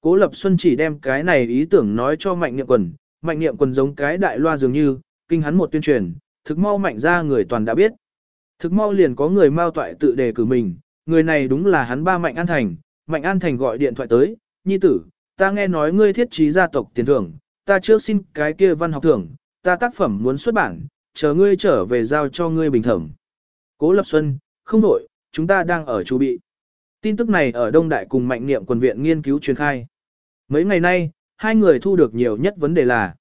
Cố Lập Xuân chỉ đem cái này ý tưởng nói cho Mạnh Niệm Quần, Mạnh Niệm Quần giống cái đại loa dường như, kinh hắn một tuyên truyền, thực mau mạnh ra người toàn đã biết. Thực mau liền có người mau toại tự đề cử mình, người này đúng là hắn ba Mạnh An Thành, Mạnh An Thành gọi điện thoại tới, nhi tử, ta nghe nói ngươi thiết trí gia tộc tiền thưởng, ta trước xin cái kia văn học thưởng, ta tác phẩm muốn xuất bản, chờ ngươi trở về giao cho ngươi bình thẩm. Cố Lập Xuân, không đổi, chúng ta đang ở chu bị. Tin tức này ở Đông Đại cùng Mạnh Niệm quần viện nghiên cứu truyền khai. Mấy ngày nay, hai người thu được nhiều nhất vấn đề là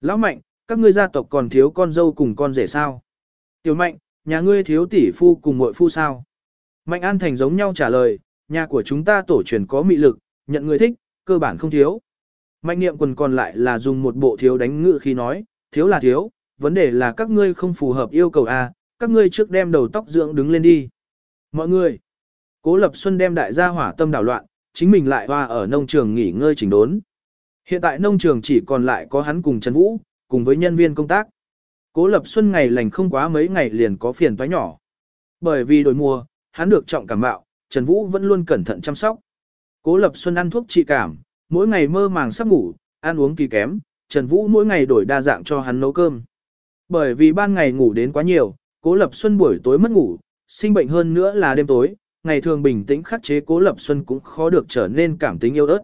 Lão Mạnh, các ngươi gia tộc còn thiếu con dâu cùng con rể sao? Tiểu Mạnh, nhà ngươi thiếu tỷ phu cùng muội phu sao? Mạnh An Thành giống nhau trả lời, nhà của chúng ta tổ truyền có mị lực, nhận người thích, cơ bản không thiếu. Mạnh niệm quần còn lại là dùng một bộ thiếu đánh ngự khi nói, thiếu là thiếu, vấn đề là các ngươi không phù hợp yêu cầu à, các ngươi trước đem đầu tóc dưỡng đứng lên đi. Mọi người, Cố Lập Xuân đem đại gia hỏa tâm đảo loạn, chính mình lại hoa ở nông trường nghỉ ngơi chỉnh đốn. Hiện tại nông trường chỉ còn lại có hắn cùng Trần Vũ, cùng với nhân viên công tác. Cố Lập Xuân ngày lành không quá mấy ngày liền có phiền toái nhỏ. Bởi vì đổi mùa, hắn được trọng cảm bạo, Trần Vũ vẫn luôn cẩn thận chăm sóc. Cố Lập Xuân ăn thuốc trị cảm, mỗi ngày mơ màng sắp ngủ, ăn uống kỳ kém, Trần Vũ mỗi ngày đổi đa dạng cho hắn nấu cơm. Bởi vì ban ngày ngủ đến quá nhiều, Cố Lập Xuân buổi tối mất ngủ, sinh bệnh hơn nữa là đêm tối, ngày thường bình tĩnh khắc chế Cố Lập Xuân cũng khó được trở nên cảm tính yêu ớt.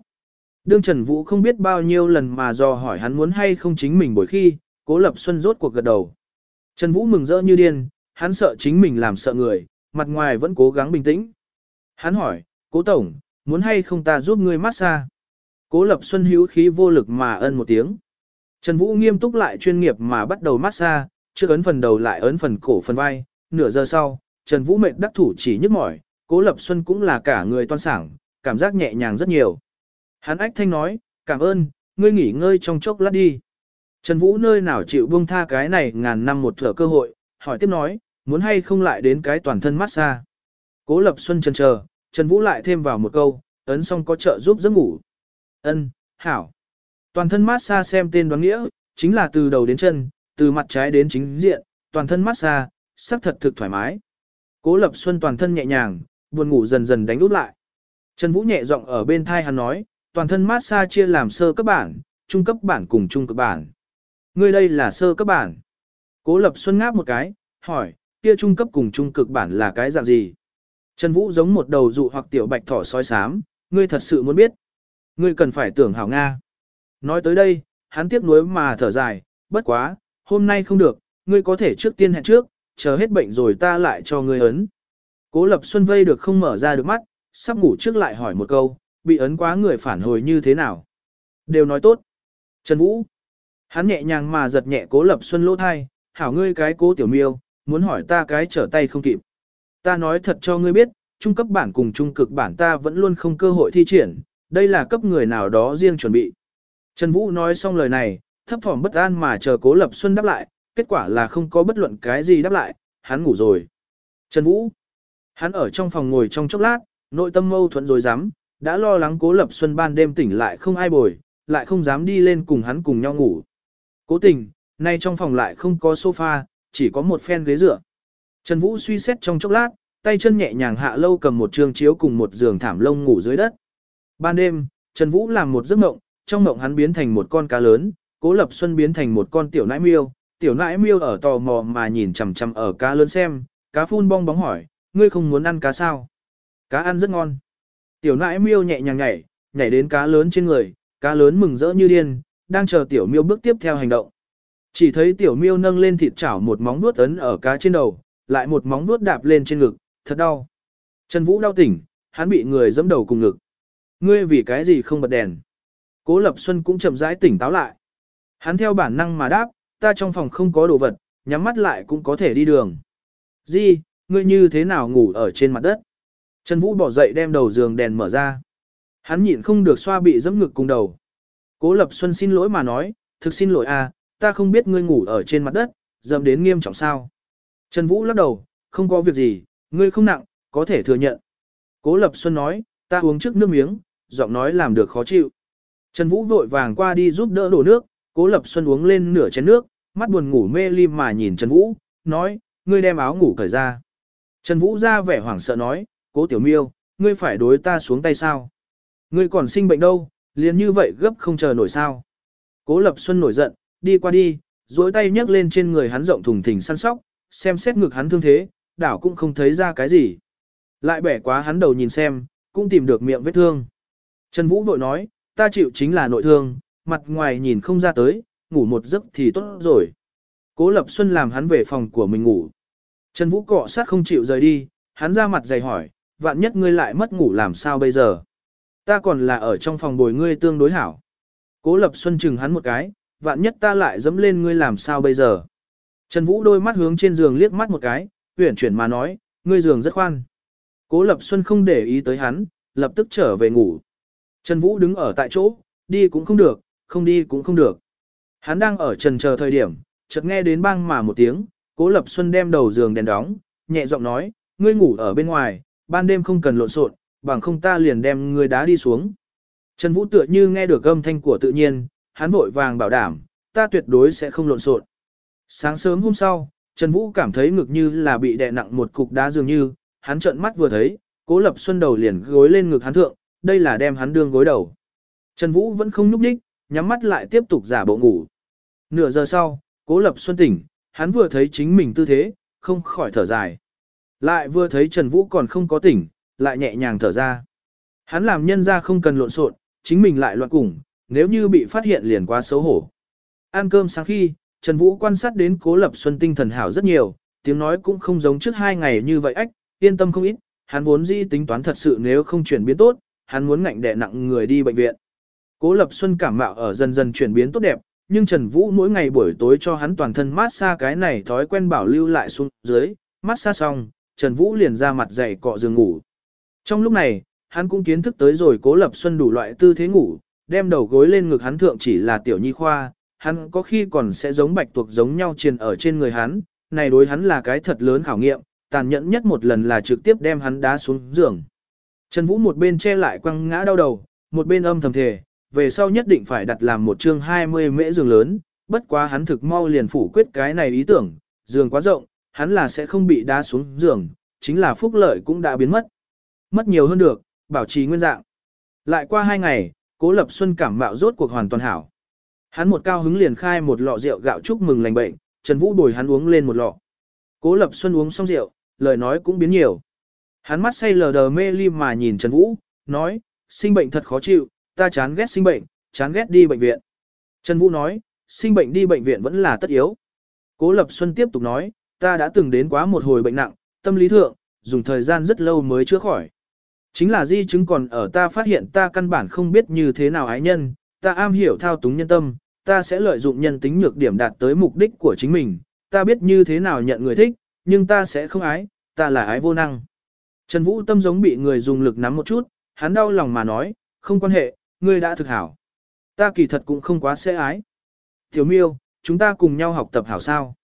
Đương Trần Vũ không biết bao nhiêu lần mà do hỏi hắn muốn hay không chính mình buổi khi, Cố Lập Xuân rốt cuộc gật đầu. Trần Vũ mừng rỡ như điên, hắn sợ chính mình làm sợ người, mặt ngoài vẫn cố gắng bình tĩnh. Hắn hỏi, Cố Tổng, muốn hay không ta giúp ngươi massage? Cố Lập Xuân hữu khí vô lực mà ân một tiếng. Trần Vũ nghiêm túc lại chuyên nghiệp mà bắt đầu massage, trước ấn phần đầu lại ấn phần cổ phần vai, nửa giờ sau, Trần Vũ mệt đắc thủ chỉ nhức mỏi, Cố Lập Xuân cũng là cả người toan sảng, cảm giác nhẹ nhàng rất nhiều. Hắn ách thanh nói, cảm ơn, ngươi nghỉ ngơi trong chốc lát đi. Trần Vũ nơi nào chịu buông tha cái này ngàn năm một thửa cơ hội, hỏi tiếp nói, muốn hay không lại đến cái toàn thân massage. Cố Lập Xuân chần chờ, Trần Vũ lại thêm vào một câu, ấn xong có trợ giúp giấc ngủ. Ân, hảo. Toàn thân massage xem tên đoán nghĩa, chính là từ đầu đến chân, từ mặt trái đến chính diện, toàn thân massage, sắc thật thực thoải mái. Cố Lập Xuân toàn thân nhẹ nhàng, buồn ngủ dần dần đánh út lại. Trần Vũ nhẹ giọng ở bên thai hắn nói, toàn thân massage chia làm sơ cấp bản, trung cấp bản cùng trung cấp bản. Ngươi đây là sơ cấp bản. Cố Lập Xuân ngáp một cái, hỏi, kia trung cấp cùng trung cực bản là cái dạng gì? Trần Vũ giống một đầu dụ hoặc tiểu bạch thỏ sói sám, ngươi thật sự muốn biết. Ngươi cần phải tưởng hảo Nga. Nói tới đây, hắn tiếc nuối mà thở dài, bất quá, hôm nay không được, ngươi có thể trước tiên hẹn trước, chờ hết bệnh rồi ta lại cho ngươi ấn. Cố Lập Xuân vây được không mở ra được mắt, sắp ngủ trước lại hỏi một câu, bị ấn quá người phản hồi như thế nào. Đều nói tốt. Trần Vũ. Hắn nhẹ nhàng mà giật nhẹ Cố Lập Xuân lỗ thai, hảo ngươi cái cố tiểu miêu, muốn hỏi ta cái trở tay không kịp. Ta nói thật cho ngươi biết, trung cấp bản cùng trung cực bản ta vẫn luôn không cơ hội thi triển, đây là cấp người nào đó riêng chuẩn bị. Trần Vũ nói xong lời này, thấp thỏm bất an mà chờ Cố Lập Xuân đáp lại, kết quả là không có bất luận cái gì đáp lại, hắn ngủ rồi. Trần Vũ, hắn ở trong phòng ngồi trong chốc lát, nội tâm mâu thuẫn rồi dám, đã lo lắng Cố Lập Xuân ban đêm tỉnh lại không ai bồi, lại không dám đi lên cùng hắn cùng nhau ngủ. Cố tình, nay trong phòng lại không có sofa, chỉ có một phen ghế dựa. Trần Vũ suy xét trong chốc lát, tay chân nhẹ nhàng hạ lâu cầm một trường chiếu cùng một giường thảm lông ngủ dưới đất. Ban đêm, Trần Vũ làm một giấc mộng, trong mộng hắn biến thành một con cá lớn, Cố Lập Xuân biến thành một con tiểu nãi miêu, tiểu nãi miêu ở tò mò mà nhìn chằm chằm ở cá lớn xem, cá phun bong bóng hỏi, ngươi không muốn ăn cá sao? Cá ăn rất ngon. Tiểu nãi miêu nhẹ nhàng nhảy, nhảy đến cá lớn trên người, cá lớn mừng rỡ như điên, đang chờ tiểu miêu bước tiếp theo hành động. Chỉ thấy tiểu miêu nâng lên thịt chảo một móng vuốt ấn ở cá trên đầu, lại một móng vuốt đạp lên trên ngực, thật đau. Trần Vũ đau tỉnh, hắn bị người giẫm đầu cùng ngực. Ngươi vì cái gì không bật đèn? Cố Lập Xuân cũng chậm rãi tỉnh táo lại. Hắn theo bản năng mà đáp, ta trong phòng không có đồ vật, nhắm mắt lại cũng có thể đi đường. Di, ngươi như thế nào ngủ ở trên mặt đất? Trần Vũ bỏ dậy đem đầu giường đèn mở ra. Hắn nhịn không được xoa bị dẫm ngực cùng đầu. Cố Lập Xuân xin lỗi mà nói, thực xin lỗi à, ta không biết ngươi ngủ ở trên mặt đất, dẫm đến nghiêm trọng sao. Trần Vũ lắc đầu, không có việc gì, ngươi không nặng, có thể thừa nhận. Cố Lập Xuân nói, ta uống trước nước miếng, giọng nói làm được khó chịu. Trần Vũ vội vàng qua đi giúp đỡ đổ nước, Cố Lập Xuân uống lên nửa chén nước, mắt buồn ngủ mê lim mà nhìn Trần Vũ, nói, ngươi đem áo ngủ cởi ra. Trần Vũ ra vẻ hoảng sợ nói, Cố Tiểu Miêu, ngươi phải đối ta xuống tay sao? Ngươi còn sinh bệnh đâu, liền như vậy gấp không chờ nổi sao. Cố Lập Xuân nổi giận, đi qua đi, duỗi tay nhấc lên trên người hắn rộng thùng thình săn sóc, xem xét ngực hắn thương thế, đảo cũng không thấy ra cái gì. Lại bẻ quá hắn đầu nhìn xem, cũng tìm được miệng vết thương. Trần Vũ vội nói, ta chịu chính là nội thương, mặt ngoài nhìn không ra tới, ngủ một giấc thì tốt rồi. Cố Lập Xuân làm hắn về phòng của mình ngủ. Trần Vũ cọ sát không chịu rời đi, hắn ra mặt dày hỏi, vạn nhất ngươi lại mất ngủ làm sao bây giờ? Ta còn là ở trong phòng bồi ngươi tương đối hảo. Cố Lập Xuân chừng hắn một cái, vạn nhất ta lại dẫm lên ngươi làm sao bây giờ? Trần Vũ đôi mắt hướng trên giường liếc mắt một cái, huyển chuyển mà nói, ngươi giường rất khoan. Cố Lập Xuân không để ý tới hắn, lập tức trở về ngủ. Trần Vũ đứng ở tại chỗ, đi cũng không được, không đi cũng không được. Hắn đang ở trần chờ thời điểm, chợt nghe đến bang mà một tiếng, Cố Lập Xuân đem đầu giường đèn đóng, nhẹ giọng nói, ngươi ngủ ở bên ngoài, ban đêm không cần lộn xộn, bằng không ta liền đem ngươi đá đi xuống. Trần Vũ tựa như nghe được âm thanh của tự nhiên, hắn vội vàng bảo đảm, ta tuyệt đối sẽ không lộn xộn. Sáng sớm hôm sau, Trần Vũ cảm thấy ngực như là bị đè nặng một cục đá dường như, hắn trợn mắt vừa thấy, Cố Lập Xuân đầu liền gối lên ngực hắn thượng, đây là đem hắn đương gối đầu. Trần Vũ vẫn không nhúc nhích, nhắm mắt lại tiếp tục giả bộ ngủ. Nửa giờ sau, Cố Lập Xuân tỉnh, hắn vừa thấy chính mình tư thế, không khỏi thở dài. Lại vừa thấy Trần Vũ còn không có tỉnh, lại nhẹ nhàng thở ra. Hắn làm nhân ra không cần lộn xộn, chính mình lại loạn cùng, nếu như bị phát hiện liền quá xấu hổ. Ăn cơm sáng khi, Trần Vũ quan sát đến Cố Lập Xuân tinh thần hảo rất nhiều, tiếng nói cũng không giống trước hai ngày như vậy ách, yên tâm không ít, hắn vốn dĩ tính toán thật sự nếu không chuyển biến tốt, hắn muốn ngạnh đè nặng người đi bệnh viện. Cố Lập Xuân cảm mạo ở dần dần chuyển biến tốt đẹp, nhưng Trần Vũ mỗi ngày buổi tối cho hắn toàn thân mát xa cái này thói quen bảo lưu lại xuống dưới, mát xa xong, Trần Vũ liền ra mặt dậy cọ giường ngủ. Trong lúc này, hắn cũng kiến thức tới rồi Cố Lập Xuân đủ loại tư thế ngủ, đem đầu gối lên ngực hắn thượng chỉ là tiểu nhi khoa, hắn có khi còn sẽ giống bạch tuộc giống nhau truyền ở trên người hắn, này đối hắn là cái thật lớn khảo nghiệm, tàn nhẫn nhất một lần là trực tiếp đem hắn đá xuống giường. Trần Vũ một bên che lại quăng ngã đau đầu, một bên âm thầm thề, về sau nhất định phải đặt làm một chương 20 mễ giường lớn, bất quá hắn thực mau liền phủ quyết cái này ý tưởng, giường quá rộng, hắn là sẽ không bị đá xuống giường, chính là phúc lợi cũng đã biến mất. Mất nhiều hơn được, bảo trì nguyên dạng. Lại qua hai ngày, Cố Lập Xuân cảm mạo rốt cuộc hoàn toàn hảo. Hắn một cao hứng liền khai một lọ rượu gạo chúc mừng lành bệnh, Trần Vũ bồi hắn uống lên một lọ. Cố Lập Xuân uống xong rượu, lời nói cũng biến nhiều. Hắn mắt say lờ đờ mê ly mà nhìn Trần Vũ, nói, sinh bệnh thật khó chịu, ta chán ghét sinh bệnh, chán ghét đi bệnh viện. Trần Vũ nói, sinh bệnh đi bệnh viện vẫn là tất yếu. Cố Lập Xuân tiếp tục nói, ta đã từng đến quá một hồi bệnh nặng, tâm lý thượng, dùng thời gian rất lâu mới chữa khỏi. Chính là di chứng còn ở ta phát hiện ta căn bản không biết như thế nào ái nhân, ta am hiểu thao túng nhân tâm, ta sẽ lợi dụng nhân tính nhược điểm đạt tới mục đích của chính mình, ta biết như thế nào nhận người thích, nhưng ta sẽ không ái, ta là ái vô năng. Trần Vũ tâm giống bị người dùng lực nắm một chút, hắn đau lòng mà nói, không quan hệ, ngươi đã thực hảo. Ta kỳ thật cũng không quá sẽ ái. Tiểu miêu, chúng ta cùng nhau học tập hảo sao.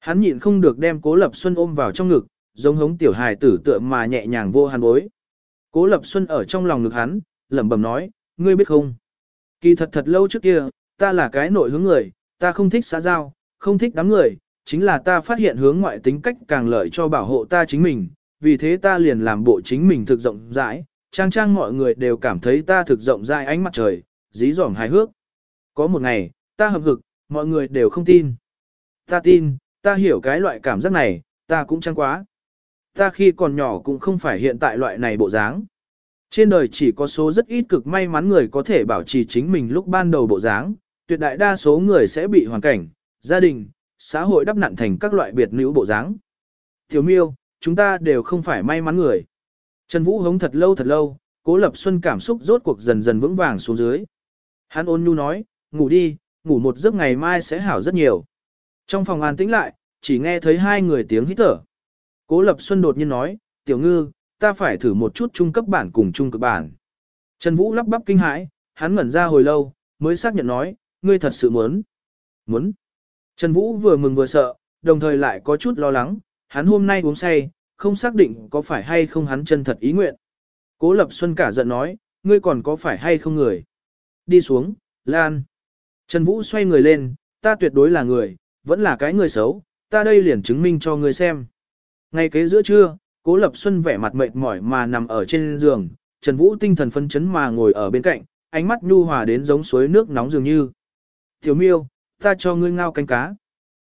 Hắn nhịn không được đem Cố Lập Xuân ôm vào trong ngực, giống hống tiểu hài tử tựa mà nhẹ nhàng vô hắn bối. Cố Lập Xuân ở trong lòng ngực hắn, lẩm bẩm nói, ngươi biết không? Kỳ thật thật lâu trước kia, ta là cái nội hướng người, ta không thích xã giao, không thích đám người, chính là ta phát hiện hướng ngoại tính cách càng lợi cho bảo hộ ta chính mình, vì thế ta liền làm bộ chính mình thực rộng rãi, trang trang mọi người đều cảm thấy ta thực rộng rãi ánh mặt trời, dí dỏm hài hước. Có một ngày, ta hợp hực, mọi người đều không tin. Ta tin, ta hiểu cái loại cảm giác này, ta cũng trang quá. Ta khi còn nhỏ cũng không phải hiện tại loại này bộ dáng. Trên đời chỉ có số rất ít cực may mắn người có thể bảo trì chính mình lúc ban đầu bộ dáng, tuyệt đại đa số người sẽ bị hoàn cảnh, gia đình, xã hội đắp nặn thành các loại biệt nữ bộ dáng. Tiểu miêu, chúng ta đều không phải may mắn người. Trần Vũ hống thật lâu thật lâu, Cố Lập Xuân cảm xúc rốt cuộc dần dần vững vàng xuống dưới. Hắn ôn nhu nói, ngủ đi, ngủ một giấc ngày mai sẽ hảo rất nhiều. Trong phòng an tĩnh lại, chỉ nghe thấy hai người tiếng hít thở. Cố Lập Xuân đột nhiên nói, tiểu ngư, ta phải thử một chút trung cấp bản cùng trung cực bản. Trần Vũ lắp bắp kinh hãi, hắn ngẩn ra hồi lâu, mới xác nhận nói, ngươi thật sự muốn. Muốn. Trần Vũ vừa mừng vừa sợ, đồng thời lại có chút lo lắng, hắn hôm nay uống say, không xác định có phải hay không hắn chân thật ý nguyện. Cố Lập Xuân cả giận nói, ngươi còn có phải hay không người. Đi xuống, Lan. Trần Vũ xoay người lên, ta tuyệt đối là người, vẫn là cái người xấu, ta đây liền chứng minh cho ngươi xem. Ngay kế giữa trưa, Cố Lập Xuân vẻ mặt mệt mỏi mà nằm ở trên giường, Trần Vũ tinh thần phân chấn mà ngồi ở bên cạnh, ánh mắt nhu hòa đến giống suối nước nóng dường như. Tiểu miêu, ta cho ngươi ngao canh cá.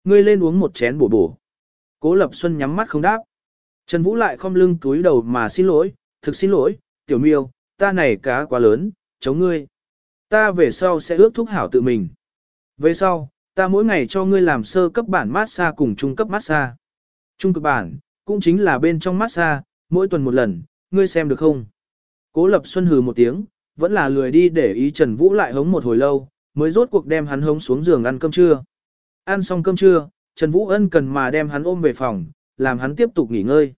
Ngươi lên uống một chén bổ bổ. Cố Lập Xuân nhắm mắt không đáp. Trần Vũ lại không lưng túi đầu mà xin lỗi, thực xin lỗi, tiểu miêu, ta này cá quá lớn, chống ngươi. Ta về sau sẽ ước thúc hảo tự mình. Về sau, ta mỗi ngày cho ngươi làm sơ cấp bản massage cùng trung cấp massage. Trung cấp bản, cũng chính là bên trong massage, mỗi tuần một lần, ngươi xem được không? Cố Lập Xuân hừ một tiếng, vẫn là lười đi để ý Trần Vũ lại hống một hồi lâu, mới rốt cuộc đem hắn hống xuống giường ăn cơm trưa. Ăn xong cơm trưa, Trần Vũ ân cần mà đem hắn ôm về phòng, làm hắn tiếp tục nghỉ ngơi.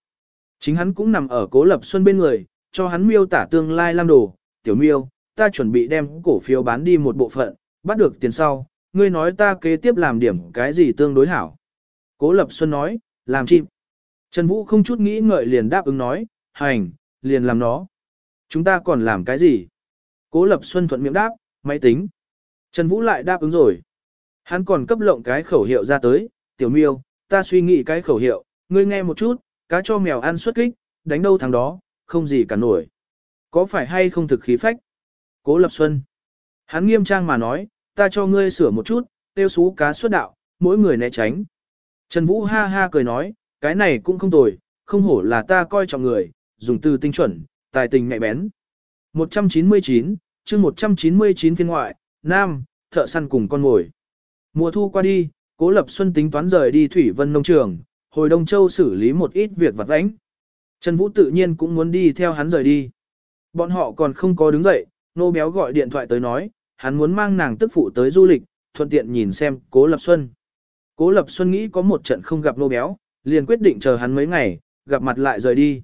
Chính hắn cũng nằm ở Cố Lập Xuân bên người, cho hắn miêu tả tương lai lam đồ, tiểu miêu, ta chuẩn bị đem cổ phiếu bán đi một bộ phận, bắt được tiền sau, ngươi nói ta kế tiếp làm điểm cái gì tương đối hảo. Cố Lập Xuân nói, làm chim. Trần Vũ không chút nghĩ ngợi liền đáp ứng nói, hành, liền làm nó. Chúng ta còn làm cái gì? Cố Lập Xuân thuận miệng đáp, máy tính. Trần Vũ lại đáp ứng rồi. Hắn còn cấp lộng cái khẩu hiệu ra tới, tiểu miêu, ta suy nghĩ cái khẩu hiệu, ngươi nghe một chút, cá cho mèo ăn xuất kích, đánh đâu thằng đó, không gì cả nổi. Có phải hay không thực khí phách? Cố Lập Xuân. Hắn nghiêm trang mà nói, ta cho ngươi sửa một chút, tiêu xú cá xuất đạo, mỗi người né tránh. Trần Vũ ha ha cười nói, cái này cũng không tồi, không hổ là ta coi trọng người, dùng từ tinh chuẩn, tài tình nhạy bén. 199, chương 199 phiên ngoại, Nam, thợ săn cùng con ngồi. Mùa thu qua đi, Cố Lập Xuân tính toán rời đi Thủy Vân Nông Trường, hồi Đông Châu xử lý một ít việc vặt vãnh. Trần Vũ tự nhiên cũng muốn đi theo hắn rời đi. Bọn họ còn không có đứng dậy, nô béo gọi điện thoại tới nói, hắn muốn mang nàng tức phụ tới du lịch, thuận tiện nhìn xem Cố Lập Xuân. Cố Lập Xuân nghĩ có một trận không gặp nô béo, liền quyết định chờ hắn mấy ngày, gặp mặt lại rời đi.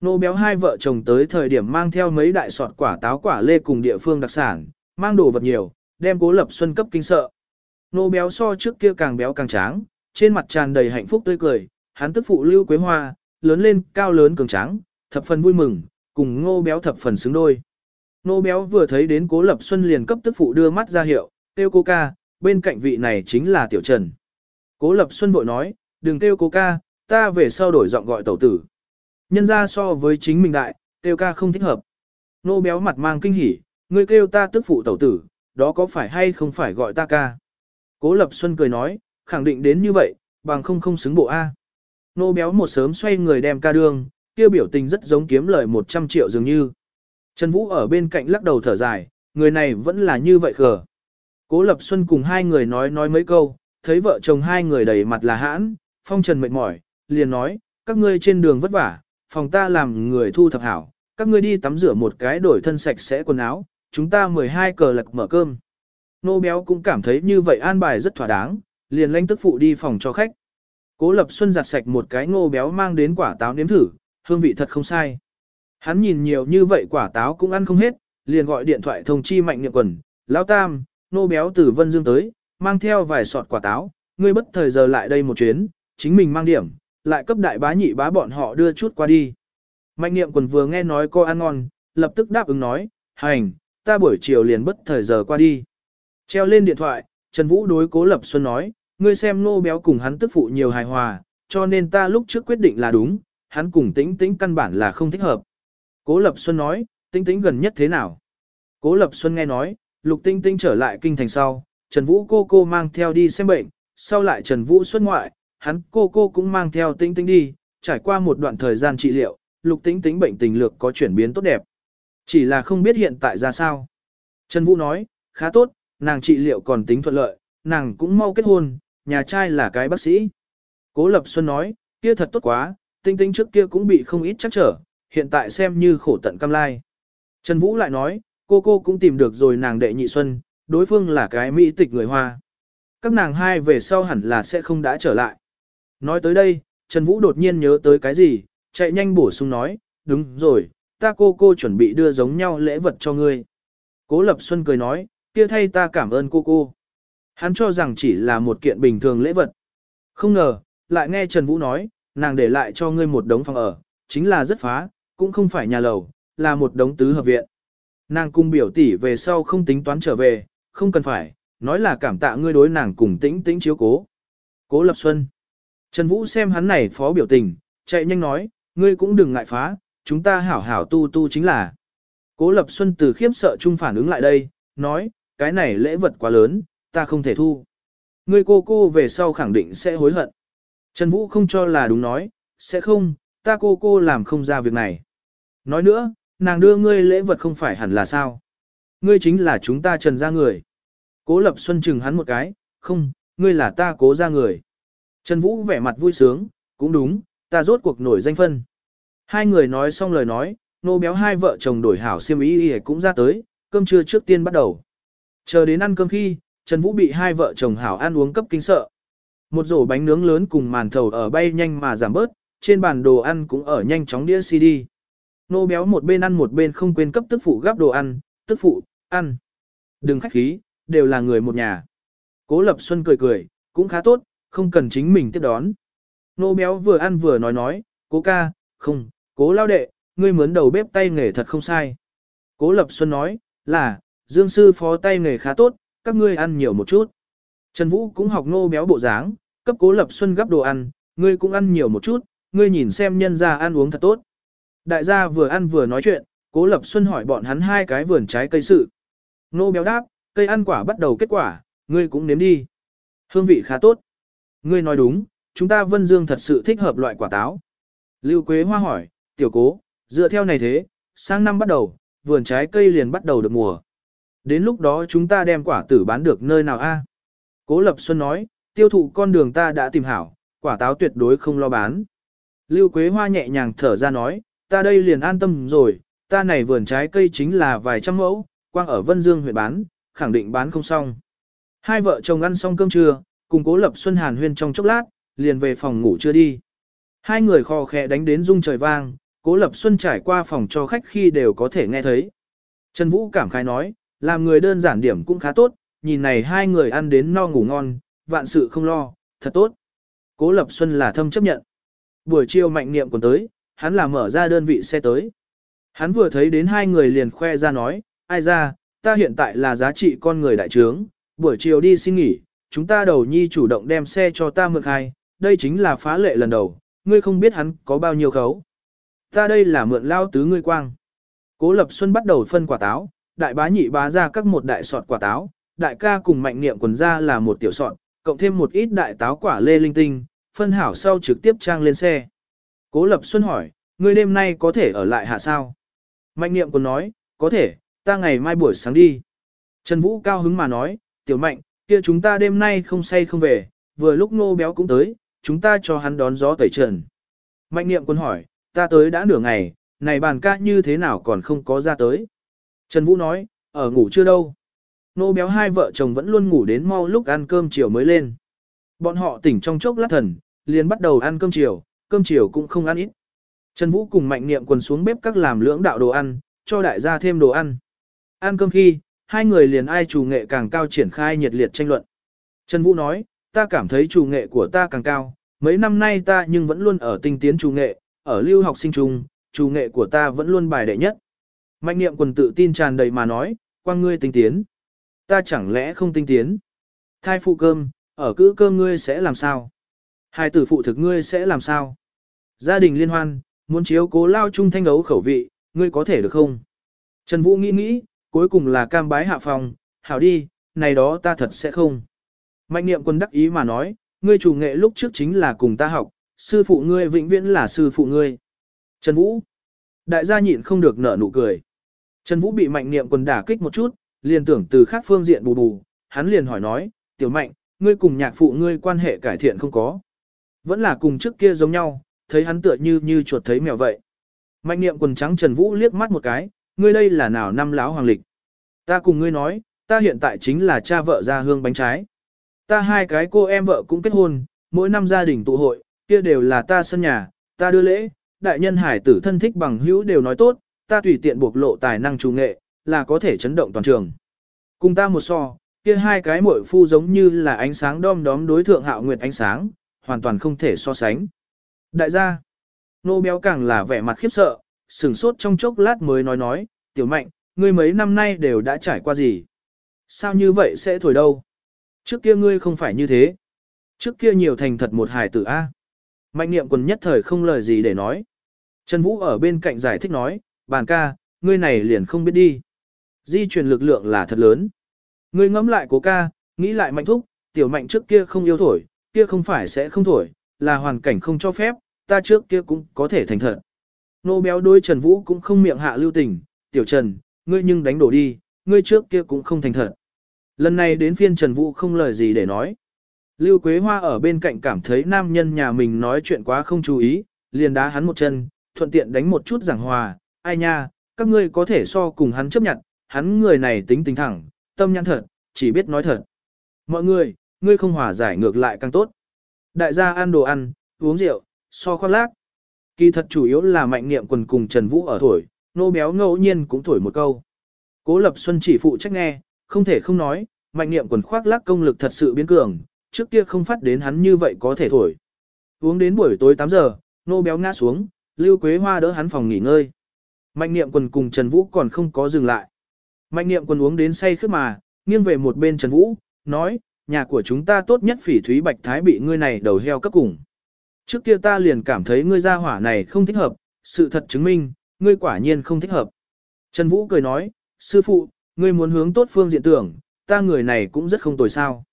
Nô béo hai vợ chồng tới thời điểm mang theo mấy đại sọt quả táo quả lê cùng địa phương đặc sản, mang đồ vật nhiều, đem Cố Lập Xuân cấp kinh sợ. Nô béo so trước kia càng béo càng tráng, trên mặt tràn đầy hạnh phúc tươi cười, hắn tức phụ Lưu Quế Hoa, lớn lên, cao lớn cường tráng, thập phần vui mừng, cùng Ngô béo thập phần xứng đôi. Ngô béo vừa thấy đến Cố Lập Xuân liền cấp tức phụ đưa mắt ra hiệu, "Tiêu cô ca, bên cạnh vị này chính là Tiểu Trần." Cố Lập Xuân vội nói, "Đừng kêu cô ca, ta về sau đổi giọng gọi tẩu tử." Nhân ra so với chính mình đại, tiêu ca không thích hợp. Nô béo mặt mang kinh hỉ, ngươi kêu ta tức phụ tẩu tử, đó có phải hay không phải gọi ta ca? Cố Lập Xuân cười nói, khẳng định đến như vậy, bằng không không xứng bộ A. Nô béo một sớm xoay người đem ca đương, kia biểu tình rất giống kiếm lời 100 triệu dường như. Trần Vũ ở bên cạnh lắc đầu thở dài, người này vẫn là như vậy khờ. Cố Lập Xuân cùng hai người nói nói mấy câu, thấy vợ chồng hai người đầy mặt là hãn, phong trần mệt mỏi, liền nói, các ngươi trên đường vất vả, phòng ta làm người thu thập hảo, các ngươi đi tắm rửa một cái đổi thân sạch sẽ quần áo, chúng ta 12 cờ lạc mở cơm. Nô béo cũng cảm thấy như vậy an bài rất thỏa đáng, liền lãnh tức phụ đi phòng cho khách. Cố Lập Xuân giặt sạch một cái ngô béo mang đến quả táo nếm thử, hương vị thật không sai. Hắn nhìn nhiều như vậy quả táo cũng ăn không hết, liền gọi điện thoại thông chi mạnh niệm quần, lão tam, nô béo từ Vân Dương tới, mang theo vài sọt quả táo, ngươi bất thời giờ lại đây một chuyến, chính mình mang điểm, lại cấp đại bá nhị bá bọn họ đưa chút qua đi. Mạnh niệm quần vừa nghe nói cô ăn ngon, lập tức đáp ứng nói, hành, ta buổi chiều liền bất thời giờ qua đi. Treo lên điện thoại, Trần Vũ đối cố Lập Xuân nói, ngươi xem nô béo cùng hắn tức phụ nhiều hài hòa, cho nên ta lúc trước quyết định là đúng, hắn cùng tĩnh tĩnh căn bản là không thích hợp. Cố Lập Xuân nói, tĩnh tĩnh gần nhất thế nào? Cố Lập Xuân nghe nói, lục tinh tinh trở lại kinh thành sau, Trần Vũ cô cô mang theo đi xem bệnh, sau lại Trần Vũ xuất ngoại, hắn cô cô cũng mang theo tĩnh tĩnh đi, trải qua một đoạn thời gian trị liệu, lục tĩnh tĩnh bệnh tình lược có chuyển biến tốt đẹp. Chỉ là không biết hiện tại ra sao. Trần Vũ nói, khá tốt, nàng trị liệu còn tính thuận lợi, nàng cũng mau kết hôn, nhà trai là cái bác sĩ. Cố Lập Xuân nói, kia thật tốt quá, tinh tinh trước kia cũng bị không ít chắc trở, hiện tại xem như khổ tận cam lai. Trần Vũ lại nói, cô cô cũng tìm được rồi nàng đệ nhị xuân, đối phương là cái mỹ tịch người Hoa. Các nàng hai về sau hẳn là sẽ không đã trở lại. Nói tới đây, Trần Vũ đột nhiên nhớ tới cái gì, chạy nhanh bổ sung nói, đúng rồi, ta cô cô chuẩn bị đưa giống nhau lễ vật cho ngươi. Cố Lập Xuân cười nói, kia thay ta cảm ơn cô cô. Hắn cho rằng chỉ là một kiện bình thường lễ vật. Không ngờ, lại nghe Trần Vũ nói, nàng để lại cho ngươi một đống phòng ở, chính là rất phá, cũng không phải nhà lầu, là một đống tứ hợp viện. Nàng cung biểu tỷ về sau không tính toán trở về, không cần phải, nói là cảm tạ ngươi đối nàng cùng tĩnh tĩnh chiếu cố. Cố Lập Xuân. Trần Vũ xem hắn này phó biểu tình, chạy nhanh nói, ngươi cũng đừng ngại phá, chúng ta hảo hảo tu tu chính là. Cố Lập Xuân từ khiếp sợ chung phản ứng lại đây, nói, cái này lễ vật quá lớn, ta không thể thu. Ngươi cô cô về sau khẳng định sẽ hối hận. Trần Vũ không cho là đúng nói, sẽ không, ta cô cô làm không ra việc này. Nói nữa, nàng đưa ngươi lễ vật không phải hẳn là sao. Ngươi chính là chúng ta trần ra người. Cố Lập Xuân chừng hắn một cái, không, ngươi là ta cố ra người. Trần Vũ vẻ mặt vui sướng, cũng đúng, ta rốt cuộc nổi danh phân. Hai người nói xong lời nói, nô béo hai vợ chồng đổi hảo siêm ý y cũng ra tới, cơm trưa trước tiên bắt đầu. Chờ đến ăn cơm khi, Trần Vũ bị hai vợ chồng hảo ăn uống cấp kinh sợ. Một rổ bánh nướng lớn cùng màn thầu ở bay nhanh mà giảm bớt, trên bàn đồ ăn cũng ở nhanh chóng đĩa CD. Nô béo một bên ăn một bên không quên cấp tức phụ gắp đồ ăn, tức phụ, ăn. Đừng khách khí, đều là người một nhà. Cố Lập Xuân cười cười, cũng khá tốt, không cần chính mình tiếp đón. Nô béo vừa ăn vừa nói nói, cố ca, không, cố lao đệ, ngươi mướn đầu bếp tay nghề thật không sai. Cố Lập Xuân nói, là, Dương sư phó tay nghề khá tốt, các ngươi ăn nhiều một chút. Trần Vũ cũng học nô béo bộ dáng, cấp Cố Lập Xuân gấp đồ ăn, ngươi cũng ăn nhiều một chút, ngươi nhìn xem nhân gia ăn uống thật tốt. Đại gia vừa ăn vừa nói chuyện, Cố Lập Xuân hỏi bọn hắn hai cái vườn trái cây sự. Nô béo đáp, cây ăn quả bắt đầu kết quả, ngươi cũng nếm đi. Hương vị khá tốt. Ngươi nói đúng, chúng ta Vân Dương thật sự thích hợp loại quả táo. Lưu Quế Hoa hỏi, tiểu cố, dựa theo này thế, sang năm bắt đầu, vườn trái cây liền bắt đầu được mùa. Đến lúc đó chúng ta đem quả tử bán được nơi nào a? Cố Lập Xuân nói, tiêu thụ con đường ta đã tìm hảo, quả táo tuyệt đối không lo bán. Lưu Quế Hoa nhẹ nhàng thở ra nói, ta đây liền an tâm rồi, ta này vườn trái cây chính là vài trăm mẫu, quang ở Vân Dương huyện bán, khẳng định bán không xong. Hai vợ chồng ăn xong cơm trưa, cùng Cố Lập Xuân hàn huyên trong chốc lát, liền về phòng ngủ chưa đi. Hai người kho khẽ đánh đến rung trời vang, Cố Lập Xuân trải qua phòng cho khách khi đều có thể nghe thấy. Trần Vũ cảm khái nói, làm người đơn giản điểm cũng khá tốt, nhìn này hai người ăn đến no ngủ ngon, vạn sự không lo, thật tốt. Cố Lập Xuân là thâm chấp nhận. Buổi chiều mạnh niệm còn tới, hắn là mở ra đơn vị xe tới. Hắn vừa thấy đến hai người liền khoe ra nói, ai ra, ta hiện tại là giá trị con người đại trướng, buổi chiều đi xin nghỉ, chúng ta đầu nhi chủ động đem xe cho ta mượn hai, đây chính là phá lệ lần đầu, ngươi không biết hắn có bao nhiêu khấu. Ta đây là mượn lao tứ ngươi quang. Cố Lập Xuân bắt đầu phân quả táo, đại bá nhị bá ra các một đại sọt quả táo, đại ca cùng mạnh niệm quần ra là một tiểu sọt, cộng thêm một ít đại táo quả lê linh tinh, phân hảo sau trực tiếp trang lên xe. Cố Lập Xuân hỏi, ngươi đêm nay có thể ở lại hạ sao? Mạnh niệm quần nói, có thể, ta ngày mai buổi sáng đi. Trần Vũ cao hứng mà nói, tiểu mạnh, kia chúng ta đêm nay không say không về, vừa lúc nô béo cũng tới, chúng ta cho hắn đón gió tẩy trần. Mạnh niệm quân hỏi, ta tới đã nửa ngày, này bàn ca như thế nào còn không có ra tới. Trần Vũ nói, ở ngủ chưa đâu. Nô béo hai vợ chồng vẫn luôn ngủ đến mau lúc ăn cơm chiều mới lên. Bọn họ tỉnh trong chốc lát thần, liền bắt đầu ăn cơm chiều, cơm chiều cũng không ăn ít. Trần Vũ cùng mạnh niệm quần xuống bếp các làm lưỡng đạo đồ ăn, cho đại gia thêm đồ ăn. Ăn cơm khi, hai người liền ai chủ nghệ càng cao triển khai nhiệt liệt tranh luận. Trần Vũ nói, ta cảm thấy chủ nghệ của ta càng cao, mấy năm nay ta nhưng vẫn luôn ở tinh tiến chủ nghệ, ở lưu học sinh trung, chủ nghệ của ta vẫn luôn bài đệ nhất. Mạnh niệm quần tự tin tràn đầy mà nói, quang ngươi tinh tiến. Ta chẳng lẽ không tinh tiến? Thai phụ cơm, ở cữ cơm ngươi sẽ làm sao? Hai tử phụ thực ngươi sẽ làm sao? Gia đình liên hoan, muốn chiếu cố lao chung thanh đấu khẩu vị, ngươi có thể được không? Trần Vũ nghĩ nghĩ, cuối cùng là cam bái hạ phòng, hảo đi, này đó ta thật sẽ không. Mạnh niệm quân đắc ý mà nói, ngươi chủ nghệ lúc trước chính là cùng ta học, sư phụ ngươi vĩnh viễn là sư phụ ngươi. Trần Vũ. Đại gia nhịn không được nở nụ cười. Trần Vũ bị mạnh niệm quần đả kích một chút, liền tưởng từ khác phương diện bù bù, hắn liền hỏi nói, tiểu mạnh, ngươi cùng nhạc phụ ngươi quan hệ cải thiện không có. Vẫn là cùng trước kia giống nhau, thấy hắn tựa như như chuột thấy mèo vậy. Mạnh niệm quần trắng Trần Vũ liếc mắt một cái, ngươi đây là nào năm láo hoàng lịch. Ta cùng ngươi nói, ta hiện tại chính là cha vợ ra hương bánh trái. Ta hai cái cô em vợ cũng kết hôn, mỗi năm gia đình tụ hội, kia đều là ta sân nhà, ta đưa lễ, đại nhân hải tử thân thích bằng hữu đều nói tốt, ta tùy tiện bộc lộ tài năng chủ nghệ, là có thể chấn động toàn trường. Cùng ta một so, kia hai cái muội phu giống như là ánh sáng đom đóm đối thượng hạo nguyệt ánh sáng, hoàn toàn không thể so sánh. Đại gia, nô béo càng là vẻ mặt khiếp sợ, sừng sốt trong chốc lát mới nói nói, tiểu mạnh, ngươi mấy năm nay đều đã trải qua gì? Sao như vậy sẽ thổi đâu? Trước kia ngươi không phải như thế. Trước kia nhiều thành thật một hài tử A. Mạnh niệm quần nhất thời không lời gì để nói. Trần Vũ ở bên cạnh giải thích nói, bàn ca, ngươi này liền không biết đi. Di truyền lực lượng là thật lớn. Ngươi ngẫm lại cố ca, nghĩ lại mạnh thúc, tiểu mạnh trước kia không yêu thổi, kia không phải sẽ không thổi, là hoàn cảnh không cho phép, ta trước kia cũng có thể thành thật. Nô béo đôi Trần Vũ cũng không miệng hạ lưu tình, tiểu Trần, ngươi nhưng đánh đổ đi, ngươi trước kia cũng không thành thật. Lần này đến phiên Trần Vũ không lời gì để nói. Lưu Quế Hoa ở bên cạnh cảm thấy nam nhân nhà mình nói chuyện quá không chú ý, liền đá hắn một chân, thuận tiện đánh một chút giảng hòa, ai nha, các ngươi có thể so cùng hắn chấp nhận, hắn người này tính tình thẳng, tâm nhãn thật, chỉ biết nói thật. Mọi người, ngươi không hòa giải ngược lại càng tốt. Đại gia ăn đồ ăn, uống rượu, so khoác lác. Kỳ thật chủ yếu là mạnh niệm quần cùng Trần Vũ ở thổi, nô béo ngẫu nhiên cũng thổi một câu. Cố Lập Xuân chỉ phụ trách nghe, không thể không nói, mạnh niệm quần khoác lác công lực thật sự biến cường, trước kia không phát đến hắn như vậy có thể thổi. Uống đến buổi tối 8 giờ, nô béo ngã xuống, Lưu Quế Hoa đỡ hắn phòng nghỉ ngơi. Mạnh niệm quần cùng Trần Vũ còn không có dừng lại. Mạnh niệm quần uống đến say khướt mà, nghiêng về một bên Trần Vũ, nói, nhà của chúng ta tốt nhất phỉ thúy bạch thái bị ngươi này đầu heo cấp cùng. Trước kia ta liền cảm thấy ngươi gia hỏa này không thích hợp, sự thật chứng minh, ngươi quả nhiên không thích hợp. Trần Vũ cười nói, sư phụ, ngươi muốn hướng tốt phương diện tưởng, ta người này cũng rất không tồi sao.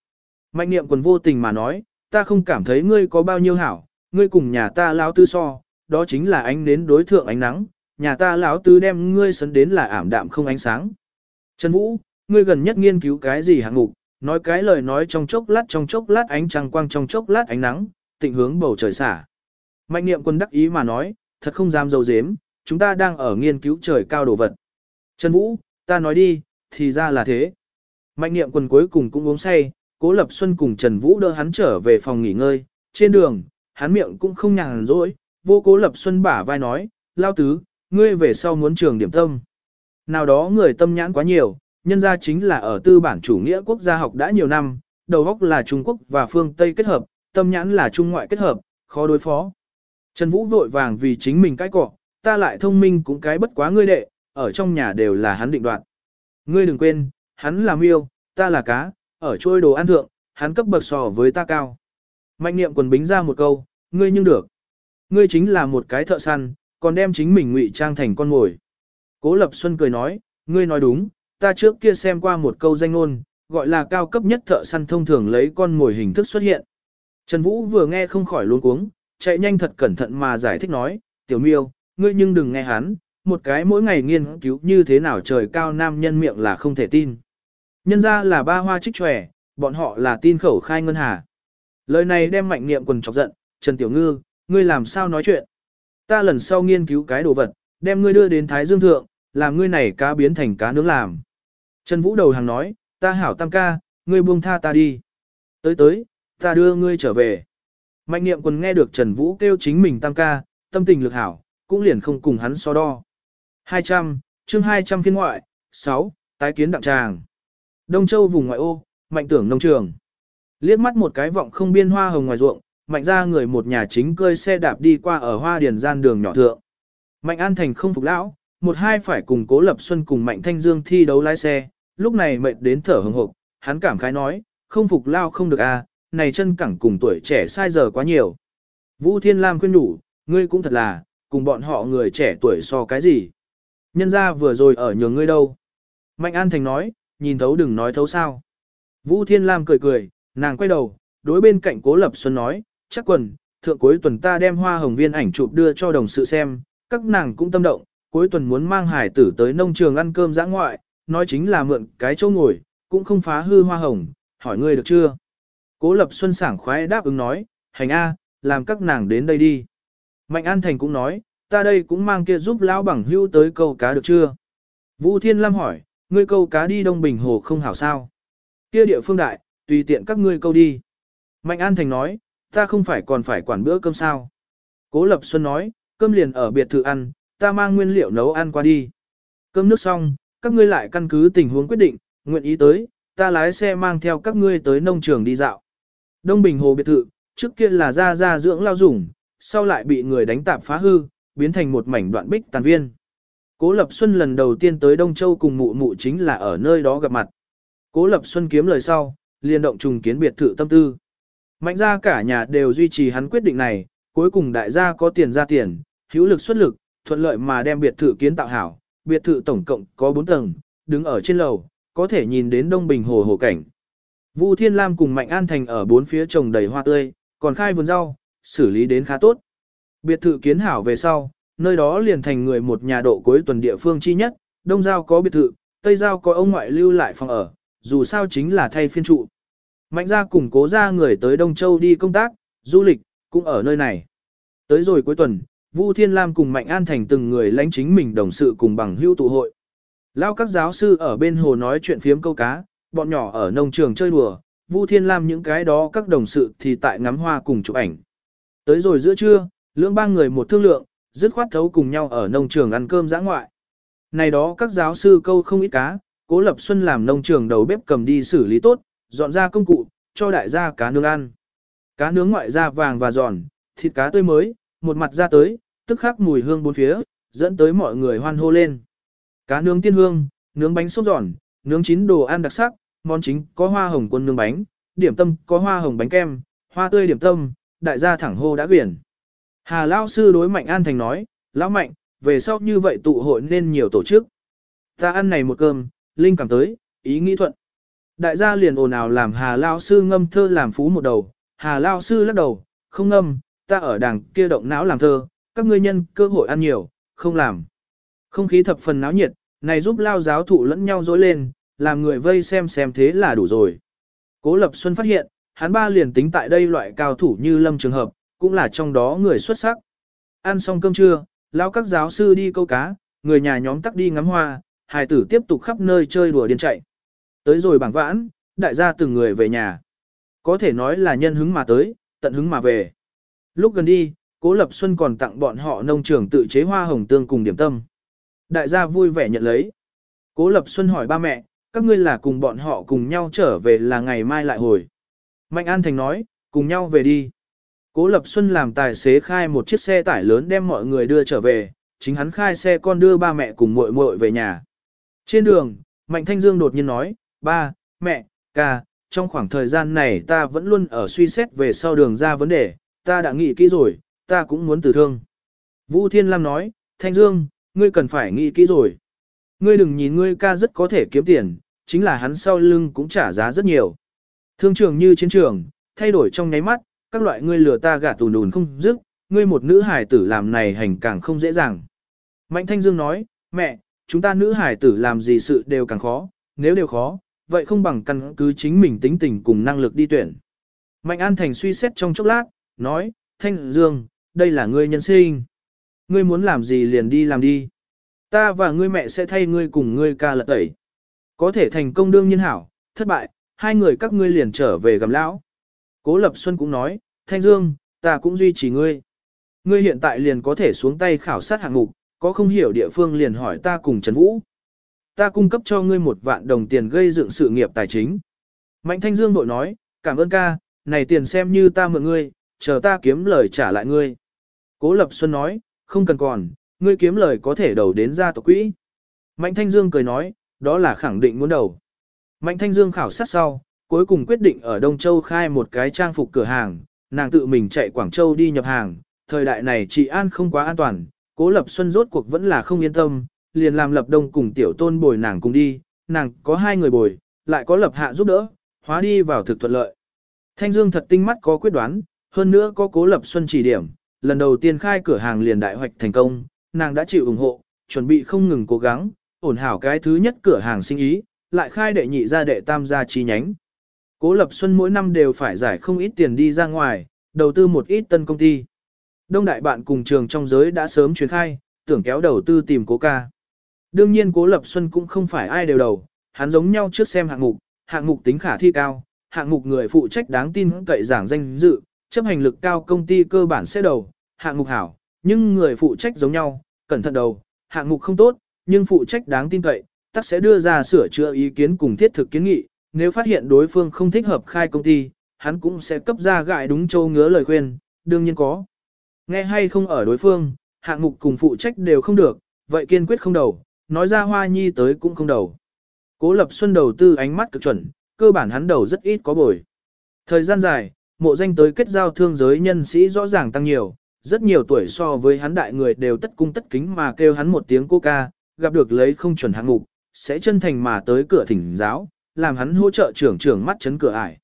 Mạnh niệm quần vô tình mà nói, ta không cảm thấy ngươi có bao nhiêu hảo, ngươi cùng nhà ta lao tư so, đó chính là ánh đến đối thượng ánh nắng, nhà ta lão tư đem ngươi sấn đến là ảm đạm không ánh sáng. Trần Vũ, ngươi gần nhất nghiên cứu cái gì hạng mục, nói cái lời nói trong chốc lát trong chốc lát ánh trăng quang trong chốc lát ánh nắng, tịnh hướng bầu trời xả. Mạnh niệm quân đắc ý mà nói, thật không dám dâu dếm, chúng ta đang ở nghiên cứu trời cao đồ vật. Trần Vũ, ta nói đi, thì ra là thế. Mạnh niệm quân cuối cùng cũng uống say, Cố Lập Xuân cùng Trần Vũ đỡ hắn trở về phòng nghỉ ngơi, trên đường, hắn miệng cũng không nhàn rỗi, vô Cố Lập Xuân bả vai nói, lao tứ, ngươi về sau muốn trường điểm tâm. Nào đó người tâm nhãn quá nhiều, nhân ra chính là ở tư bản chủ nghĩa quốc gia học đã nhiều năm, đầu góc là Trung Quốc và phương Tây kết hợp, tâm nhãn là Trung ngoại kết hợp, khó đối phó. Trần Vũ vội vàng vì chính mình cái cọ, ta lại thông minh cũng cái bất quá ngươi đệ, ở trong nhà đều là hắn định đoạt. Ngươi đừng quên, hắn là miêu, ta là cá, ở trôi đồ ăn thượng, hắn cấp bậc so với ta cao. Mạnh niệm quần bính ra một câu, ngươi nhưng được. Ngươi chính là một cái thợ săn, còn đem chính mình ngụy trang thành con mồi. Cố Lập Xuân cười nói, ngươi nói đúng, ta trước kia xem qua một câu danh ngôn, gọi là cao cấp nhất thợ săn thông thường lấy con mồi hình thức xuất hiện. Trần Vũ vừa nghe không khỏi luống cuống, chạy nhanh thật cẩn thận mà giải thích nói, tiểu miêu, ngươi nhưng đừng nghe hắn, một cái mỗi ngày nghiên cứu như thế nào trời cao nam nhân miệng là không thể tin. Nhân ra là ba hoa trích tròe, bọn họ là tin khẩu khai ngân hà. Lời này đem mạnh niệm quần chọc giận, Trần Tiểu Ngư, ngươi làm sao nói chuyện? Ta lần sau nghiên cứu cái đồ vật, đem ngươi đưa đến Thái Dương Thượng, làm ngươi này cá biến thành cá nướng làm. Trần Vũ đầu hàng nói, ta hảo tam ca, ngươi buông tha ta đi. Tới tới, ta đưa ngươi trở về. Mạnh niệm quần nghe được Trần Vũ kêu chính mình tam ca, tâm tình lực hảo, cũng liền không cùng hắn so đo. 200, chương 200 phiên ngoại, 6, tái kiến đặng tràng. Đông Châu vùng ngoại ô, mạnh tưởng nông trường. Liếc mắt một cái vọng không biên hoa hồng ngoài ruộng, mạnh ra người một nhà chính cơi xe đạp đi qua ở hoa điền gian đường nhỏ thượng. Mạnh An Thành không phục lão, một hai phải cùng Cố Lập Xuân cùng Mạnh Thanh Dương thi đấu lái xe, lúc này mệt đến thở hừng hực, hắn cảm khái nói, không phục lao không được à, này chân cẳng cùng tuổi trẻ sai giờ quá nhiều. Vũ Thiên Lam khuyên nhủ, ngươi cũng thật là, cùng bọn họ người trẻ tuổi so cái gì. Nhân ra vừa rồi ở nhường ngươi đâu. Mạnh An Thành nói, nhìn thấu đừng nói thấu sao. Vũ Thiên Lam cười cười, nàng quay đầu, đối bên cạnh Cố Lập Xuân nói, chắc quần, thượng cuối tuần ta đem hoa hồng viên ảnh chụp đưa cho đồng sự xem, các nàng cũng tâm động, cuối tuần muốn mang hải tử tới nông trường ăn cơm giã ngoại, nói chính là mượn cái chỗ ngồi, cũng không phá hư hoa hồng, hỏi ngươi được chưa? Cố Lập Xuân sảng khoái đáp ứng nói, hành A, làm các nàng đến đây đi. Mạnh An Thành cũng nói, ta đây cũng mang kia giúp lão bằng hưu tới câu cá được chưa? Vũ Thiên Lam hỏi, ngươi câu cá đi Đông Bình Hồ không hảo sao? Kia địa phương đại, tùy tiện các ngươi câu đi. Mạnh An Thành nói, ta không phải còn phải quản bữa cơm sao? Cố Lập Xuân nói, cơm liền ở biệt thự ăn, ta mang nguyên liệu nấu ăn qua đi. Cơm nước xong, các ngươi lại căn cứ tình huống quyết định, nguyện ý tới, ta lái xe mang theo các ngươi tới nông trường đi dạo. Đông Bình Hồ biệt thự, trước kia là ra ra dưỡng lao dùng, sau lại bị người đánh tạp phá hư, biến thành một mảnh đoạn bích tàn viên. Cố Lập Xuân lần đầu tiên tới Đông Châu cùng mụ mụ chính là ở nơi đó gặp mặt. Cố Lập Xuân kiếm lời sau, liền động trùng kiến biệt thự tâm tư. Mạnh ra cả nhà đều duy trì hắn quyết định này, cuối cùng đại gia có tiền ra tiền, hữu lực xuất lực, thuận lợi mà đem biệt thự kiến tạo hảo, biệt thự tổng cộng có 4 tầng, đứng ở trên lầu, có thể nhìn đến đông bình hồ hồ cảnh. Vu Thiên Lam cùng Mạnh An Thành ở bốn phía trồng đầy hoa tươi, còn khai vườn rau, xử lý đến khá tốt. Biệt thự kiến hảo về sau, nơi đó liền thành người một nhà độ cuối tuần địa phương chi nhất, đông giao có biệt thự, tây giao có ông ngoại lưu lại phòng ở, dù sao chính là thay phiên trụ. Mạnh ra cùng cố ra người tới Đông Châu đi công tác, du lịch, cũng ở nơi này. Tới rồi cuối tuần, Vu Thiên Lam cùng Mạnh An Thành từng người lãnh chính mình đồng sự cùng bằng hữu tụ hội. Lao các giáo sư ở bên hồ nói chuyện phiếm câu cá, bọn nhỏ ở nông trường chơi đùa, Vu Thiên Lam những cái đó các đồng sự thì tại ngắm hoa cùng chụp ảnh. Tới rồi giữa trưa, lưỡng ba người một thương lượng, dứt khoát thấu cùng nhau ở nông trường ăn cơm giã ngoại. Này đó các giáo sư câu không ít cá, Cố Lập Xuân làm nông trường đầu bếp cầm đi xử lý tốt, dọn ra công cụ, cho đại gia cá nướng ăn. Cá nướng ngoại da vàng và giòn, thịt cá tươi mới, một mặt ra tới, tức khắc mùi hương bốn phía, dẫn tới mọi người hoan hô lên. Cá nướng tiên hương, nướng bánh sốt giòn, nướng chín đồ ăn đặc sắc, món chính có hoa hồng quân nướng bánh, điểm tâm có hoa hồng bánh kem, hoa tươi điểm tâm, đại gia thẳng hô đã quyển. Hà Lao sư đối Mạnh An Thành nói, Lão Mạnh, về sau như vậy tụ hội nên nhiều tổ chức. Ta ăn này một cơm, Linh cảm tới, ý nghĩ thuận. Đại gia liền ồn ào làm Hà Lao sư ngâm thơ làm phú một đầu, Hà Lao sư lắc đầu, không ngâm, ta ở đàng kia động não làm thơ, các ngươi nhân cơ hội ăn nhiều, không làm. Không khí thập phần náo nhiệt, này giúp lao giáo thụ lẫn nhau dối lên, làm người vây xem xem thế là đủ rồi. Cố Lập Xuân phát hiện, hắn ba liền tính tại đây loại cao thủ như lâm trường hợp, cũng là trong đó người xuất sắc. Ăn xong cơm trưa, lao các giáo sư đi câu cá, người nhà nhóm tắc đi ngắm hoa, hài tử tiếp tục khắp nơi chơi đùa điên chạy. Tới rồi bảng vãn, đại gia từng người về nhà. Có thể nói là nhân hứng mà tới, tận hứng mà về. Lúc gần đi, Cố Lập Xuân còn tặng bọn họ nông trường tự chế hoa hồng tương cùng điểm tâm. Đại gia vui vẻ nhận lấy. Cố Lập Xuân hỏi ba mẹ, các ngươi là cùng bọn họ cùng nhau trở về là ngày mai lại hồi. Mạnh An Thành nói, cùng nhau về đi. Cố Lập Xuân làm tài xế khai một chiếc xe tải lớn đem mọi người đưa trở về, chính hắn khai xe con đưa ba mẹ cùng muội muội về nhà. Trên đường, Mạnh Thanh Dương đột nhiên nói, ba, mẹ, ca, trong khoảng thời gian này ta vẫn luôn ở suy xét về sau đường ra vấn đề, ta đã nghĩ kỹ rồi, ta cũng muốn tử thương. Vũ Thiên Lam nói, Thanh Dương, ngươi cần phải nghĩ kỹ rồi. Ngươi đừng nhìn ngươi ca rất có thể kiếm tiền, chính là hắn sau lưng cũng trả giá rất nhiều. Thương trường như chiến trường, thay đổi trong nháy mắt, các loại ngươi lừa ta gạt tù đùn không dứt, ngươi một nữ hải tử làm này hành càng không dễ dàng. Mạnh Thanh Dương nói, mẹ, chúng ta nữ hải tử làm gì sự đều càng khó, nếu đều khó, vậy không bằng căn cứ chính mình tính tình cùng năng lực đi tuyển. Mạnh An Thành suy xét trong chốc lát, nói, Thanh Dương, đây là ngươi nhân sinh. Ngươi muốn làm gì liền đi làm đi. Ta và ngươi mẹ sẽ thay ngươi cùng ngươi ca lật tẩy. Có thể thành công đương nhiên hảo, thất bại, hai người các ngươi liền trở về gặp lão. Cố Lập Xuân cũng nói, Thanh Dương, ta cũng duy trì ngươi. Ngươi hiện tại liền có thể xuống tay khảo sát hạng mục, có không hiểu địa phương liền hỏi ta cùng Trần Vũ. Ta cung cấp cho ngươi một vạn đồng tiền gây dựng sự nghiệp tài chính. Mạnh Thanh Dương bội nói, cảm ơn ca, này tiền xem như ta mượn ngươi, chờ ta kiếm lời trả lại ngươi. Cố Lập Xuân nói, không cần còn, ngươi kiếm lời có thể đầu đến gia tộc quỹ. Mạnh Thanh Dương cười nói, đó là khẳng định muốn đầu. Mạnh Thanh Dương khảo sát sau, cuối cùng quyết định ở Đông Châu khai một cái trang phục cửa hàng, nàng tự mình chạy Quảng Châu đi nhập hàng, thời đại này trị an không quá an toàn, Cố Lập Xuân rốt cuộc vẫn là không yên tâm, liền làm Lập Đông cùng tiểu tôn bồi nàng cùng đi, nàng có hai người bồi, lại có Lập Hạ giúp đỡ, hóa đi vào thực thuận lợi. Thanh Dương thật tinh mắt có quyết đoán, hơn nữa có Cố Lập Xuân chỉ điểm, lần đầu tiên khai cửa hàng liền đại hoạch thành công, nàng đã chịu ủng hộ, chuẩn bị không ngừng cố gắng, ổn hảo cái thứ nhất cửa hàng sinh ý, lại khai đệ nhị ra đệ tam gia chi nhánh. Cố Lập Xuân mỗi năm đều phải giải không ít tiền đi ra ngoài, đầu tư một ít tân công ty. Đông đại bạn cùng trường trong giới đã sớm truyền khai, tưởng kéo đầu tư tìm cố ca. Đương nhiên Cố Lập Xuân cũng không phải ai đều đầu, hắn giống nhau trước xem hạng mục, hạng mục tính khả thi cao, hạng mục người phụ trách đáng tin cậy giảng danh dự, chấp hành lực cao công ty cơ bản sẽ đầu, hạng mục hảo, nhưng người phụ trách giống nhau, cẩn thận đầu, hạng mục không tốt, nhưng phụ trách đáng tin cậy, tắc sẽ đưa ra sửa chữa ý kiến cùng thiết thực kiến nghị, nếu phát hiện đối phương không thích hợp khai công ty, hắn cũng sẽ cấp ra gại đúng châu ngứa lời khuyên, đương nhiên có. Nghe hay không ở đối phương, hạng mục cùng phụ trách đều không được, vậy kiên quyết không đầu, nói ra hoa nhi tới cũng không đầu. Cố Lập Xuân đầu tư ánh mắt cực chuẩn, cơ bản hắn đầu rất ít có bồi. Thời gian dài, mộ danh tới kết giao thương giới nhân sĩ rõ ràng tăng nhiều, rất nhiều tuổi so với hắn đại người đều tất cung tất kính mà kêu hắn một tiếng cô ca, gặp được lấy không chuẩn hạng mục, sẽ chân thành mà tới cửa thỉnh giáo, làm hắn hỗ trợ trưởng trưởng mắt chấn cửa ải.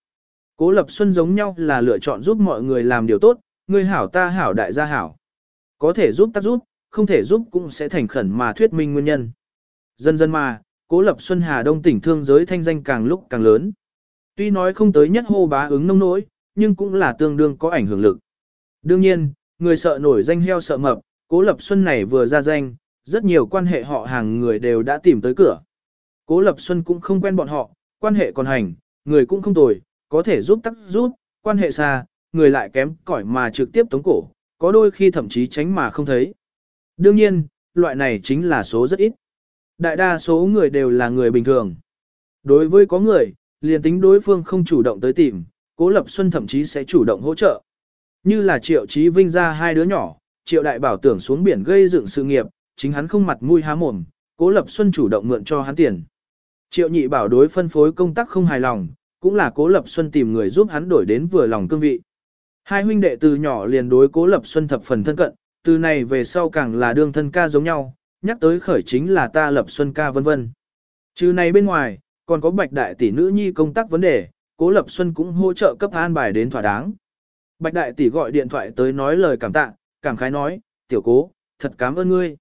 Cố Lập Xuân giống nhau là lựa chọn giúp mọi người làm điều tốt, người hảo ta hảo đại gia hảo. Có thể giúp ta giúp, không thể giúp cũng sẽ thành khẩn mà thuyết minh nguyên nhân. Dần dần mà, Cố Lập Xuân Hà Đông tỉnh thương giới thanh danh càng lúc càng lớn. Tuy nói không tới nhất hô bá ứng nông nỗi, nhưng cũng là tương đương có ảnh hưởng lực. Đương nhiên, người sợ nổi danh heo sợ mập, Cố Lập Xuân này vừa ra danh, rất nhiều quan hệ họ hàng người đều đã tìm tới cửa. Cố Lập Xuân cũng không quen bọn họ, quan hệ còn hành, người cũng không tồi, có thể giúp tắc giúp, quan hệ xa, người lại kém cỏi mà trực tiếp tống cổ, có đôi khi thậm chí tránh mà không thấy. Đương nhiên, loại này chính là số rất ít. Đại đa số người đều là người bình thường. Đối với có người, liền tính đối phương không chủ động tới tìm, Cố Lập Xuân thậm chí sẽ chủ động hỗ trợ. Như là Triệu Chí Vinh ra hai đứa nhỏ, Triệu Đại Bảo tưởng xuống biển gây dựng sự nghiệp, chính hắn không mặt mũi há mồm, Cố Lập Xuân chủ động mượn cho hắn tiền. Triệu Nhị Bảo đối phân phối công tác không hài lòng, cũng là Cố Lập Xuân tìm người giúp hắn đổi đến vừa lòng cương vị. Hai huynh đệ từ nhỏ liền đối Cố Lập Xuân thập phần thân cận, từ này về sau càng là đương thân ca giống nhau, nhắc tới khởi chính là ta Lập Xuân ca vân vân. Trừ này bên ngoài, còn có Bạch Đại tỷ nữ nhi công tác vấn đề, Cố Lập Xuân cũng hỗ trợ cấp an bài đến thỏa đáng. Bạch Đại tỷ gọi điện thoại tới nói lời cảm tạ, cảm khái nói, tiểu cố, thật cảm ơn ngươi.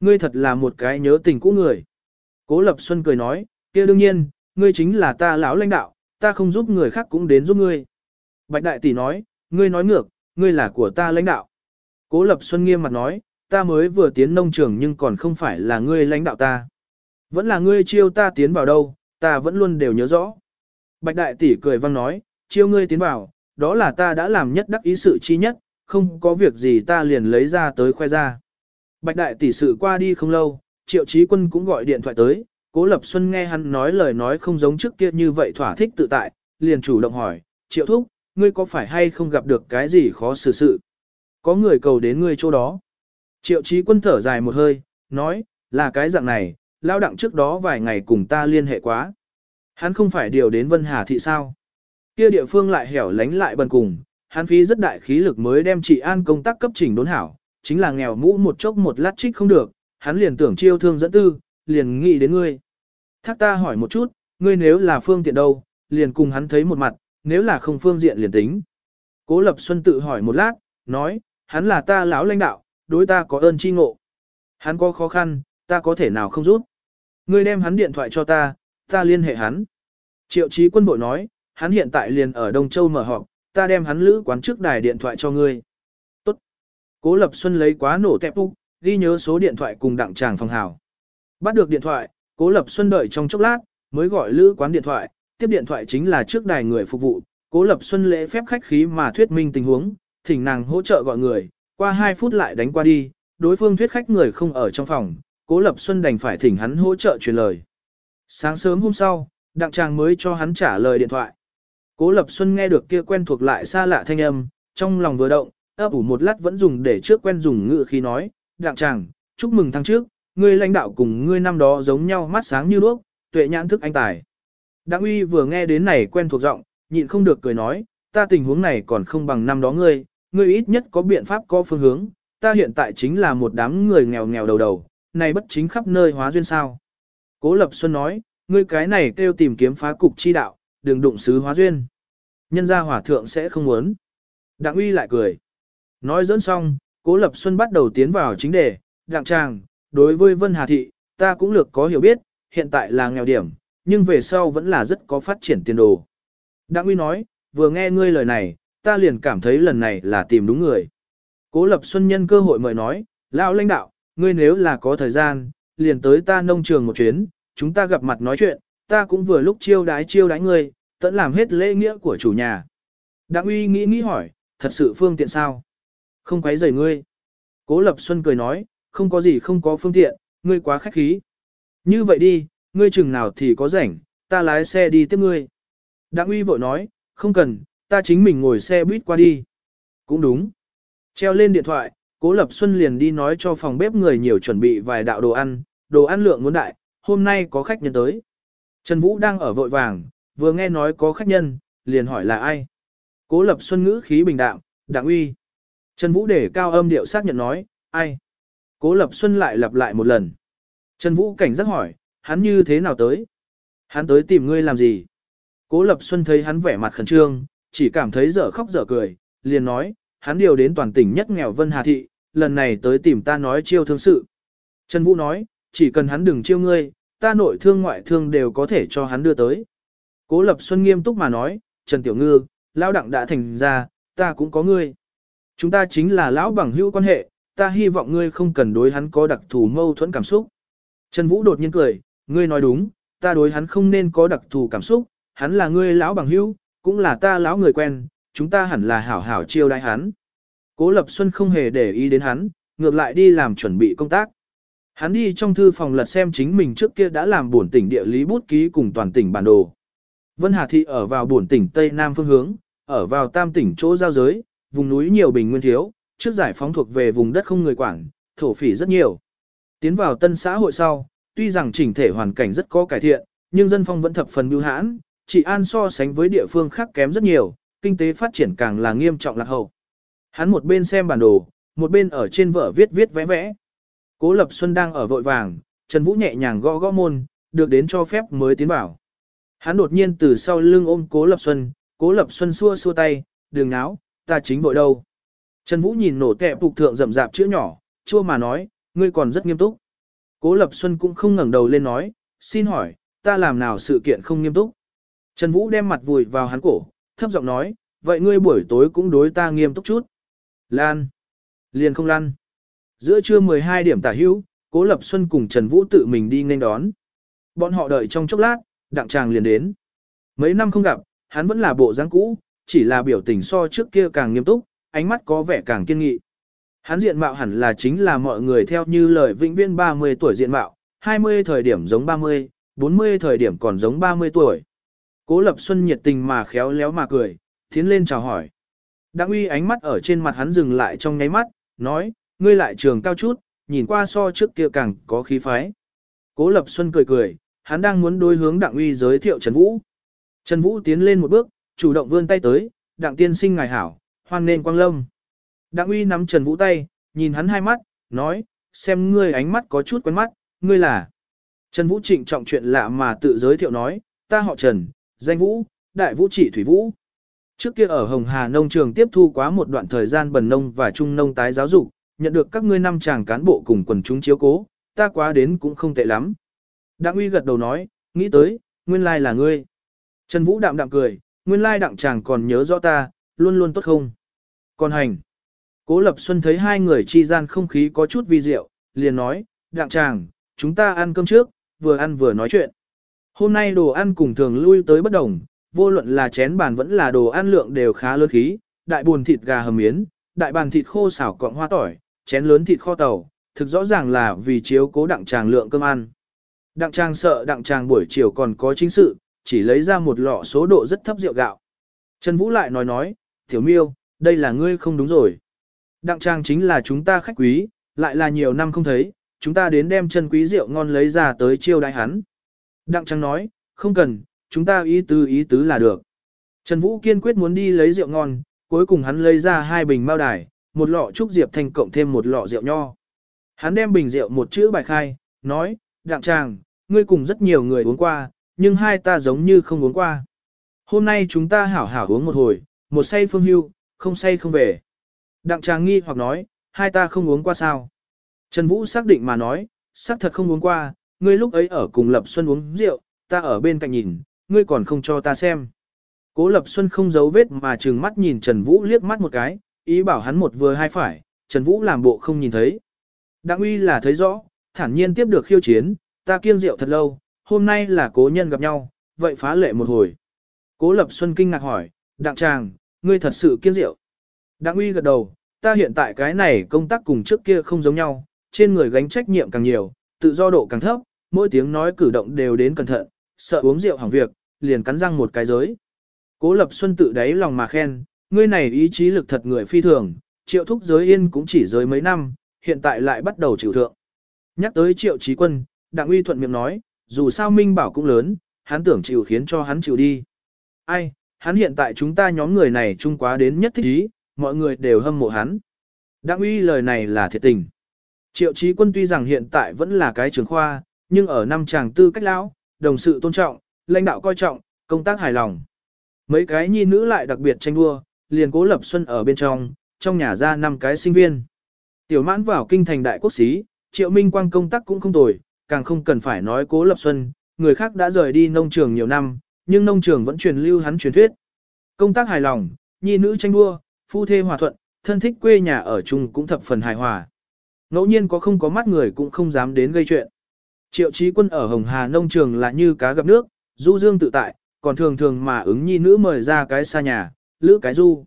Ngươi thật là một cái nhớ tình cũ người. Cố Lập Xuân cười nói, kia đương nhiên, ngươi chính là ta lão lãnh đạo, ta không giúp người khác cũng đến giúp ngươi. Bạch Đại tỷ nói, ngươi nói ngược, ngươi là của ta lãnh đạo. Cố Lập Xuân nghiêm mặt nói, ta mới vừa tiến nông trường nhưng còn không phải là ngươi lãnh đạo ta. Vẫn là ngươi chiêu ta tiến vào đâu, ta vẫn luôn đều nhớ rõ. Bạch Đại tỷ cười vang nói, chiêu ngươi tiến vào, đó là ta đã làm nhất đắc ý sự chi nhất, không có việc gì ta liền lấy ra tới khoe ra. Bạch Đại tỷ sự qua đi không lâu, Triệu Chí Quân cũng gọi điện thoại tới, Cố Lập Xuân nghe hắn nói lời nói không giống trước kia như vậy thỏa thích tự tại, liền chủ động hỏi, Triệu Thúc, ngươi có phải hay không gặp được cái gì khó xử sự? Có người cầu đến ngươi chỗ đó. Triệu Chí Quân thở dài một hơi, nói, là cái dạng này, lao đặng trước đó vài ngày cùng ta liên hệ quá. Hắn không phải điều đến Vân Hà thị sao? Kia địa phương lại hẻo lánh lại bần cùng, hắn phí rất đại khí lực mới đem chị an công tác cấp trình đốn hảo, chính là nghèo mũ một chốc một lát trích không được, hắn liền tưởng chiêu thương dẫn tư, liền nghĩ đến ngươi. Thác ta hỏi một chút, ngươi nếu là phương tiện đâu, liền cùng hắn thấy một mặt, nếu là không phương diện liền tính. Cố Lập Xuân tự hỏi một lát, nói, hắn là ta lão lãnh đạo, đối ta có ơn chi ngộ. Hắn có khó khăn, ta có thể nào không giúp. Ngươi đem hắn điện thoại cho ta, ta liên hệ hắn. Triệu chí quân Bội nói, hắn hiện tại liền ở Đông Châu mở họp, ta đem hắn lữ quán trước đài điện thoại cho ngươi. Tốt. Cố Lập Xuân lấy quá nổ tẹp úc, ghi nhớ số điện thoại cùng đặng tràng phòng hảo. Bắt được điện thoại, Cố Lập Xuân đợi trong chốc lát, mới gọi lữ quán điện thoại, tiếp điện thoại chính là trước đài người phục vụ. Cố Lập Xuân lễ phép khách khí mà thuyết minh tình huống, thỉnh nàng hỗ trợ gọi người, qua 2 phút lại đánh qua đi, đối phương thuyết khách người không ở trong phòng, Cố Lập Xuân đành phải thỉnh hắn hỗ trợ truyền lời. Sáng sớm hôm sau, đặng tràng mới cho hắn trả lời điện thoại. Cố Lập Xuân nghe được kia quen thuộc lại xa lạ thanh âm, trong lòng vừa động, ấp ủ một lát vẫn dùng để trước quen dùng ngữ khi nói, đặng tràng, chúc mừng tháng trước, ngươi lãnh đạo cùng ngươi năm đó giống nhau mắt sáng như đuốc, tuệ nhãn thức anh tài. Đặng uy vừa nghe đến này quen thuộc giọng, nhịn không được cười nói, ta tình huống này còn không bằng năm đó ngươi, ngươi ít nhất có biện pháp có phương hướng, ta hiện tại chính là một đám người nghèo nghèo đầu đầu, này bất chính khắp nơi hóa duyên sao. Cố Lập Xuân nói, ngươi cái này kêu tìm kiếm phá cục chi đạo, đừng đụng xứ hóa duyên. Nhân gia hỏa thượng sẽ không muốn. Đặng uy lại cười. Nói dẫn xong, Cố Lập Xuân bắt đầu tiến vào chính đề, đặng tràng, đối với Vân Hà Thị, ta cũng lược có hiểu biết, hiện tại là nghèo điểm, nhưng về sau vẫn là rất có phát triển tiền đồ. Đặng uy nói, vừa nghe ngươi lời này, ta liền cảm thấy lần này là tìm đúng người. Cố Lập Xuân nhân cơ hội mời nói, lão lãnh đạo, ngươi nếu là có thời gian, liền tới ta nông trường một chuyến, chúng ta gặp mặt nói chuyện, ta cũng vừa lúc chiêu đái chiêu đái ngươi, tận làm hết lễ nghĩa của chủ nhà. Đặng uy nghĩ nghĩ hỏi, thật sự phương tiện sao? Không quấy rầy ngươi. Cố Lập Xuân cười nói, không có gì không có phương tiện, ngươi quá khách khí. Như vậy đi, ngươi chừng nào thì có rảnh, ta lái xe đi tiếp ngươi. Đặng uy vội nói, không cần, ta chính mình ngồi xe buýt qua đi. Cũng đúng. Treo lên điện thoại, Cố Lập Xuân liền đi nói cho phòng bếp người nhiều chuẩn bị vài đạo đồ ăn, đồ ăn lượng muốn đại, hôm nay có khách nhân tới. Trần Vũ đang ở vội vàng, vừa nghe nói có khách nhân, liền hỏi là ai. Cố Lập Xuân ngữ khí bình đạm, đặng uy. Trần Vũ để cao âm điệu xác nhận nói, ai. Cố Lập Xuân lại lặp lại một lần. Trần Vũ cảnh giác hỏi, hắn như thế nào tới? Hắn tới tìm ngươi làm gì? Cố Lập Xuân thấy hắn vẻ mặt khẩn trương, chỉ cảm thấy dở khóc dở cười, liền nói, hắn điều đến toàn tỉnh nhất nghèo Vân Hà Thị, lần này tới tìm ta nói chiêu thương sự. Trần Vũ nói, chỉ cần hắn đừng chiêu ngươi, ta nội thương ngoại thương đều có thể cho hắn đưa tới. Cố Lập Xuân nghiêm túc mà nói, Trần Tiểu Ngư, lão đặng đã thành ra, ta cũng có ngươi. Chúng ta chính là lão bằng hữu quan hệ, ta hy vọng ngươi không cần đối hắn có đặc thù mâu thuẫn cảm xúc. Trần Vũ đột nhiên cười, ngươi nói đúng, ta đối hắn không nên có đặc thù cảm xúc, hắn là ngươi lão bằng hữu, cũng là ta lão người quen, chúng ta hẳn là hảo hảo chiêu đãi hắn. Cố Lập Xuân không hề để ý đến hắn, ngược lại đi làm chuẩn bị công tác. Hắn đi trong thư phòng lật xem chính mình trước kia đã làm buồn tỉnh địa lý bút ký cùng toàn tỉnh bản đồ. Vân Hà Thị ở vào buồn tỉnh Tây Nam phương hướng, ở vào tam tỉnh chỗ giao giới, vùng núi nhiều bình nguyên thiếu, trước giải phóng thuộc về vùng đất không người quản, thổ phỉ rất nhiều. Tiến vào tân xã hội sau, tuy rằng chỉnh thể hoàn cảnh rất có cải thiện, nhưng dân phong vẫn thập phần bưu hãn, chỉ an so sánh với địa phương khác kém rất nhiều, kinh tế phát triển càng là nghiêm trọng lạc hậu. Hắn một bên xem bản đồ, một bên ở trên vở viết viết vẽ vẽ. Cố Lập Xuân đang ở vội vàng, Trần Vũ nhẹ nhàng gõ gõ môn, được đến cho phép mới tiến vào. Hắn đột nhiên từ sau lưng ôm Cố Lập Xuân, Cố Lập Xuân xua xua tay, đường náo, ta chính vội đâu. Trần Vũ nhìn nổ tẹp phục thượng rậm rạp chữ nhỏ, chua mà nói, ngươi còn rất nghiêm túc. Cố Lập Xuân cũng không ngẩng đầu lên nói, xin hỏi, ta làm nào sự kiện không nghiêm túc. Trần Vũ đem mặt vùi vào hắn cổ, thấp giọng nói, vậy ngươi buổi tối cũng đối ta nghiêm túc chút. Lan. Liền không lan. Giữa trưa 12 điểm tả hữu, Cố Lập Xuân cùng Trần Vũ tự mình đi nên đón. Bọn họ đợi trong chốc lát, đặng tràng liền đến. Mấy năm không gặp, hắn vẫn là bộ dáng cũ, chỉ là biểu tình so trước kia càng nghiêm túc, ánh mắt có vẻ càng kiên nghị. Hắn diện mạo hẳn là chính là mọi người theo như lời vĩnh viên 30 tuổi diện mạo, 20 thời điểm giống 30, 40 thời điểm còn giống 30 tuổi. Cố Lập Xuân nhiệt tình mà khéo léo mà cười, tiến lên chào hỏi. Đặng uy ánh mắt ở trên mặt hắn dừng lại trong nháy mắt, nói, ngươi lại trường cao chút, nhìn qua so trước kia càng có khí phái. Cố Lập Xuân cười cười, hắn đang muốn đối hướng Đặng uy giới thiệu Trần Vũ. Trần Vũ tiến lên một bước, chủ động vươn tay tới, Đặng tiên sinh ngài hảo, hoan nên quang lâm. Đặng uy nắm Trần Vũ tay, nhìn hắn hai mắt, nói, xem ngươi ánh mắt có chút quen mắt, ngươi là. Trần Vũ trịnh trọng chuyện lạ mà tự giới thiệu nói, ta họ Trần, danh Vũ, đại vũ trị thủy vũ. Trước kia ở Hồng Hà nông trường tiếp thu quá một đoạn thời gian bần nông và trung nông tái giáo dục, nhận được các ngươi năm chàng cán bộ cùng quần chúng chiếu cố, ta quá đến cũng không tệ lắm. Đặng uy gật đầu nói, nghĩ tới, nguyên lai là ngươi. Trần Vũ đạm đạm cười, nguyên lai đặng chàng còn nhớ rõ ta, luôn luôn tốt không. Còn hành. Cố Lập Xuân thấy hai người chi gian không khí có chút vi diệu, liền nói, đặng chàng, chúng ta ăn cơm trước, vừa ăn vừa nói chuyện. Hôm nay đồ ăn cùng thường lui tới bất đồng, vô luận là chén bàn vẫn là đồ ăn lượng đều khá lớn khí, đại buồn thịt gà hầm miến, đại bàn thịt khô xào cọng hoa tỏi, chén lớn thịt kho tàu, thực rõ ràng là vì chiếu cố đặng tràng lượng cơm ăn. Đặng tràng sợ đặng tràng buổi chiều còn có chính sự, chỉ lấy ra một lọ số độ rất thấp rượu gạo. Trần Vũ lại nói nói, tiểu miêu, đây là ngươi không đúng rồi. Đặng tràng chính là chúng ta khách quý, lại là nhiều năm không thấy, chúng ta đến đem chân quý rượu ngon lấy ra tới chiêu đãi hắn. Đặng Trăng nói, không cần, chúng ta ý tứ ý tứ là được. Trần Vũ kiên quyết muốn đi lấy rượu ngon, cuối cùng hắn lấy ra hai bình mao đài, một lọ trúc diệp thành cộng thêm một lọ rượu nho. Hắn đem bình rượu một chữ bài khai, nói, đặng tràng, ngươi cùng rất nhiều người uống qua, nhưng hai ta giống như không uống qua. Hôm nay chúng ta hảo hảo uống một hồi, một say phương hưu, không say không về. Đặng tràng nghi hoặc nói, hai ta không uống qua sao. Trần Vũ xác định mà nói, xác thật không uống qua, ngươi lúc ấy ở cùng Lập Xuân uống rượu, ta ở bên cạnh nhìn, ngươi còn không cho ta xem. Cố Lập Xuân không giấu vết mà trừng mắt nhìn Trần Vũ liếc mắt một cái, ý bảo hắn một vừa hai phải, Trần Vũ làm bộ không nhìn thấy. Đặng uy là thấy rõ, thản nhiên tiếp được khiêu chiến, ta kiêng rượu thật lâu, hôm nay là cố nhân gặp nhau, vậy phá lệ một hồi. Cố Lập Xuân kinh ngạc hỏi, Đặng Tràng, ngươi thật sự kiêng rượu. Đặng uy gật đầu, ta hiện tại cái này công tác cùng trước kia không giống nhau, trên người gánh trách nhiệm càng nhiều, tự do độ càng thấp, mỗi tiếng nói cử động đều đến cẩn thận, sợ uống rượu hỏng việc, liền cắn răng một cái giới. Cố Lập Xuân tự đáy lòng mà khen, ngươi này ý chí lực thật người phi thường, triệu thúc giới yên cũng chỉ giới mấy năm, hiện tại lại bắt đầu chịu thượng. Nhắc tới triệu trí quân, đặng uy thuận miệng nói, dù sao Minh Bảo cũng lớn, hắn tưởng chịu khiến cho hắn chịu đi. Ai, hắn hiện tại chúng ta nhóm người này chung quá đến nhất thích ý, mọi người đều hâm mộ hắn. Đặng uy lời này là thiệt tình. Triệu trí quân tuy rằng hiện tại vẫn là cái trường khoa, nhưng ở năm chàng tư cách lão, đồng sự tôn trọng, lãnh đạo coi trọng, công tác hài lòng. Mấy cái nhi nữ lại đặc biệt tranh đua, liền cố lập xuân ở bên trong, trong nhà ra năm cái sinh viên. Tiểu mãn vào kinh thành đại quốc sĩ, triệu minh quang công tác cũng không tồi, càng không cần phải nói cố lập xuân, người khác đã rời đi nông trường nhiều năm, nhưng nông trường vẫn truyền lưu hắn truyền thuyết. Công tác hài lòng, nhi nữ tranh đua, phu thê hòa thuận, thân thích quê nhà ở chung cũng thập phần hài hòa. Ngẫu nhiên có không có mắt người cũng không dám đến gây chuyện. Triệu trí quân ở Hồng Hà nông trường là như cá gặp nước, du dương tự tại, còn thường thường mà ứng nhi nữ mời ra cái xa nhà, lữ cái du.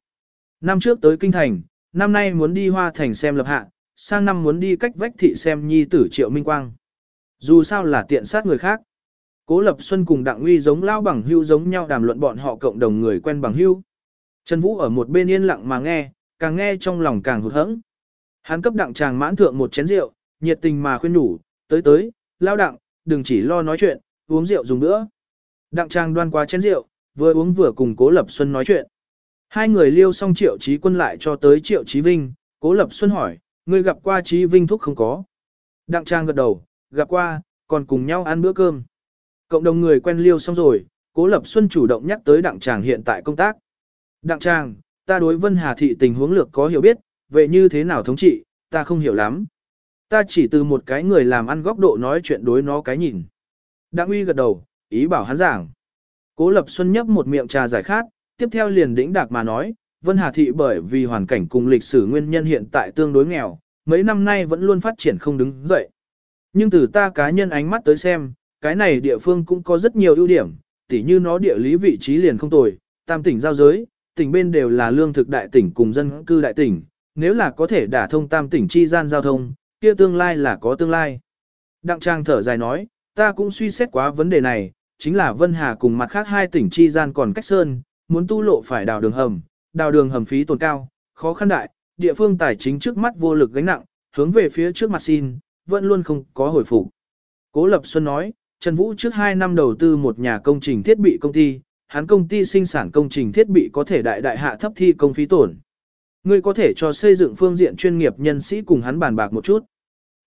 Năm trước tới Kinh Thành, năm nay muốn đi Hoa Thành xem lập hạ, sang năm muốn đi cách vách thị xem nhi tử Triệu Minh Quang. Dù sao là tiện sát người khác. Cố Lập Xuân cùng Đặng Uy giống lao bằng hưu giống nhau đàm luận bọn họ cộng đồng người quen bằng hưu. Trần Vũ ở một bên yên lặng mà nghe, càng nghe trong lòng càng hụt hẫng. Hắn cấp đặng chàng mãn thượng một chén rượu, nhiệt tình mà khuyên nhủ, tới tới, lao đặng, đừng chỉ lo nói chuyện, uống rượu dùng nữa. Đặng Trang đoan qua chén rượu, vừa uống vừa cùng Cố Lập Xuân nói chuyện. Hai người liêu xong triệu trí quân lại cho tới triệu trí vinh, Cố Lập Xuân hỏi, người gặp qua Chí vinh thúc không có. Đặng trang gật đầu, gặp qua, còn cùng nhau ăn bữa cơm. Cộng đồng người quen liêu xong rồi, Cố Lập Xuân chủ động nhắc tới đặng tràng hiện tại công tác. Đặng tràng, ta đối Vân Hà Thị tình huống lược có hiểu biết, về như thế nào thống trị, ta không hiểu lắm. Ta chỉ từ một cái người làm ăn góc độ nói chuyện đối nó cái nhìn. Đặng uy gật đầu, ý bảo hắn giảng. Cố Lập Xuân nhấp một miệng trà giải khát, tiếp theo liền đĩnh đạc mà nói, Vân Hà Thị bởi vì hoàn cảnh cùng lịch sử nguyên nhân hiện tại tương đối nghèo, mấy năm nay vẫn luôn phát triển không đứng dậy. Nhưng từ ta cá nhân ánh mắt tới xem, cái này địa phương cũng có rất nhiều ưu điểm, tỉ như nó địa lý vị trí liền không tồi, tam tỉnh giao giới, tỉnh bên đều là lương thực đại tỉnh cùng dân cư đại tỉnh, nếu là có thể đả thông tam tỉnh chi gian giao thông, kia tương lai là có tương lai. Đặng Trang thở dài nói, ta cũng suy xét quá vấn đề này, chính là Vân Hà cùng mặt khác hai tỉnh chi gian còn cách sơn, muốn tu lộ phải đào đường hầm, đào đường hầm phí tồn cao, khó khăn đại, địa phương tài chính trước mắt vô lực gánh nặng, hướng về phía trước mặt xin, vẫn luôn không có hồi phục. Cố Lập Xuân nói, Trần Vũ trước 2 năm đầu tư một nhà công trình thiết bị công ty, hắn công ty sinh sản công trình thiết bị có thể đại đại hạ thấp thi công phí tổn. Ngươi có thể cho xây dựng phương diện chuyên nghiệp nhân sĩ cùng hắn bàn bạc một chút.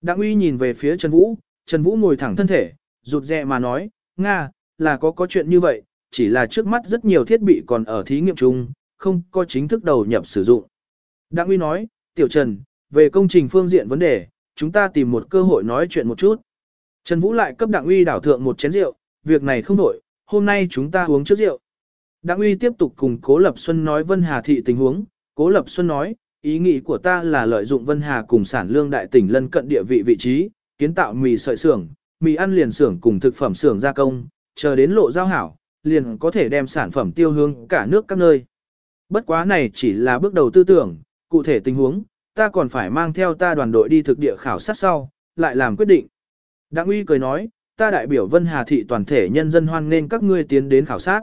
Đặng uy nhìn về phía Trần Vũ, Trần Vũ ngồi thẳng thân thể, rụt rè mà nói, Nga, là có có chuyện như vậy, chỉ là trước mắt rất nhiều thiết bị còn ở thí nghiệm chung, không có chính thức đầu nhập sử dụng. Đặng uy nói, Tiểu Trần, về công trình phương diện vấn đề, chúng ta tìm một cơ hội nói chuyện một chút. Trần Vũ lại cấp Đặng uy đảo thượng một chén rượu, việc này không đổi, hôm nay chúng ta uống trước rượu. Đặng uy tiếp tục cùng Cố Lập Xuân nói Vân Hà Thị tình huống, Cố Lập Xuân nói, ý nghĩ của ta là lợi dụng Vân Hà cùng sản lương đại tỉnh lân cận địa vị vị trí, kiến tạo mì sợi xưởng, mì ăn liền xưởng cùng thực phẩm xưởng gia công, chờ đến lộ giao hảo, liền có thể đem sản phẩm tiêu hướng cả nước các nơi. Bất quá này chỉ là bước đầu tư tưởng, cụ thể tình huống, ta còn phải mang theo ta đoàn đội đi thực địa khảo sát sau, lại làm quyết định. Đặng uy cười nói, ta đại biểu Vân Hà Thị toàn thể nhân dân hoan nên các ngươi tiến đến khảo sát.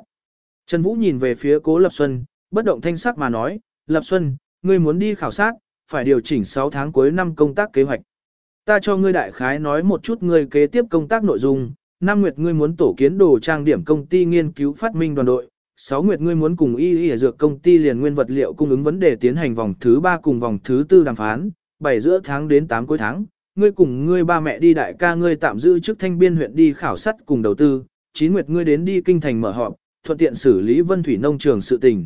Trần Vũ nhìn về phía Cố Lập Xuân, bất động thanh sắc mà nói, Lập Xuân, ngươi muốn đi khảo sát, phải điều chỉnh 6 tháng cuối năm công tác kế hoạch. Ta cho ngươi đại khái nói một chút ngươi kế tiếp công tác nội dung, năm nguyệt ngươi muốn tổ kiến đồ trang điểm công ty nghiên cứu phát minh đoàn đội, 6 nguyệt ngươi muốn cùng y y dược công ty liền nguyên vật liệu cung ứng vấn đề tiến hành vòng thứ 3 cùng vòng thứ 4 đàm phán, 7 giữa tháng đến 8 cuối tháng, ngươi cùng ngươi ba mẹ đi đại ca ngươi tạm giữ chức thanh biên huyện đi khảo sát cùng đầu tư, 9 nguyệt ngươi đến đi kinh thành mở họp, thuận tiện xử lý vân thủy nông trường sự tình.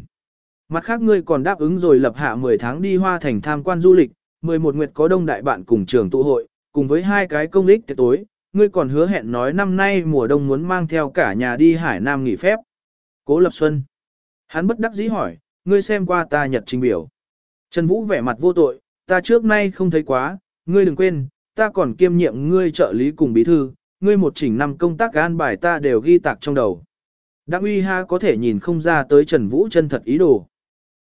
Mặt khác ngươi còn đáp ứng rồi lập hạ 10 tháng đi hoa thành tham quan du lịch, 11 nguyệt có đông đại bạn cùng trường tụ hội, cùng với hai cái công lịch tiệc tối, ngươi còn hứa hẹn nói năm nay mùa đông muốn mang theo cả nhà đi Hải Nam nghỉ phép. Cố Lập Xuân. Hắn bất đắc dĩ hỏi, ngươi xem qua ta nhật trình biểu. Trần Vũ vẻ mặt vô tội, ta trước nay không thấy quá, ngươi đừng quên, ta còn kiêm nhiệm ngươi trợ lý cùng bí thư, ngươi một chỉnh năm công tác gan bài ta đều ghi tạc trong đầu. Đặng uy ha có thể nhìn không ra tới Trần Vũ chân thật ý đồ.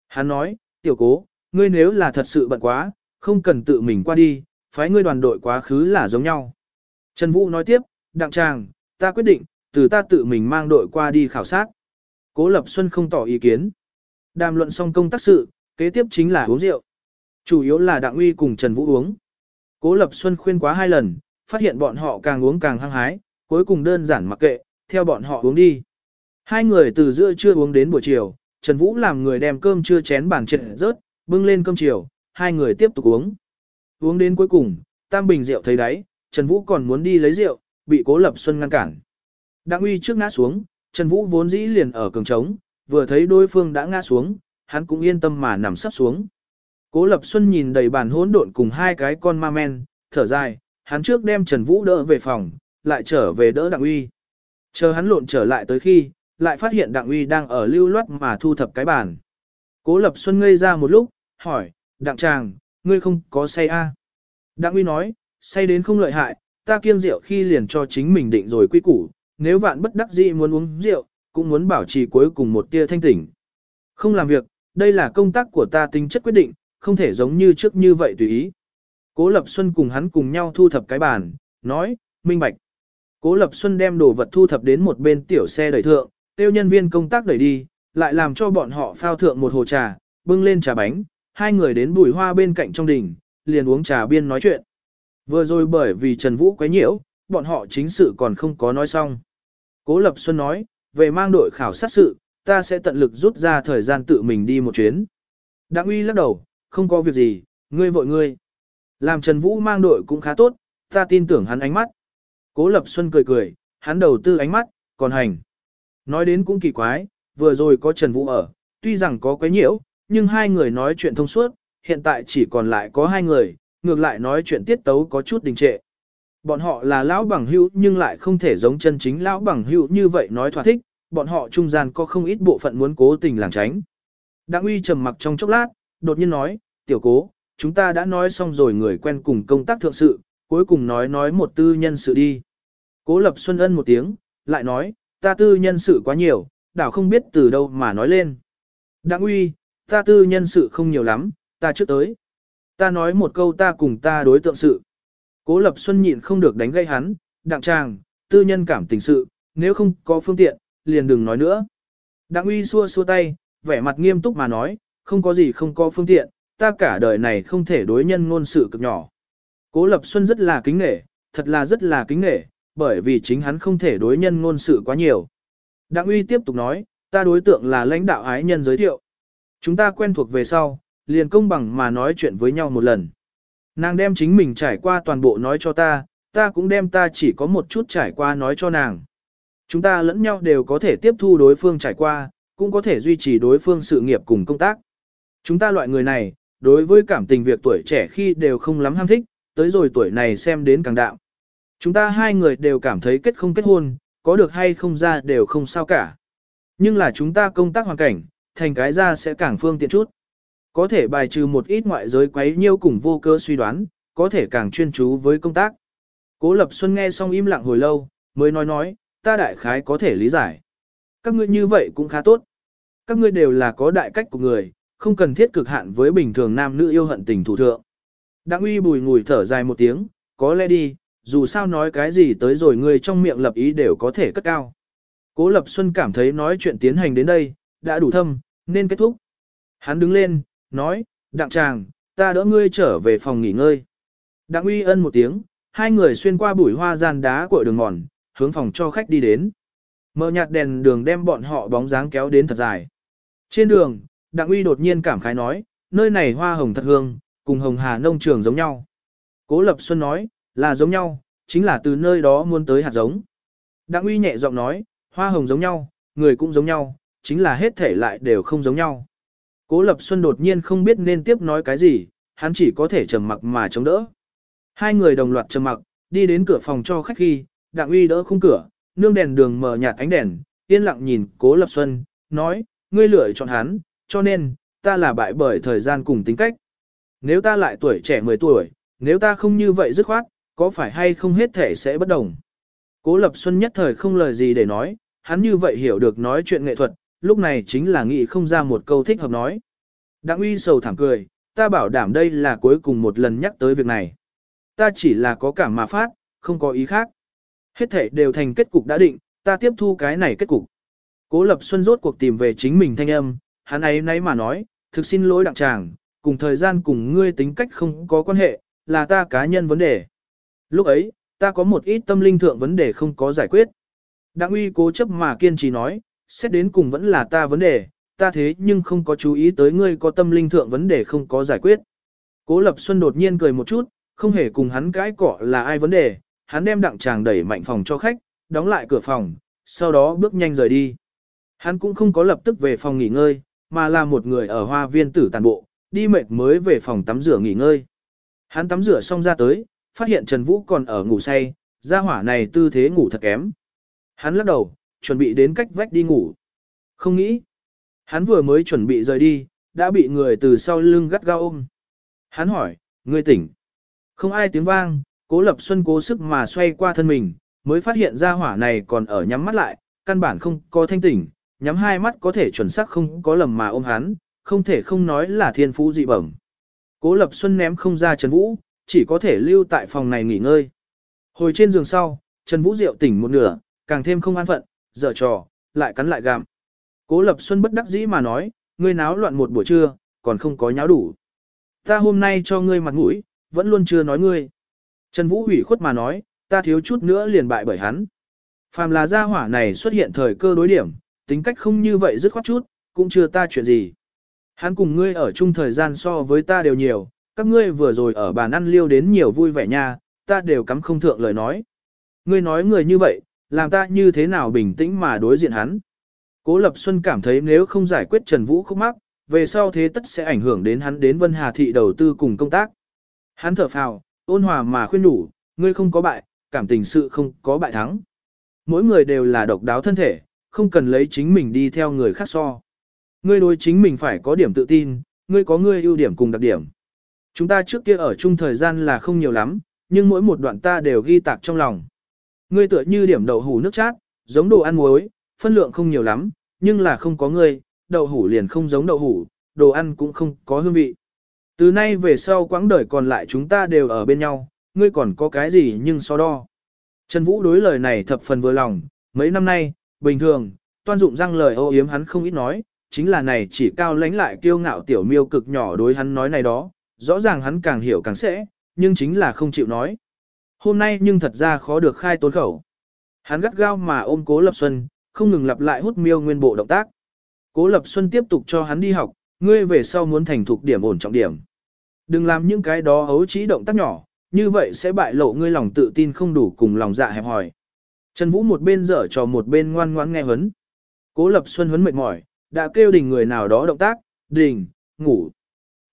Hắn nói, tiểu cố, ngươi nếu là thật sự bận quá, không cần tự mình qua đi, phái ngươi đoàn đội quá khứ là giống nhau. Trần Vũ nói tiếp, đặng tràng, ta quyết định, từ ta tự mình mang đội qua đi khảo sát. Cố Lập Xuân không tỏ ý kiến. Đàm luận xong công tác sự, kế tiếp chính là uống rượu. Chủ yếu là đặng uy cùng Trần Vũ uống. Cố Lập Xuân khuyên quá hai lần, phát hiện bọn họ càng uống càng hăng hái, cuối cùng đơn giản mặc kệ, theo bọn họ uống đi. Hai người từ giữa trưa uống đến buổi chiều, Trần Vũ làm người đem cơm trưa chén bàn trệ rớt, bưng lên cơm chiều, hai người tiếp tục uống. Uống đến cuối cùng, tam bình rượu thấy đáy, Trần Vũ còn muốn đi lấy rượu, bị Cố Lập Xuân ngăn cản. Đặng uy trước ngã xuống, Trần Vũ vốn dĩ liền ở cường trống, vừa thấy đối phương đã ngã xuống, hắn cũng yên tâm mà nằm sắp xuống. Cố Lập Xuân nhìn đầy bàn hỗn độn cùng hai cái con ma men, thở dài, hắn trước đem Trần Vũ đỡ về phòng, lại trở về đỡ Đặng Uy. Chờ hắn lộn trở lại tới khi, lại phát hiện Đặng Uy đang ở lưu loát mà thu thập cái bàn. Cố Lập Xuân ngây ra một lúc, hỏi, Đặng Tràng, ngươi không có say a? À? Đặng Uy nói, say đến không lợi hại, ta kiêng rượu khi liền cho chính mình định rồi quy củ, nếu vạn bất đắc dĩ muốn uống rượu, cũng muốn bảo trì cuối cùng một tia thanh tỉnh. Không làm việc, đây là công tác của ta tính chất quyết định, không thể giống như trước như vậy tùy ý. Cố Lập Xuân cùng hắn cùng nhau thu thập cái bàn, nói, minh bạch. Cố Lập Xuân đem đồ vật thu thập đến một bên tiểu xe đẩy thượng, tiêu nhân viên công tác đẩy đi, lại làm cho bọn họ phao thượng một hồ trà, bưng lên trà bánh, hai người đến bùi hoa bên cạnh trong đình, liền uống trà biên nói chuyện. Vừa rồi bởi vì Trần Vũ quấy nhiễu, bọn họ chính sự còn không có nói xong. Cố Lập Xuân nói, về mang đội khảo sát sự, ta sẽ tận lực rút ra thời gian tự mình đi một chuyến. Đặng uy lắc đầu, không có việc gì, ngươi vội ngươi. Làm Trần Vũ mang đội cũng khá tốt, ta tin tưởng hắn ánh mắt. Cố Lập Xuân cười cười, hắn đầu tư ánh mắt, còn hành. Nói đến cũng kỳ quái, vừa rồi có Trần Vũ ở, tuy rằng có quấy nhiễu, nhưng hai người nói chuyện thông suốt, hiện tại chỉ còn lại có hai người, ngược lại nói chuyện tiết tấu có chút đình trệ. Bọn họ là lão bằng hữu nhưng lại không thể giống chân chính lão bằng hữu như vậy nói thỏa thích, bọn họ trung gian có không ít bộ phận muốn cố tình làng tránh. Đặng uy trầm mặc trong chốc lát, đột nhiên nói, tiểu cố, chúng ta đã nói xong rồi người quen cùng công tác thượng sự, cuối cùng nói nói một tư nhân sự đi. Cố lập Xuân Ân một tiếng, lại nói, ta tư nhân sự quá nhiều, đảo không biết từ đâu mà nói lên. Đặng uy, ta tư nhân sự không nhiều lắm, ta trước tới. Ta nói một câu ta cùng ta đối tượng sự. Cố Lập Xuân nhịn không được đánh gây hắn, đặng chàng, tư nhân cảm tình sự, nếu không có phương tiện, liền đừng nói nữa. Đặng uy xua xua tay, vẻ mặt nghiêm túc mà nói, không có gì không có phương tiện, ta cả đời này không thể đối nhân ngôn sự cực nhỏ. Cố Lập Xuân rất là kính nể, thật là rất là kính nể, bởi vì chính hắn không thể đối nhân ngôn sự quá nhiều. Đặng uy tiếp tục nói, ta đối tượng là lãnh đạo ái nhân giới thiệu. Chúng ta quen thuộc về sau, liền công bằng mà nói chuyện với nhau một lần. Nàng đem chính mình trải qua toàn bộ nói cho ta, ta cũng đem ta chỉ có một chút trải qua nói cho nàng. Chúng ta lẫn nhau đều có thể tiếp thu đối phương trải qua, cũng có thể duy trì đối phương sự nghiệp cùng công tác. Chúng ta loại người này, đối với cảm tình việc tuổi trẻ khi đều không lắm ham thích, tới rồi tuổi này xem đến càng đạo. Chúng ta hai người đều cảm thấy kết không kết hôn, có được hay không ra đều không sao cả. Nhưng là chúng ta công tác hoàn cảnh, thành cái ra sẽ càng phương tiện chút. Có thể bài trừ một ít ngoại giới quấy nhiêu cùng vô cơ suy đoán, có thể càng chuyên chú với công tác. Cố Lập Xuân nghe xong im lặng hồi lâu, mới nói nói, ta đại khái có thể lý giải. Các ngươi như vậy cũng khá tốt. Các ngươi đều là có đại cách của người, không cần thiết cực hạn với bình thường nam nữ yêu hận tình thủ thượng. Đặng uy bùi ngùi thở dài một tiếng, có lẽ đi, dù sao nói cái gì tới rồi người trong miệng lập ý đều có thể cất cao. Cố Lập Xuân cảm thấy nói chuyện tiến hành đến đây, đã đủ thâm, nên kết thúc. Hắn đứng lên, nói, đặng chàng, ta đỡ ngươi trở về phòng nghỉ ngơi. Đặng uy ân một tiếng, hai người xuyên qua bụi hoa gian đá của đường mòn, hướng phòng cho khách đi đến. Mở nhạt đèn đường đem bọn họ bóng dáng kéo đến thật dài. Trên đường, Đặng uy đột nhiên cảm khái nói, nơi này hoa hồng thật hương, cùng hồng hà nông trường giống nhau. Cố Lập Xuân nói, là giống nhau, chính là từ nơi đó muốn tới hạt giống. Đặng uy nhẹ giọng nói, hoa hồng giống nhau, người cũng giống nhau, chính là hết thể lại đều không giống nhau. Cố Lập Xuân đột nhiên không biết nên tiếp nói cái gì, hắn chỉ có thể trầm mặc mà chống đỡ. Hai người đồng loạt trầm mặc, đi đến cửa phòng cho khách khi, Đặng Uy đỡ khung cửa, nương đèn đường mở nhạt ánh đèn, yên lặng nhìn Cố Lập Xuân, nói, ngươi lựa chọn hắn, cho nên, ta là bại bởi thời gian cùng tính cách. Nếu ta lại tuổi trẻ 10 tuổi, nếu ta không như vậy dứt khoát, có phải hay không hết thể sẽ bất đồng. Cố Lập Xuân nhất thời không lời gì để nói, hắn như vậy hiểu được nói chuyện nghệ thuật, lúc này chính là nghĩ không ra một câu thích hợp nói. Đặng uy sầu thẳng cười, ta bảo đảm đây là cuối cùng một lần nhắc tới việc này. Ta chỉ là có cảm mà phát, không có ý khác. Hết thể đều thành kết cục đã định, ta tiếp thu cái này kết cục. Cố Lập Xuân rốt cuộc tìm về chính mình thanh âm, hắn ấy nấy mà nói, thực xin lỗi đặng chàng, cùng thời gian cùng ngươi tính cách không có quan hệ, là ta cá nhân vấn đề. Lúc ấy, ta có một ít tâm linh thượng vấn đề không có giải quyết. Đặng uy cố chấp mà kiên trì nói, xét đến cùng vẫn là ta vấn đề, ta thế nhưng không có chú ý tới ngươi có tâm linh thượng vấn đề không có giải quyết. Cố Lập Xuân đột nhiên cười một chút, không hề cùng hắn cãi cọ là ai vấn đề, hắn đem đặng chàng đẩy mạnh phòng cho khách, đóng lại cửa phòng, sau đó bước nhanh rời đi. Hắn cũng không có lập tức về phòng nghỉ ngơi, mà là một người ở hoa viên tử tàn bộ, đi mệt mới về phòng tắm rửa nghỉ ngơi. Hắn tắm rửa xong ra tới, phát hiện Trần Vũ còn ở ngủ say, ra hỏa này tư thế ngủ thật kém. Hắn lắc đầu, chuẩn bị đến cách vách đi ngủ. Không nghĩ. Hắn vừa mới chuẩn bị rời đi, đã bị người từ sau lưng gắt gao ôm. Hắn hỏi, ngươi tỉnh. Không ai tiếng vang, cố lập xuân cố sức mà xoay qua thân mình, mới phát hiện ra hỏa này còn ở nhắm mắt lại, căn bản không có thanh tỉnh, nhắm hai mắt có thể chuẩn xác không có lầm mà ôm hắn, không thể không nói là thiên phú dị bẩm. Cố Lập Xuân ném không ra Trần Vũ, chỉ có thể lưu tại phòng này nghỉ ngơi. Hồi trên giường sau, Trần Vũ Diệu tỉnh một nửa, càng thêm không an phận, dở trò, lại cắn lại gạm. Cố Lập Xuân bất đắc dĩ mà nói, ngươi náo loạn một buổi trưa, còn không có nháo đủ. Ta hôm nay cho ngươi mặt mũi, vẫn luôn chưa nói ngươi. Trần Vũ hủy khuất mà nói, ta thiếu chút nữa liền bại bởi hắn. Phàm là gia hỏa này xuất hiện thời cơ đối điểm, tính cách không như vậy dứt khoát chút, cũng chưa ta chuyện gì. Hắn cùng ngươi ở chung thời gian so với ta đều nhiều, các ngươi vừa rồi ở bàn ăn liêu đến nhiều vui vẻ nha, ta đều cắm không thượng lời nói. Ngươi nói người như vậy, làm ta như thế nào bình tĩnh mà đối diện hắn. Cố Lập Xuân cảm thấy nếu không giải quyết Trần Vũ khúc mắc, về sau thế tất sẽ ảnh hưởng đến hắn đến Vân Hà Thị đầu tư cùng công tác. Hắn thở phào, ôn hòa mà khuyên đủ, ngươi không có bại, cảm tình sự không có bại thắng. Mỗi người đều là độc đáo thân thể, không cần lấy chính mình đi theo người khác so. Ngươi đối chính mình phải có điểm tự tin, ngươi có ngươi ưu điểm cùng đặc điểm. Chúng ta trước kia ở chung thời gian là không nhiều lắm, nhưng mỗi một đoạn ta đều ghi tạc trong lòng. Ngươi tựa như điểm đậu hủ nước chát, giống đồ ăn muối, phân lượng không nhiều lắm, nhưng là không có ngươi, đậu hủ liền không giống đậu hủ, đồ ăn cũng không có hương vị. Từ nay về sau quãng đời còn lại chúng ta đều ở bên nhau, ngươi còn có cái gì nhưng so đo. Trần Vũ đối lời này thập phần vừa lòng, mấy năm nay, bình thường, toan dụng răng lời ô yếm hắn không ít nói, chính là này chỉ cao lánh lại kiêu ngạo tiểu miêu cực nhỏ đối hắn nói này đó, rõ ràng hắn càng hiểu càng sẽ, nhưng chính là không chịu nói. Hôm nay nhưng thật ra khó được khai tốn khẩu. Hắn gắt gao mà ôm Cố Lập Xuân, không ngừng lặp lại hút miêu nguyên bộ động tác. Cố Lập Xuân tiếp tục cho hắn đi học, ngươi về sau muốn thành thục điểm ổn trọng điểm. Đừng làm những cái đó hấu trí động tác nhỏ, như vậy sẽ bại lộ ngươi lòng tự tin không đủ cùng lòng dạ hẹp hòi. Trần Vũ một bên dở trò một bên ngoan ngoãn nghe huấn. Cố Lập Xuân huấn mệt mỏi, đã kêu đình người nào đó động tác, đình, ngủ.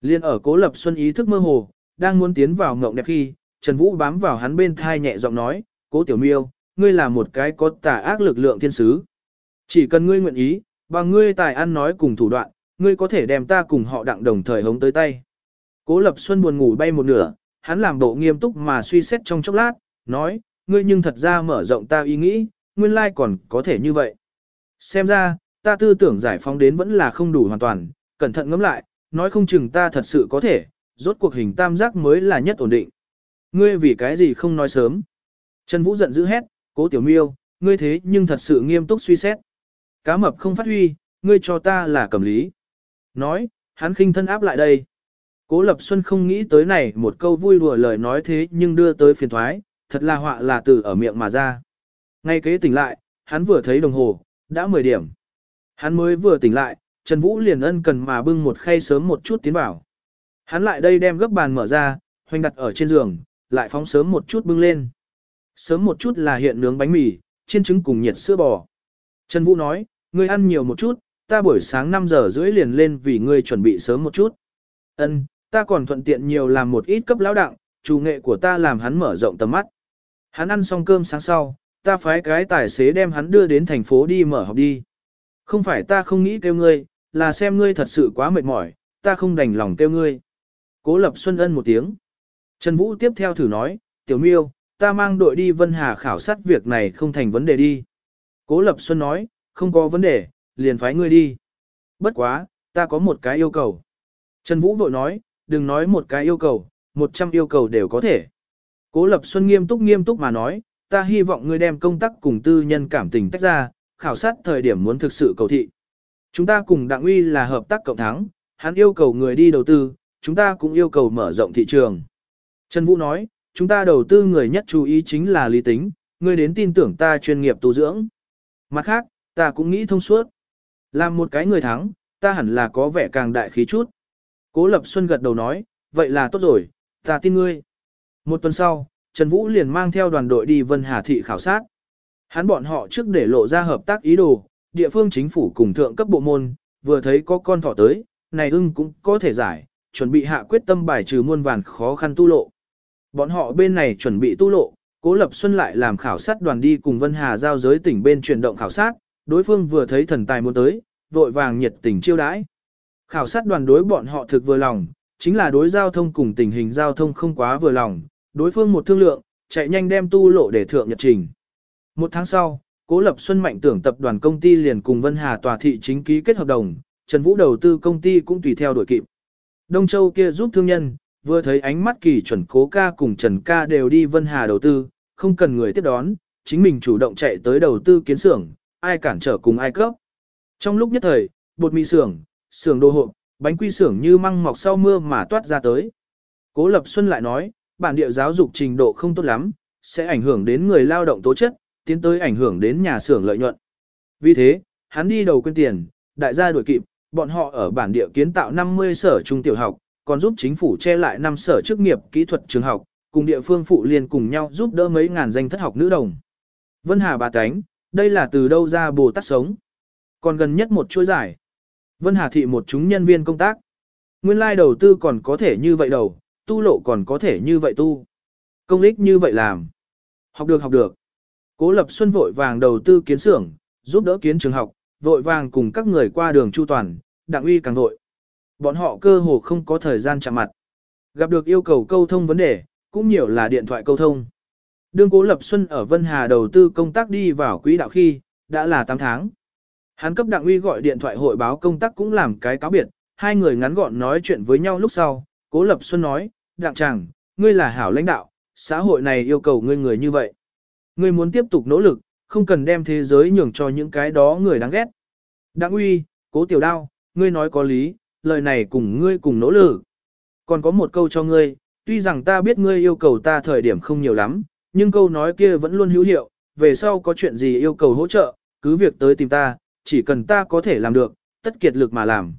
Liên ở Cố Lập Xuân ý thức mơ hồ, đang muốn tiến vào ngộng đẹp khi, Trần Vũ bám vào hắn bên thai nhẹ giọng nói, Cố Tiểu Miêu, ngươi là một cái có tà ác lực lượng thiên sứ. Chỉ cần ngươi nguyện ý, bằng ngươi tài ăn nói cùng thủ đoạn, ngươi có thể đem ta cùng họ đặng đồng thời hống tới tay. Cố Lập Xuân buồn ngủ bay một nửa, hắn làm bộ nghiêm túc mà suy xét trong chốc lát, nói, ngươi nhưng thật ra mở rộng ta ý nghĩ, nguyên lai còn có thể như vậy. Xem ra, ta tư tưởng giải phóng đến vẫn là không đủ hoàn toàn, cẩn thận ngẫm lại, nói không chừng ta thật sự có thể, rốt cuộc hình tam giác mới là nhất ổn định. Ngươi vì cái gì không nói sớm? Trần Vũ giận dữ hét, cố tiểu miêu, ngươi thế nhưng thật sự nghiêm túc suy xét. Cá mập không phát huy, ngươi cho ta là cầm lý. Nói, hắn khinh thân áp lại đây. Cố Lập Xuân không nghĩ tới này một câu vui đùa lời nói thế nhưng đưa tới phiền thoái, thật là họa là từ ở miệng mà ra. Ngay kế tỉnh lại, hắn vừa thấy đồng hồ, đã 10 điểm. Hắn mới vừa tỉnh lại, Trần Vũ liền ân cần mà bưng một khay sớm một chút tiến vào. Hắn lại đây đem gấp bàn mở ra, hoành đặt ở trên giường, lại phóng sớm một chút bưng lên. Sớm một chút là hiện nướng bánh mì, chiên trứng cùng nhiệt sữa bò. Trần Vũ nói, ngươi ăn nhiều một chút, ta buổi sáng 5 giờ rưỡi liền lên vì ngươi chuẩn bị sớm một chút. Ân, ta còn thuận tiện nhiều làm một ít cấp lão đặng, chủ nghệ của ta làm hắn mở rộng tầm mắt. Hắn ăn xong cơm sáng sau, ta phái cái tài xế đem hắn đưa đến thành phố đi mở học đi. Không phải ta không nghĩ kêu ngươi, là xem ngươi thật sự quá mệt mỏi, ta không đành lòng kêu ngươi. Cố Lập Xuân ân một tiếng. Trần Vũ tiếp theo thử nói, tiểu miêu, ta mang đội đi Vân Hà khảo sát việc này không thành vấn đề đi. Cố Lập Xuân nói, không có vấn đề, liền phái ngươi đi. Bất quá, ta có một cái yêu cầu. Trần Vũ vội nói, đừng nói một cái yêu cầu, một trăm yêu cầu đều có thể. Cố Lập Xuân nghiêm túc nghiêm túc mà nói, ta hy vọng ngươi đem công tác cùng tư nhân cảm tình tách ra, khảo sát thời điểm muốn thực sự cầu thị. Chúng ta cùng Đặng Uy là hợp tác cộng thắng, hắn yêu cầu người đi đầu tư, chúng ta cũng yêu cầu mở rộng thị trường. Trần Vũ nói, chúng ta đầu tư người nhất chú ý chính là lý tính, ngươi đến tin tưởng ta chuyên nghiệp tu dưỡng. Mặt khác, ta cũng nghĩ thông suốt. Làm một cái người thắng, ta hẳn là có vẻ càng đại khí chút. Cố Lập Xuân gật đầu nói, vậy là tốt rồi, ta tin ngươi. Một tuần sau, Trần Vũ liền mang theo đoàn đội đi Vân Hà Thị khảo sát. Hắn bọn họ trước để lộ ra hợp tác ý đồ, địa phương chính phủ cùng thượng cấp bộ môn, vừa thấy có con thỏ tới, này ưng cũng có thể giải, chuẩn bị hạ quyết tâm bài trừ muôn vàn khó khăn tu lộ. Bọn họ bên này chuẩn bị tu lộ, Cố Lập Xuân lại làm khảo sát đoàn đi cùng Vân Hà giao giới tỉnh bên chuyển động khảo sát, đối phương vừa thấy thần tài muốn tới, vội vàng nhiệt tình chiêu đãi. Khảo sát đoàn đối bọn họ thực vừa lòng, chính là đối giao thông cùng tình hình giao thông không quá vừa lòng, đối phương một thương lượng, chạy nhanh đem tu lộ để thượng nhật trình. Một tháng sau, Cố Lập Xuân Mạnh tưởng tập đoàn công ty liền cùng Vân Hà tòa thị chính ký kết hợp đồng, Trần Vũ đầu tư công ty cũng tùy theo đuổi kịp. Đông Châu kia giúp thương nhân, vừa thấy ánh mắt kỳ chuẩn cố ca cùng Trần ca đều đi Vân Hà đầu tư, không cần người tiếp đón, chính mình chủ động chạy tới đầu tư kiến xưởng, ai cản trở cùng ai cấp. Trong lúc nhất thời, bột mì xưởng, xưởng đồ hộp, bánh quy xưởng như măng mọc sau mưa mà toát ra tới. Cố Lập Xuân lại nói, bản địa giáo dục trình độ không tốt lắm, sẽ ảnh hưởng đến người lao động tố chất, tiến tới ảnh hưởng đến nhà xưởng lợi nhuận. Vì thế, hắn đi đầu quên tiền, đại gia đuổi kịp, bọn họ ở bản địa kiến tạo 50 sở trung tiểu học, còn giúp chính phủ che lại năm sở chức nghiệp kỹ thuật trường học, cùng địa phương phụ liên cùng nhau giúp đỡ mấy ngàn danh thất học nữ đồng. Vân Hà bà cánh, đây là từ đâu ra Bồ Tát sống. Còn gần nhất một chuỗi giải. Vân Hà thị một chúng nhân viên công tác. Nguyên lai đầu tư còn có thể như vậy đầu, tu lộ còn có thể như vậy tu. Công ích như vậy làm. Học được học được. Cố Lập Xuân vội vàng đầu tư kiến xưởng, giúp đỡ kiến trường học, vội vàng cùng các người qua đường chu toàn, đặng uy càng vội. Bọn họ cơ hồ không có thời gian chạm mặt. Gặp được yêu cầu câu thông vấn đề, cũng nhiều là điện thoại câu thông. Đương Cố Lập Xuân ở Vân Hà đầu tư công tác đi vào quỹ đạo khi, đã là 8 tháng. Hắn cấp đặng uy gọi điện thoại hội báo công tác cũng làm cái cáo biệt, hai người ngắn gọn nói chuyện với nhau lúc sau, Cố Lập Xuân nói, đặng chàng, ngươi là hảo lãnh đạo, xã hội này yêu cầu ngươi người như vậy. Ngươi muốn tiếp tục nỗ lực, không cần đem thế giới nhường cho những cái đó người đáng ghét. Đặng uy, cố tiểu đao, ngươi nói có lý, lời này cùng ngươi cùng nỗ lực. Còn có một câu cho ngươi, tuy rằng ta biết ngươi yêu cầu ta thời điểm không nhiều lắm, nhưng câu nói kia vẫn luôn hữu hiệu, về sau có chuyện gì yêu cầu hỗ trợ, cứ việc tới tìm ta, chỉ cần ta có thể làm được, tất kiệt lực mà làm.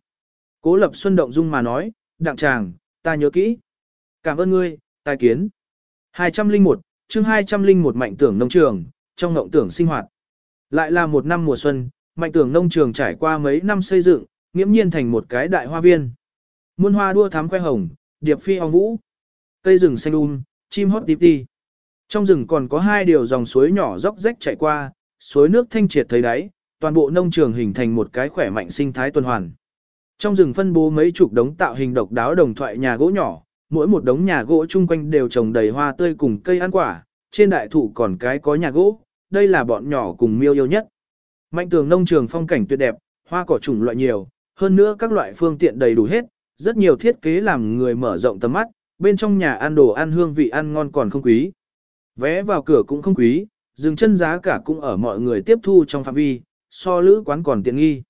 Cố lập xuân động dung mà nói, đặng chàng, ta nhớ kỹ. Cảm ơn ngươi, tài kiến. 201, chương 201 mạnh tưởng nông trường, trong ngộng tưởng sinh hoạt. Lại là một năm mùa xuân, mạnh tưởng nông trường trải qua mấy năm xây dựng, nghiễm nhiên thành một cái đại hoa viên. Muôn hoa đua thám khoe hồng, điệp phi ong vũ. Cây rừng xanh um, chim hót tí ti Trong rừng còn có hai điều dòng suối nhỏ dốc rách chảy qua, suối nước thanh triệt thấy đáy, toàn bộ nông trường hình thành một cái khỏe mạnh sinh thái tuần hoàn. Trong rừng phân bố mấy chục đống tạo hình độc đáo đồng thoại nhà gỗ nhỏ, mỗi một đống nhà gỗ chung quanh đều trồng đầy hoa tươi cùng cây ăn quả, trên đại thụ còn cái có nhà gỗ, đây là bọn nhỏ cùng miêu yêu nhất. Mạnh tường nông trường phong cảnh tuyệt đẹp, hoa cỏ chủng loại nhiều, hơn nữa các loại phương tiện đầy đủ hết, rất nhiều thiết kế làm người mở rộng tầm mắt, bên trong nhà ăn đồ ăn hương vị ăn ngon còn không quý. Vé vào cửa cũng không quý, dừng chân giá cả cũng ở mọi người tiếp thu trong phạm vi, so lữ quán còn tiện nghi.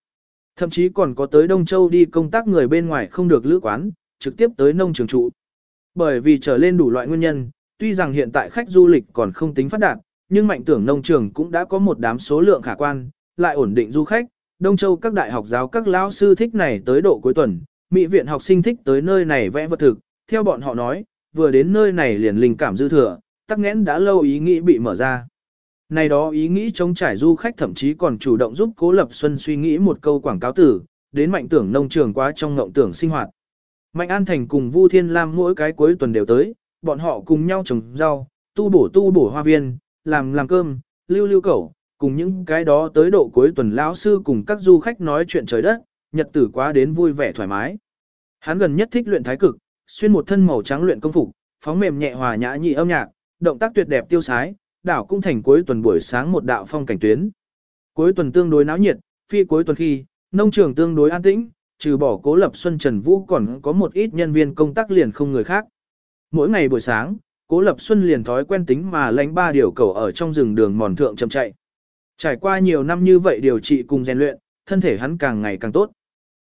Thậm chí còn có tới Đông Châu đi công tác người bên ngoài không được lữ quán, trực tiếp tới nông trường trụ. Bởi vì trở lên đủ loại nguyên nhân, tuy rằng hiện tại khách du lịch còn không tính phát đạt, nhưng mạnh tưởng nông trường cũng đã có một đám số lượng khả quan, lại ổn định du khách. Đông Châu các đại học giáo các lão sư thích này tới độ cuối tuần, mỹ viện học sinh thích tới nơi này vẽ vật thực, theo bọn họ nói, vừa đến nơi này liền linh cảm dư thừa, tắc nghẽn đã lâu ý nghĩ bị mở ra. Này đó ý nghĩ chống trải du khách thậm chí còn chủ động giúp Cố Lập Xuân suy nghĩ một câu quảng cáo tử, đến mạnh tưởng nông trường quá trong ngộng tưởng sinh hoạt. Mạnh An Thành cùng Vu Thiên Lam mỗi cái cuối tuần đều tới, bọn họ cùng nhau trồng rau, tu bổ tu bổ hoa viên, làm làm cơm, lưu lưu cẩu, cùng những cái đó tới độ cuối tuần lão sư cùng các du khách nói chuyện trời đất, nhật tử quá đến vui vẻ thoải mái. Hắn gần nhất thích luyện thái cực, xuyên một thân màu trắng luyện công phục, phóng mềm nhẹ hòa nhã nhị âm nhạc, động tác tuyệt đẹp tiêu sái, đảo cũng thành cuối tuần buổi sáng một đạo phong cảnh tuyến. Cuối tuần tương đối náo nhiệt, phi cuối tuần khi, nông trường tương đối an tĩnh, trừ bỏ cố lập Xuân Trần Vũ còn có một ít nhân viên công tác liền không người khác. Mỗi ngày buổi sáng, cố lập Xuân liền thói quen tính mà lánh ba điều cầu ở trong rừng đường mòn thượng chậm chạy. Trải qua nhiều năm như vậy điều trị cùng rèn luyện, thân thể hắn càng ngày càng tốt.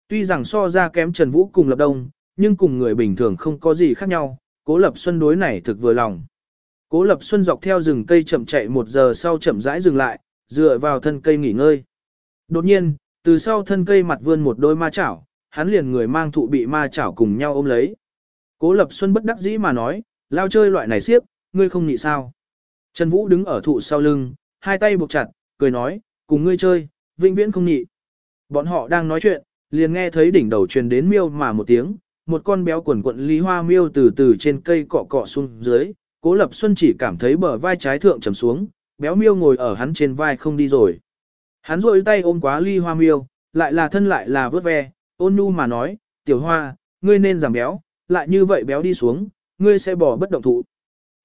Tuy rằng so ra kém Trần Vũ cùng Lập Đông, nhưng cùng người bình thường không có gì khác nhau, cố lập Xuân đối này thực vừa lòng. Cố Lập Xuân dọc theo rừng cây chậm chạy một giờ sau chậm rãi dừng lại, dựa vào thân cây nghỉ ngơi. Đột nhiên, từ sau thân cây mặt vươn một đôi ma chảo, hắn liền người mang thụ bị ma chảo cùng nhau ôm lấy. Cố Lập Xuân bất đắc dĩ mà nói, lao chơi loại này siếp, ngươi không nhị sao. Trần Vũ đứng ở thụ sau lưng, hai tay buộc chặt, cười nói, cùng ngươi chơi, vĩnh viễn không nhị. Bọn họ đang nói chuyện, liền nghe thấy đỉnh đầu truyền đến miêu mà một tiếng, một con béo quần quận lý hoa miêu từ từ trên cây cọ cọ xuống dưới, cố lập xuân chỉ cảm thấy bờ vai trái thượng trầm xuống, béo miêu ngồi ở hắn trên vai không đi rồi. Hắn rôi tay ôm quá ly hoa miêu, lại là thân lại là vớt ve, ôn nhu mà nói, tiểu hoa, ngươi nên giảm béo, lại như vậy béo đi xuống, ngươi sẽ bỏ bất động thụ.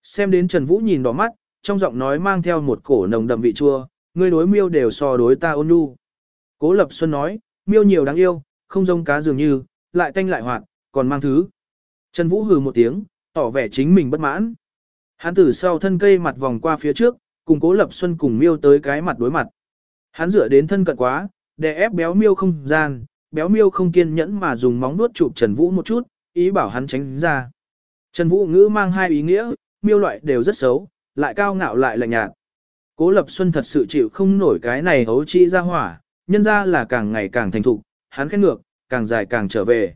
Xem đến Trần Vũ nhìn đỏ mắt, trong giọng nói mang theo một cổ nồng đậm vị chua, ngươi đối miêu đều so đối ta ôn nhu. Cố Lập Xuân nói, miêu nhiều đáng yêu, không giống cá dường như, lại tanh lại hoạt, còn mang thứ. Trần Vũ hừ một tiếng, tỏ vẻ chính mình bất mãn. Hắn từ sau thân cây mặt vòng qua phía trước, cùng Cố Lập Xuân cùng miêu tới cái mặt đối mặt. Hắn dựa đến thân cận quá, để ép béo miêu không gian, béo miêu không kiên nhẫn mà dùng móng nuốt chụp Trần Vũ một chút, ý bảo hắn tránh ra. Trần Vũ ngữ mang hai ý nghĩa, miêu loại đều rất xấu, lại cao ngạo lại lạnh nhạt. Cố Lập Xuân thật sự chịu không nổi cái này hấu chi ra hỏa, nhân ra là càng ngày càng thành thục, hắn khét ngược, càng dài càng trở về.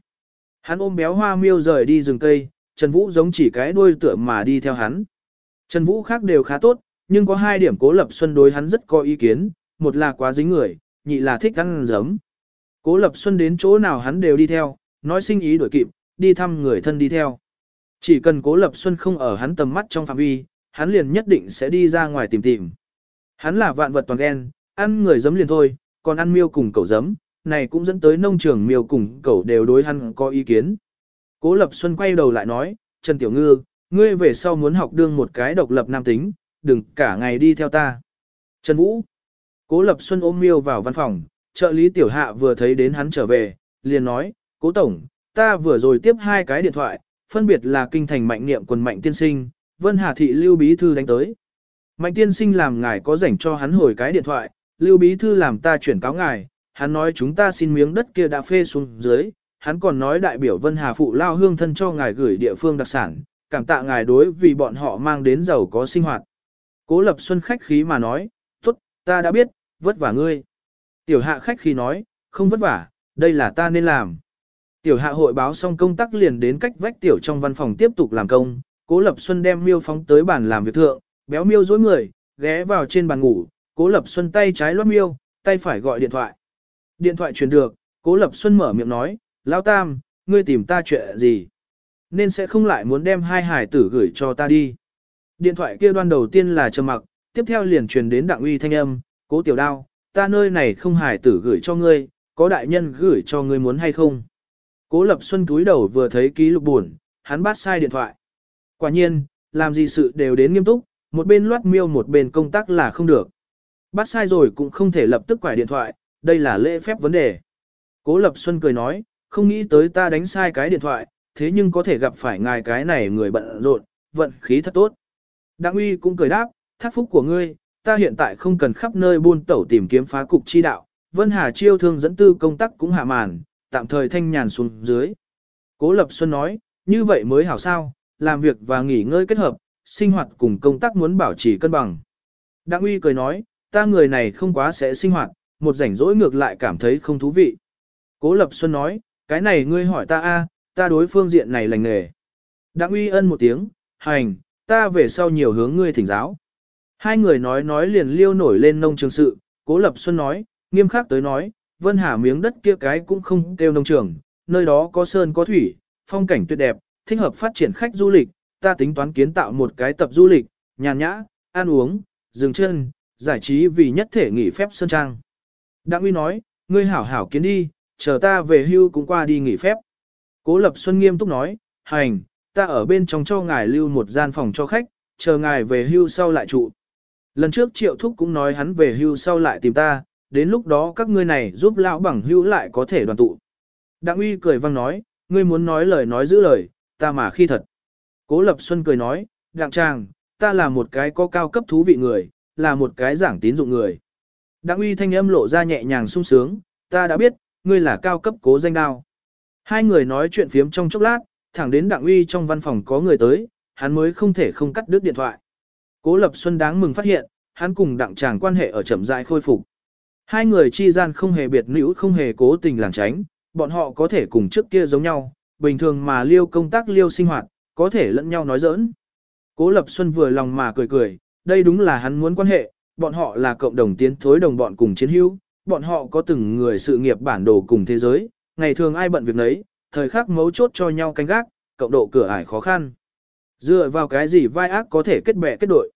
Hắn ôm béo hoa miêu rời đi rừng cây, Trần Vũ giống chỉ cái đuôi tựa mà đi theo hắn. Trần Vũ khác đều khá tốt, nhưng có hai điểm Cố Lập Xuân đối hắn rất có ý kiến, một là quá dính người, nhị là thích ăn giấm. Cố Lập Xuân đến chỗ nào hắn đều đi theo, nói sinh ý đuổi kịp, đi thăm người thân đi theo. Chỉ cần Cố Lập Xuân không ở hắn tầm mắt trong phạm vi, hắn liền nhất định sẽ đi ra ngoài tìm tìm. Hắn là vạn vật toàn ghen, ăn người giấm liền thôi, còn ăn miêu cùng cậu giấm, này cũng dẫn tới nông trường miêu cùng cậu đều đối hắn có ý kiến. Cố Lập Xuân quay đầu lại nói, Trần Tiểu Ngư, ngươi về sau muốn học đương một cái độc lập nam tính, đừng cả ngày đi theo ta. Trần Vũ, Cố Lập Xuân ôm miêu vào văn phòng, trợ lý Tiểu Hạ vừa thấy đến hắn trở về, liền nói, Cố Tổng, ta vừa rồi tiếp hai cái điện thoại, phân biệt là kinh thành mạnh niệm quần mạnh tiên sinh, Vân Hà Thị Lưu Bí Thư đánh tới. Mạnh tiên sinh làm ngài có rảnh cho hắn hồi cái điện thoại, Lưu Bí Thư làm ta chuyển cáo ngài, hắn nói chúng ta xin miếng đất kia đã phê xuống dưới, hắn còn nói đại biểu Vân Hà Phụ Lao Hương thân cho ngài gửi địa phương đặc sản, cảm tạ ngài đối vì bọn họ mang đến giàu có sinh hoạt. Cố Lập Xuân khách khí mà nói, tốt, ta đã biết, vất vả ngươi. Tiểu hạ khách khi nói, không vất vả, đây là ta nên làm. Tiểu hạ hội báo xong công tác liền đến cách vách tiểu trong văn phòng tiếp tục làm công, Cố Lập Xuân đem miêu phóng tới bàn làm việc thượng, béo miêu dối người, ghé vào trên bàn ngủ, Cố Lập Xuân tay trái loát miêu, tay phải gọi điện thoại. Điện thoại truyền được, Cố Lập Xuân mở miệng nói, Lão Tam, ngươi tìm ta chuyện gì? Nên sẽ không lại muốn đem hai hải tử gửi cho ta đi. Điện thoại kia đoan đầu tiên là trầm mặc, tiếp theo liền truyền đến đặng uy thanh âm, Cố Tiểu Đao, ta nơi này không hải tử gửi cho ngươi, có đại nhân gửi cho ngươi muốn hay không? Cố Lập Xuân túi đầu vừa thấy ký lục buồn, hắn bắt sai điện thoại. Quả nhiên, làm gì sự đều đến nghiêm túc, một bên loát miêu một bên công tác là không được. Bắt sai rồi cũng không thể lập tức quải điện thoại, đây là lễ phép vấn đề. Cố Lập Xuân cười nói, không nghĩ tới ta đánh sai cái điện thoại, thế nhưng có thể gặp phải ngài cái này người bận rộn, vận khí thật tốt. Đặng uy cũng cười đáp, thác phúc của ngươi, ta hiện tại không cần khắp nơi buôn tẩu tìm kiếm phá cục chi đạo, Vân Hà chiêu thương dẫn tư công tác cũng hạ màn, tạm thời thanh nhàn xuống dưới. Cố Lập Xuân nói, như vậy mới hảo sao, làm việc và nghỉ ngơi kết hợp, sinh hoạt cùng công tác muốn bảo trì cân bằng. Đặng uy cười nói, ta người này không quá sẽ sinh hoạt, một rảnh rỗi ngược lại cảm thấy không thú vị. Cố Lập Xuân nói, cái này ngươi hỏi ta a, ta đối phương diện này lành nghề. Đặng uy ân một tiếng, hành, ta về sau nhiều hướng ngươi thỉnh giáo. Hai người nói nói liền liêu nổi lên nông trường sự, Cố Lập Xuân nói, nghiêm khắc tới nói, Vân Hà miếng đất kia cái cũng không kêu nông trường, nơi đó có sơn có thủy, phong cảnh tuyệt đẹp, thích hợp phát triển khách du lịch, ta tính toán kiến tạo một cái tập du lịch, nhàn nhã, ăn uống, dừng chân, giải trí vì nhất thể nghỉ phép sơn trang. Đặng uy nói, ngươi hảo hảo kiến đi, chờ ta về hưu cũng qua đi nghỉ phép. Cố Lập Xuân nghiêm túc nói, hành, ta ở bên trong cho ngài lưu một gian phòng cho khách, chờ ngài về hưu sau lại trụ. Lần trước Triệu Thúc cũng nói hắn về hưu sau lại tìm ta, đến lúc đó các ngươi này giúp lão bằng hưu lại có thể đoàn tụ. Đặng uy cười vang nói, ngươi muốn nói lời nói giữ lời, ta mà khi thật. Cố Lập Xuân cười nói, Đặng chàng, ta là một cái có cao cấp thú vị người, là một cái giảng tín dụng người. Đặng uy thanh âm lộ ra nhẹ nhàng sung sướng, ta đã biết, ngươi là cao cấp cố danh đao. Hai người nói chuyện phiếm trong chốc lát, thẳng đến đặng uy trong văn phòng có người tới, hắn mới không thể không cắt đứt điện thoại. Cố Lập Xuân đáng mừng phát hiện, hắn cùng đặng chàng quan hệ ở chậm rãi khôi phục. Hai người chi gian không hề biệt nữ không hề cố tình làng tránh, bọn họ có thể cùng trước kia giống nhau, bình thường mà liêu công tác liêu sinh hoạt, có thể lẫn nhau nói giỡn. Cố Lập Xuân vừa lòng mà cười cười, đây đúng là hắn muốn quan hệ, bọn họ là cộng đồng tiến thối đồng bọn cùng chiến hữu, bọn họ có từng người sự nghiệp bản đồ cùng thế giới, ngày thường ai bận việc nấy, thời khắc mấu chốt cho nhau canh gác, cộng độ cửa ải khó khăn. Dựa vào cái gì vai ác có thể kết bè kết đội.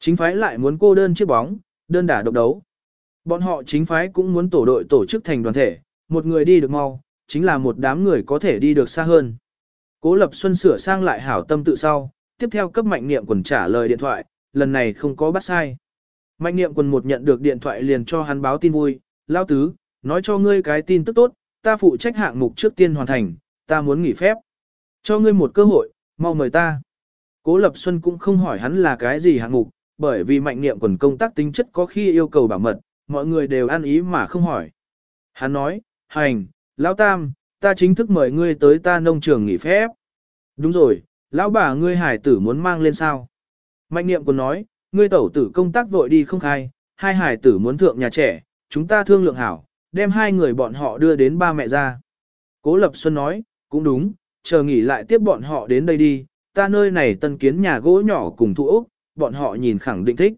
Chính phái lại muốn cô đơn chiếc bóng, đơn đả độc đấu. Bọn họ chính phái cũng muốn tổ đội tổ chức thành đoàn thể, một người đi được mau, chính là một đám người có thể đi được xa hơn. Cố Lập Xuân sửa sang lại hảo tâm tự sau, tiếp theo cấp mạnh niệm quần trả lời điện thoại, lần này không có bắt sai. Mạnh niệm quần một nhận được điện thoại liền cho hắn báo tin vui, lao tứ, nói cho ngươi cái tin tức tốt, ta phụ trách hạng mục trước tiên hoàn thành, ta muốn nghỉ phép. Cho ngươi một cơ hội, mau mời ta. Cố Lập Xuân cũng không hỏi hắn là cái gì hạng mục, bởi vì mạnh niệm quần công tác tính chất có khi yêu cầu bảo mật, mọi người đều ăn ý mà không hỏi. Hắn nói, hành, lão tam, ta chính thức mời ngươi tới ta nông trường nghỉ phép. Đúng rồi, lão bà ngươi hải tử muốn mang lên sao. Mạnh niệm quần nói, ngươi tẩu tử công tác vội đi không khai, hai hải tử muốn thượng nhà trẻ, chúng ta thương lượng hảo, đem hai người bọn họ đưa đến ba mẹ ra. Cố Lập Xuân nói, cũng đúng, chờ nghỉ lại tiếp bọn họ đến đây đi, ta nơi này tân kiến nhà gỗ nhỏ cùng thu ốc, bọn họ nhìn khẳng định thích.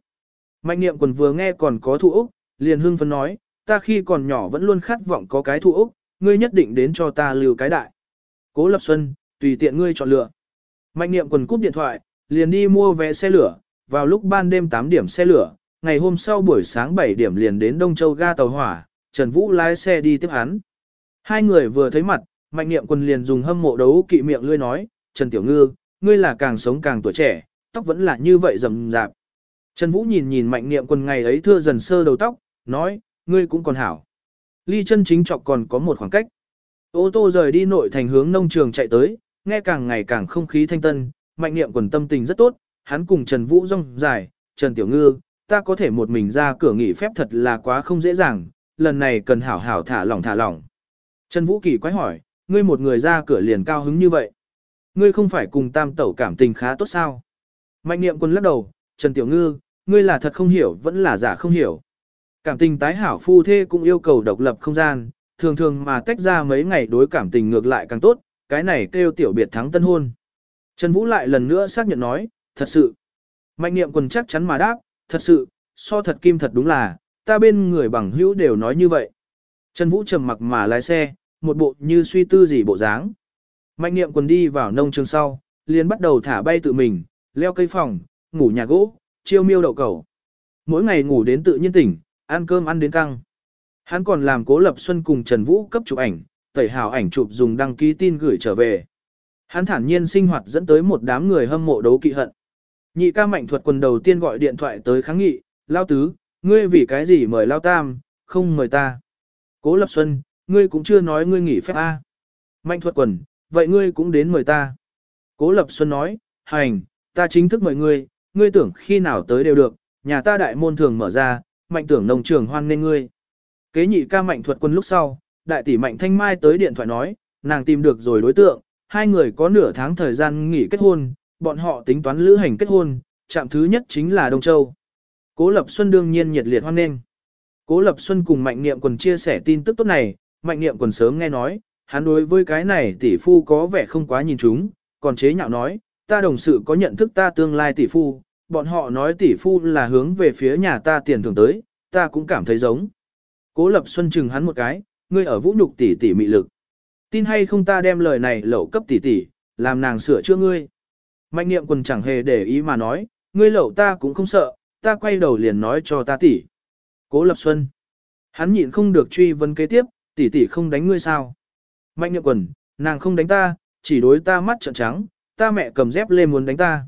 Mạnh niệm quần vừa nghe còn có thu ốc, liền hưng phấn nói, ta khi còn nhỏ vẫn luôn khát vọng có cái thu ốc, ngươi nhất định đến cho ta lưu cái đại. Cố Lập Xuân, tùy tiện ngươi chọn lựa. Mạnh niệm quần cúp điện thoại, liền đi mua vé xe lửa, vào lúc ban đêm 8 điểm xe lửa, ngày hôm sau buổi sáng 7 điểm liền đến Đông Châu ga tàu hỏa, Trần Vũ lái xe đi tiếp hắn. Hai người vừa thấy mặt, Mạnh Niệm Quân liền dùng hâm mộ đấu kỵ miệng lươi nói, Trần Tiểu Ngư, ngươi là càng sống càng tuổi trẻ, tóc vẫn là như vậy rậm rạp. Trần Vũ nhìn nhìn Mạnh Niệm Quân ngày ấy thưa dần sơ đầu tóc, nói, ngươi cũng còn hảo. Ly chân chính trọc còn có một khoảng cách. Ô tô rời đi nội thành hướng nông trường chạy tới, nghe càng ngày càng không khí thanh tân, Mạnh Niệm Quân tâm tình rất tốt, hắn cùng Trần Vũ rong dài, Trần Tiểu Ngư, ta có thể một mình ra cửa nghỉ phép thật là quá không dễ dàng, lần này cần hảo hảo thả lỏng thả lỏng. Trần Vũ Kỳ quái hỏi, ngươi một người ra cửa liền cao hứng như vậy. Ngươi không phải cùng tam tẩu cảm tình khá tốt sao? Mạnh niệm quân lắc đầu, Trần Tiểu Ngư, ngươi là thật không hiểu vẫn là giả không hiểu. Cảm tình tái hảo phu thê cũng yêu cầu độc lập không gian, thường thường mà tách ra mấy ngày đối cảm tình ngược lại càng tốt, cái này kêu tiểu biệt thắng tân hôn. Trần Vũ lại lần nữa xác nhận nói, thật sự. Mạnh niệm quân chắc chắn mà đáp, thật sự, so thật kim thật đúng là, ta bên người bằng hữu đều nói như vậy. Trần Vũ trầm mặc mà lái xe, một bộ như suy tư gì bộ dáng. Mạnh niệm quần đi vào nông trường sau, liền bắt đầu thả bay tự mình, leo cây phòng, ngủ nhà gỗ, chiêu miêu đậu cầu. Mỗi ngày ngủ đến tự nhiên tỉnh, ăn cơm ăn đến căng. Hắn còn làm cố lập xuân cùng Trần Vũ cấp chụp ảnh, tẩy hào ảnh chụp dùng đăng ký tin gửi trở về. Hắn thản nhiên sinh hoạt dẫn tới một đám người hâm mộ đấu kỵ hận. Nhị ca mạnh thuật quần đầu tiên gọi điện thoại tới kháng nghị, lao tứ, ngươi vì cái gì mời lao tam, không mời ta. Cố Lập Xuân, ngươi cũng chưa nói ngươi nghỉ phép A. À. Mạnh thuật quần, vậy ngươi cũng đến mời ta. Cố Lập Xuân nói, hành, ta chính thức mời ngươi, ngươi tưởng khi nào tới đều được, nhà ta đại môn thường mở ra, mạnh tưởng nông trường hoan nên ngươi. Kế nhị ca mạnh thuật quân lúc sau, đại tỷ mạnh thanh mai tới điện thoại nói, nàng tìm được rồi đối tượng, hai người có nửa tháng thời gian nghỉ kết hôn, bọn họ tính toán lữ hành kết hôn, chạm thứ nhất chính là Đông Châu. Cố Lập Xuân đương nhiên nhiệt liệt hoan nghênh. Cố Lập Xuân cùng Mạnh Niệm Quần chia sẻ tin tức tốt này, Mạnh Niệm Quần sớm nghe nói, hắn đối với cái này tỷ phu có vẻ không quá nhìn chúng, còn chế nhạo nói, ta đồng sự có nhận thức ta tương lai tỷ phu, bọn họ nói tỷ phu là hướng về phía nhà ta tiền thưởng tới, ta cũng cảm thấy giống. Cố Lập Xuân chừng hắn một cái, ngươi ở vũ nhục tỷ tỷ mị lực. Tin hay không ta đem lời này lậu cấp tỷ tỷ, làm nàng sửa chữa ngươi. Mạnh Niệm Quần chẳng hề để ý mà nói, ngươi lậu ta cũng không sợ, ta quay đầu liền nói cho ta tỷ. Cố Lập Xuân. Hắn nhịn không được truy vấn kế tiếp, tỷ tỷ không đánh ngươi sao? Mạnh Nhậm Quần, nàng không đánh ta, chỉ đối ta mắt trợn trắng, ta mẹ cầm dép lên muốn đánh ta.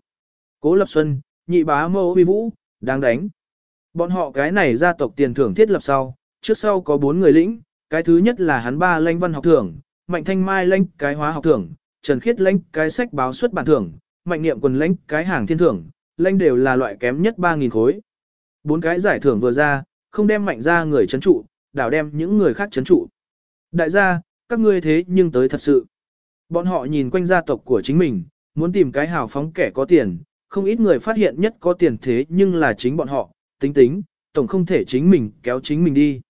Cố Lập Xuân, nhị bá Mô uy vũ, đáng đánh. Bọn họ cái này gia tộc tiền thưởng thiết lập sau, trước sau có bốn người lĩnh, cái thứ nhất là hắn ba lãnh văn học thưởng, Mạnh Thanh Mai lãnh cái hóa học thưởng, Trần Khiết lãnh cái sách báo xuất bản thưởng, Mạnh Niệm Quần lãnh cái hàng thiên thưởng, lãnh đều là loại kém nhất 3.000 khối. Bốn cái giải thưởng vừa ra, không đem mạnh ra người chấn trụ, đảo đem những người khác chấn trụ. Đại gia, các ngươi thế nhưng tới thật sự. Bọn họ nhìn quanh gia tộc của chính mình, muốn tìm cái hào phóng kẻ có tiền, không ít người phát hiện nhất có tiền thế nhưng là chính bọn họ, tính tính, tổng không thể chính mình kéo chính mình đi.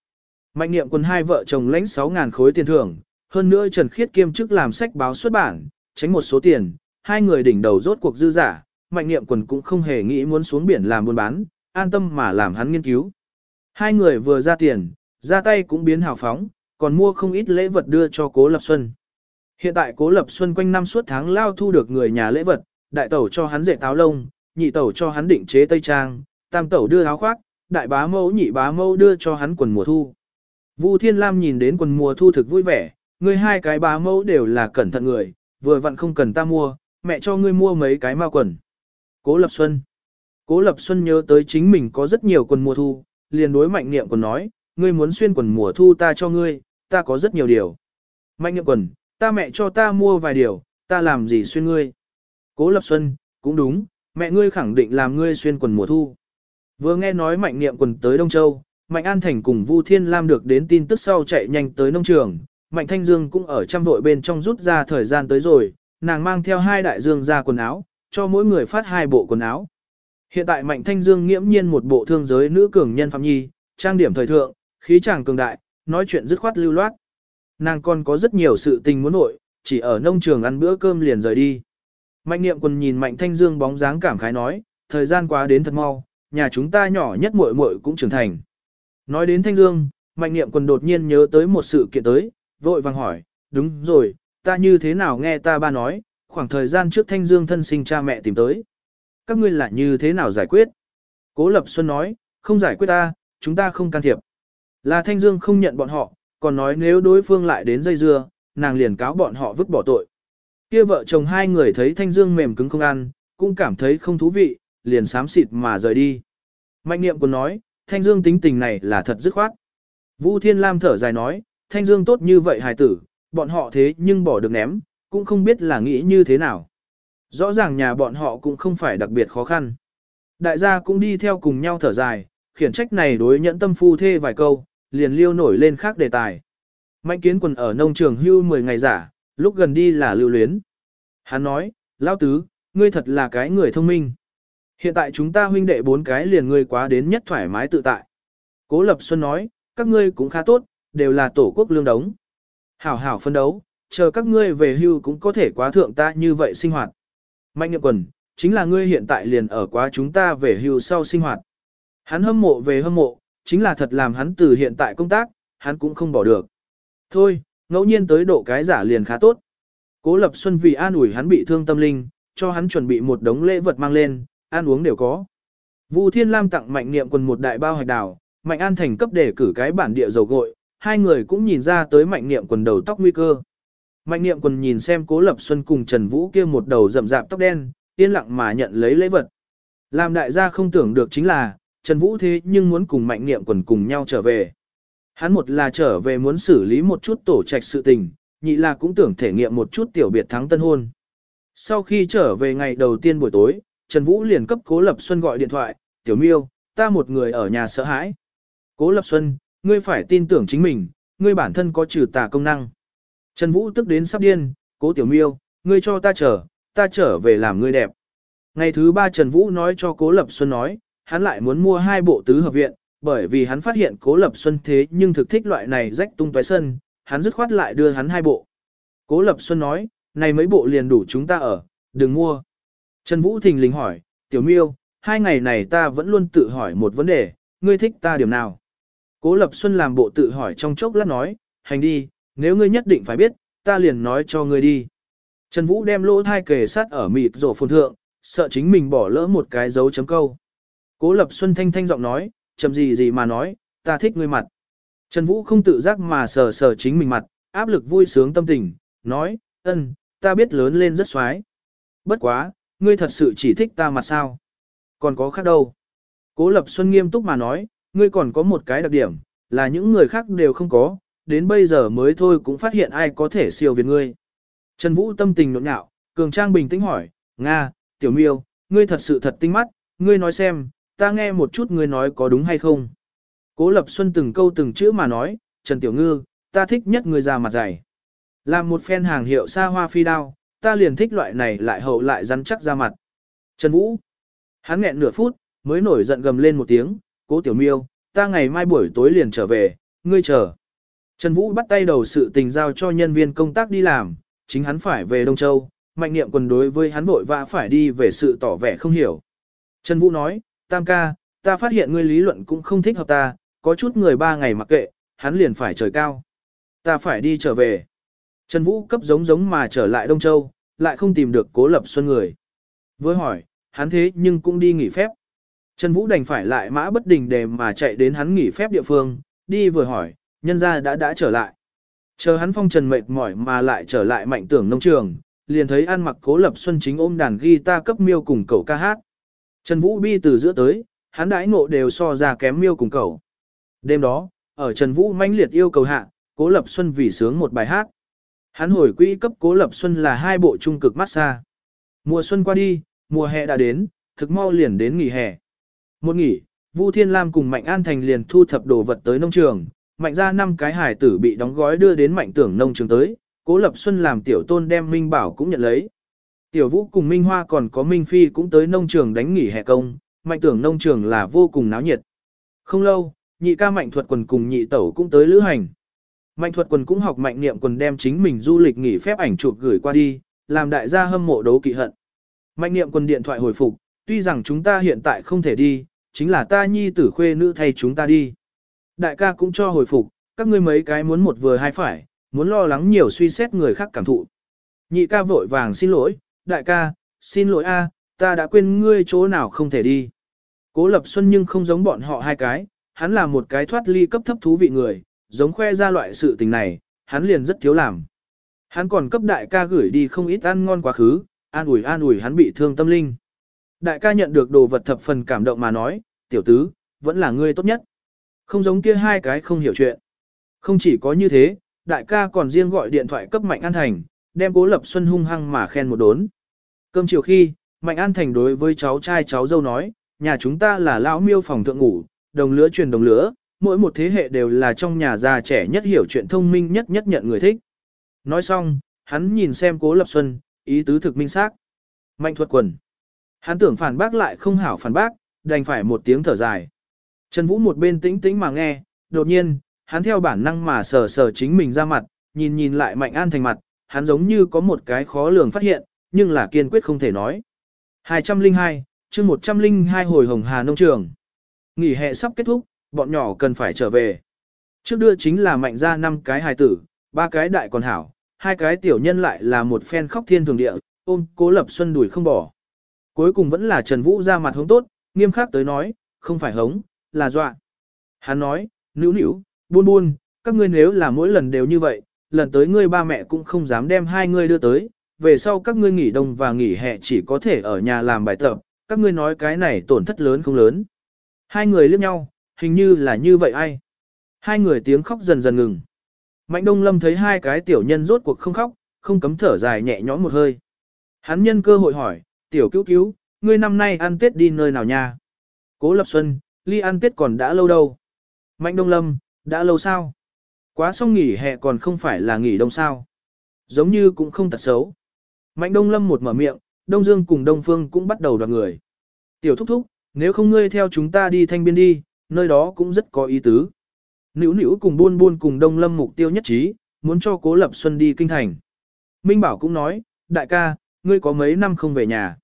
Mạnh niệm quân hai vợ chồng lãnh 6.000 khối tiền thưởng, hơn nữa Trần Khiết kiêm chức làm sách báo xuất bản, tránh một số tiền, hai người đỉnh đầu rốt cuộc dư giả, mạnh niệm quần cũng không hề nghĩ muốn xuống biển làm buôn bán, an tâm mà làm hắn nghiên cứu. Hai người vừa ra tiền, ra tay cũng biến hào phóng, còn mua không ít lễ vật đưa cho Cố Lập Xuân. Hiện tại Cố Lập Xuân quanh năm suốt tháng lao thu được người nhà lễ vật, đại tẩu cho hắn dệt táo lông, nhị tẩu cho hắn định chế tây trang, tam tẩu đưa áo khoác, đại bá mẫu nhị bá mẫu đưa cho hắn quần mùa thu. Vu Thiên Lam nhìn đến quần mùa thu thực vui vẻ, người hai cái bá mẫu đều là cẩn thận người, vừa vặn không cần ta mua, mẹ cho ngươi mua mấy cái ma quần. Cố Lập Xuân Cố Lập Xuân nhớ tới chính mình có rất nhiều quần mùa thu, liền đối mạnh niệm còn nói, ngươi muốn xuyên quần mùa thu ta cho ngươi, ta có rất nhiều điều. Mạnh niệm quần, ta mẹ cho ta mua vài điều, ta làm gì xuyên ngươi. Cố Lập Xuân, cũng đúng, mẹ ngươi khẳng định làm ngươi xuyên quần mùa thu. Vừa nghe nói mạnh niệm quần tới Đông Châu, Mạnh An Thành cùng Vu Thiên Lam được đến tin tức sau chạy nhanh tới nông trường, Mạnh Thanh Dương cũng ở trăm vội bên trong rút ra thời gian tới rồi, nàng mang theo hai đại dương ra quần áo, cho mỗi người phát hai bộ quần áo. Hiện tại Mạnh Thanh Dương nghiễm nhiên một bộ thương giới nữ cường nhân phạm nhi, trang điểm thời thượng, khí chàng cường đại, nói chuyện dứt khoát lưu loát. Nàng còn có rất nhiều sự tình muốn nội, chỉ ở nông trường ăn bữa cơm liền rời đi. Mạnh niệm quần nhìn Mạnh Thanh Dương bóng dáng cảm khái nói, thời gian quá đến thật mau, nhà chúng ta nhỏ nhất muội muội cũng trưởng thành. Nói đến Thanh Dương, Mạnh niệm quần đột nhiên nhớ tới một sự kiện tới, vội vàng hỏi, đúng rồi, ta như thế nào nghe ta ba nói, khoảng thời gian trước Thanh Dương thân sinh cha mẹ tìm tới. Các ngươi là như thế nào giải quyết? Cố Lập Xuân nói, không giải quyết ta, chúng ta không can thiệp. Là Thanh Dương không nhận bọn họ, còn nói nếu đối phương lại đến dây dưa, nàng liền cáo bọn họ vứt bỏ tội. Kia vợ chồng hai người thấy Thanh Dương mềm cứng không ăn, cũng cảm thấy không thú vị, liền sám xịt mà rời đi. Mạnh niệm còn nói, Thanh Dương tính tình này là thật dứt khoát. Vu Thiên Lam thở dài nói, Thanh Dương tốt như vậy hài tử, bọn họ thế nhưng bỏ được ném, cũng không biết là nghĩ như thế nào. Rõ ràng nhà bọn họ cũng không phải đặc biệt khó khăn. Đại gia cũng đi theo cùng nhau thở dài, khiển trách này đối nhẫn tâm phu thê vài câu, liền liêu nổi lên khác đề tài. Mạnh kiến quần ở nông trường hưu 10 ngày giả, lúc gần đi là lưu luyến. Hắn nói, Lão Tứ, ngươi thật là cái người thông minh. Hiện tại chúng ta huynh đệ bốn cái liền ngươi quá đến nhất thoải mái tự tại. Cố Lập Xuân nói, các ngươi cũng khá tốt, đều là tổ quốc lương đống. Hảo hảo phân đấu, chờ các ngươi về hưu cũng có thể quá thượng ta như vậy sinh hoạt. Mạnh nhậm quần, chính là ngươi hiện tại liền ở quá chúng ta về hưu sau sinh hoạt. Hắn hâm mộ về hâm mộ, chính là thật làm hắn từ hiện tại công tác, hắn cũng không bỏ được. Thôi, ngẫu nhiên tới độ cái giả liền khá tốt. Cố Lập Xuân vì an ủi hắn bị thương tâm linh, cho hắn chuẩn bị một đống lễ vật mang lên, ăn uống đều có. Vu Thiên Lam tặng Mạnh Niệm quần một đại bao hạch đào, Mạnh An thành cấp để cử cái bản địa dầu gội, hai người cũng nhìn ra tới Mạnh Niệm quần đầu tóc nguy cơ. Mạnh Niệm quần nhìn xem Cố Lập Xuân cùng Trần Vũ kia một đầu rậm rạp tóc đen, yên lặng mà nhận lấy lễ vật. Làm đại gia không tưởng được chính là, Trần Vũ thế nhưng muốn cùng Mạnh Niệm quần cùng nhau trở về. Hắn một là trở về muốn xử lý một chút tổ trạch sự tình, nhị là cũng tưởng thể nghiệm một chút tiểu biệt thắng tân hôn. Sau khi trở về ngày đầu tiên buổi tối, Trần Vũ liền cấp Cố Lập Xuân gọi điện thoại, tiểu miêu, ta một người ở nhà sợ hãi. Cố Lập Xuân, ngươi phải tin tưởng chính mình, ngươi bản thân có trừ tà công năng. Trần Vũ tức đến sắp điên, cố tiểu miêu, ngươi cho ta chờ, ta trở về làm ngươi đẹp. Ngày thứ ba Trần Vũ nói cho Cố Lập Xuân nói, hắn lại muốn mua hai bộ tứ hợp viện, bởi vì hắn phát hiện Cố Lập Xuân thế nhưng thực thích loại này rách tung tóe sân, hắn dứt khoát lại đưa hắn hai bộ. Cố Lập Xuân nói, này mấy bộ liền đủ chúng ta ở, đừng mua. Trần Vũ thình lình hỏi, tiểu miêu, hai ngày này ta vẫn luôn tự hỏi một vấn đề, ngươi thích ta điểm nào? Cố Lập Xuân làm bộ tự hỏi trong chốc lát nói, hành đi, nếu ngươi nhất định phải biết, ta liền nói cho ngươi đi. Trần Vũ đem lỗ thai kề sát ở mịt rổ phồn thượng, sợ chính mình bỏ lỡ một cái dấu chấm câu. Cố Lập Xuân thanh thanh giọng nói, chậm gì gì mà nói, ta thích ngươi mặt. Trần Vũ không tự giác mà sờ sờ chính mình mặt, áp lực vui sướng tâm tình, nói, ân, ta biết lớn lên rất xoái. Bất quá, ngươi thật sự chỉ thích ta mặt sao? Còn có khác đâu? Cố Lập Xuân nghiêm túc mà nói, ngươi còn có một cái đặc điểm, là những người khác đều không có, đến bây giờ mới thôi cũng phát hiện ai có thể siêu việt ngươi. Trần Vũ tâm tình nhộn nhạo, cường trang bình tĩnh hỏi, Nga, tiểu miêu, ngươi thật sự thật tinh mắt, ngươi nói xem, ta nghe một chút ngươi nói có đúng hay không. Cố Lập Xuân từng câu từng chữ mà nói, Trần Tiểu Ngư, ta thích nhất người già mặt dày. Làm một phen hàng hiệu xa hoa phi đao, ta liền thích loại này lại hậu lại rắn chắc ra mặt. Trần Vũ, hắn nghẹn nửa phút, mới nổi giận gầm lên một tiếng, cố Tiểu Miêu, ta ngày mai buổi tối liền trở về, ngươi chờ. Trần Vũ bắt tay đầu sự tình giao cho nhân viên công tác đi làm, chính hắn phải về Đông Châu, mạnh niệm quần đối với hắn vội vã phải đi về sự tỏ vẻ không hiểu. Trần Vũ nói, tam ca, ta phát hiện ngươi lý luận cũng không thích hợp ta, có chút người ba ngày mặc kệ, hắn liền phải trời cao. Ta phải đi trở về. Trần Vũ cấp giống giống mà trở lại Đông Châu, lại không tìm được cố lập xuân người. Với hỏi, hắn thế nhưng cũng đi nghỉ phép. Trần Vũ đành phải lại mã bất đình để mà chạy đến hắn nghỉ phép địa phương, đi vừa hỏi, nhân gia đã đã trở lại. Chờ hắn phong trần mệt mỏi mà lại trở lại mạnh tưởng nông trường, liền thấy ăn mặc cố lập xuân chính ôm đàn guitar cấp miêu cùng cậu ca hát. Trần Vũ bi từ giữa tới, hắn đãi ngộ đều so ra kém miêu cùng cậu. Đêm đó, ở Trần Vũ manh liệt yêu cầu hạ, cố lập xuân vì sướng một bài hát. Hắn hồi quỹ cấp cố lập xuân là hai bộ trung cực massage. Mùa xuân qua đi, mùa hè đã đến, thực mau liền đến nghỉ hè. Một nghỉ, Vu Thiên Lam cùng Mạnh An Thành liền thu thập đồ vật tới nông trường, Mạnh ra năm cái hải tử bị đóng gói đưa đến Mạnh Tưởng nông trường tới, Cố Lập Xuân làm tiểu tôn đem Minh Bảo cũng nhận lấy. Tiểu Vũ cùng Minh Hoa còn có Minh Phi cũng tới nông trường đánh nghỉ hè công, Mạnh Tưởng nông trường là vô cùng náo nhiệt. Không lâu, nhị ca Mạnh Thuật quần cùng nhị tẩu cũng tới lữ hành. Mạnh Thuật quần cũng học Mạnh Niệm quần đem chính mình du lịch nghỉ phép ảnh chụp gửi qua đi, làm đại gia hâm mộ đấu kỵ hận. Mạnh Niệm quần điện thoại hồi phục, tuy rằng chúng ta hiện tại không thể đi, chính là ta nhi tử khuê nữ thay chúng ta đi. Đại ca cũng cho hồi phục, các ngươi mấy cái muốn một vừa hai phải, muốn lo lắng nhiều suy xét người khác cảm thụ. Nhị ca vội vàng xin lỗi, đại ca, xin lỗi a, ta đã quên ngươi chỗ nào không thể đi. Cố Lập Xuân nhưng không giống bọn họ hai cái, hắn là một cái thoát ly cấp thấp thú vị người, giống khoe ra loại sự tình này, hắn liền rất thiếu làm. Hắn còn cấp đại ca gửi đi không ít ăn ngon quá khứ, an ủi an ủi hắn bị thương tâm linh. Đại ca nhận được đồ vật thập phần cảm động mà nói, tiểu tứ, vẫn là ngươi tốt nhất. Không giống kia hai cái không hiểu chuyện. Không chỉ có như thế, đại ca còn riêng gọi điện thoại cấp Mạnh An Thành, đem Cố Lập Xuân hung hăng mà khen một đốn. Cơm chiều khi, Mạnh An Thành đối với cháu trai cháu dâu nói, nhà chúng ta là lão miêu phòng thượng ngủ, đồng lứa truyền đồng lứa, mỗi một thế hệ đều là trong nhà già trẻ nhất hiểu chuyện thông minh nhất nhất nhận người thích. Nói xong, hắn nhìn xem Cố Lập Xuân, ý tứ thực minh xác. Mạnh thuật quần. Hắn tưởng phản bác lại không hảo phản bác, đành phải một tiếng thở dài. Trần Vũ một bên tĩnh tĩnh mà nghe, đột nhiên, hắn theo bản năng mà sờ sờ chính mình ra mặt, nhìn nhìn lại Mạnh An thành mặt, hắn giống như có một cái khó lường phát hiện, nhưng là kiên quyết không thể nói. 202, chương 102 hồi Hồng Hà Nông Trường. Nghỉ hè sắp kết thúc, bọn nhỏ cần phải trở về. Trước đưa chính là Mạnh ra năm cái hài tử, ba cái đại còn hảo, hai cái tiểu nhân lại là một phen khóc thiên thường địa, ôm cố lập xuân đuổi không bỏ. Cuối cùng vẫn là Trần Vũ ra mặt hống tốt, nghiêm khắc tới nói, không phải hống, là dọa. Hắn nói, nữ nữ, buôn buôn, các ngươi nếu là mỗi lần đều như vậy, lần tới ngươi ba mẹ cũng không dám đem hai ngươi đưa tới, về sau các ngươi nghỉ đông và nghỉ hè chỉ có thể ở nhà làm bài tập, các ngươi nói cái này tổn thất lớn không lớn. Hai người liếc nhau, hình như là như vậy ai. Hai người tiếng khóc dần dần ngừng. Mạnh Đông Lâm thấy hai cái tiểu nhân rốt cuộc không khóc, không cấm thở dài nhẹ nhõm một hơi. Hắn nhân cơ hội hỏi, tiểu cứu cứu, ngươi năm nay ăn Tết đi nơi nào nha? Cố Lập Xuân, ly ăn Tết còn đã lâu đâu? Mạnh Đông Lâm, đã lâu sao? Quá xong nghỉ hè còn không phải là nghỉ đông sao? Giống như cũng không tật xấu. Mạnh Đông Lâm một mở miệng, Đông Dương cùng Đông Phương cũng bắt đầu đoạt người. Tiểu thúc thúc, nếu không ngươi theo chúng ta đi thanh biên đi, nơi đó cũng rất có ý tứ. Nữu nữu cùng buôn buôn cùng Đông Lâm mục tiêu nhất trí, muốn cho Cố Lập Xuân đi kinh thành. Minh Bảo cũng nói, đại ca, ngươi có mấy năm không về nhà.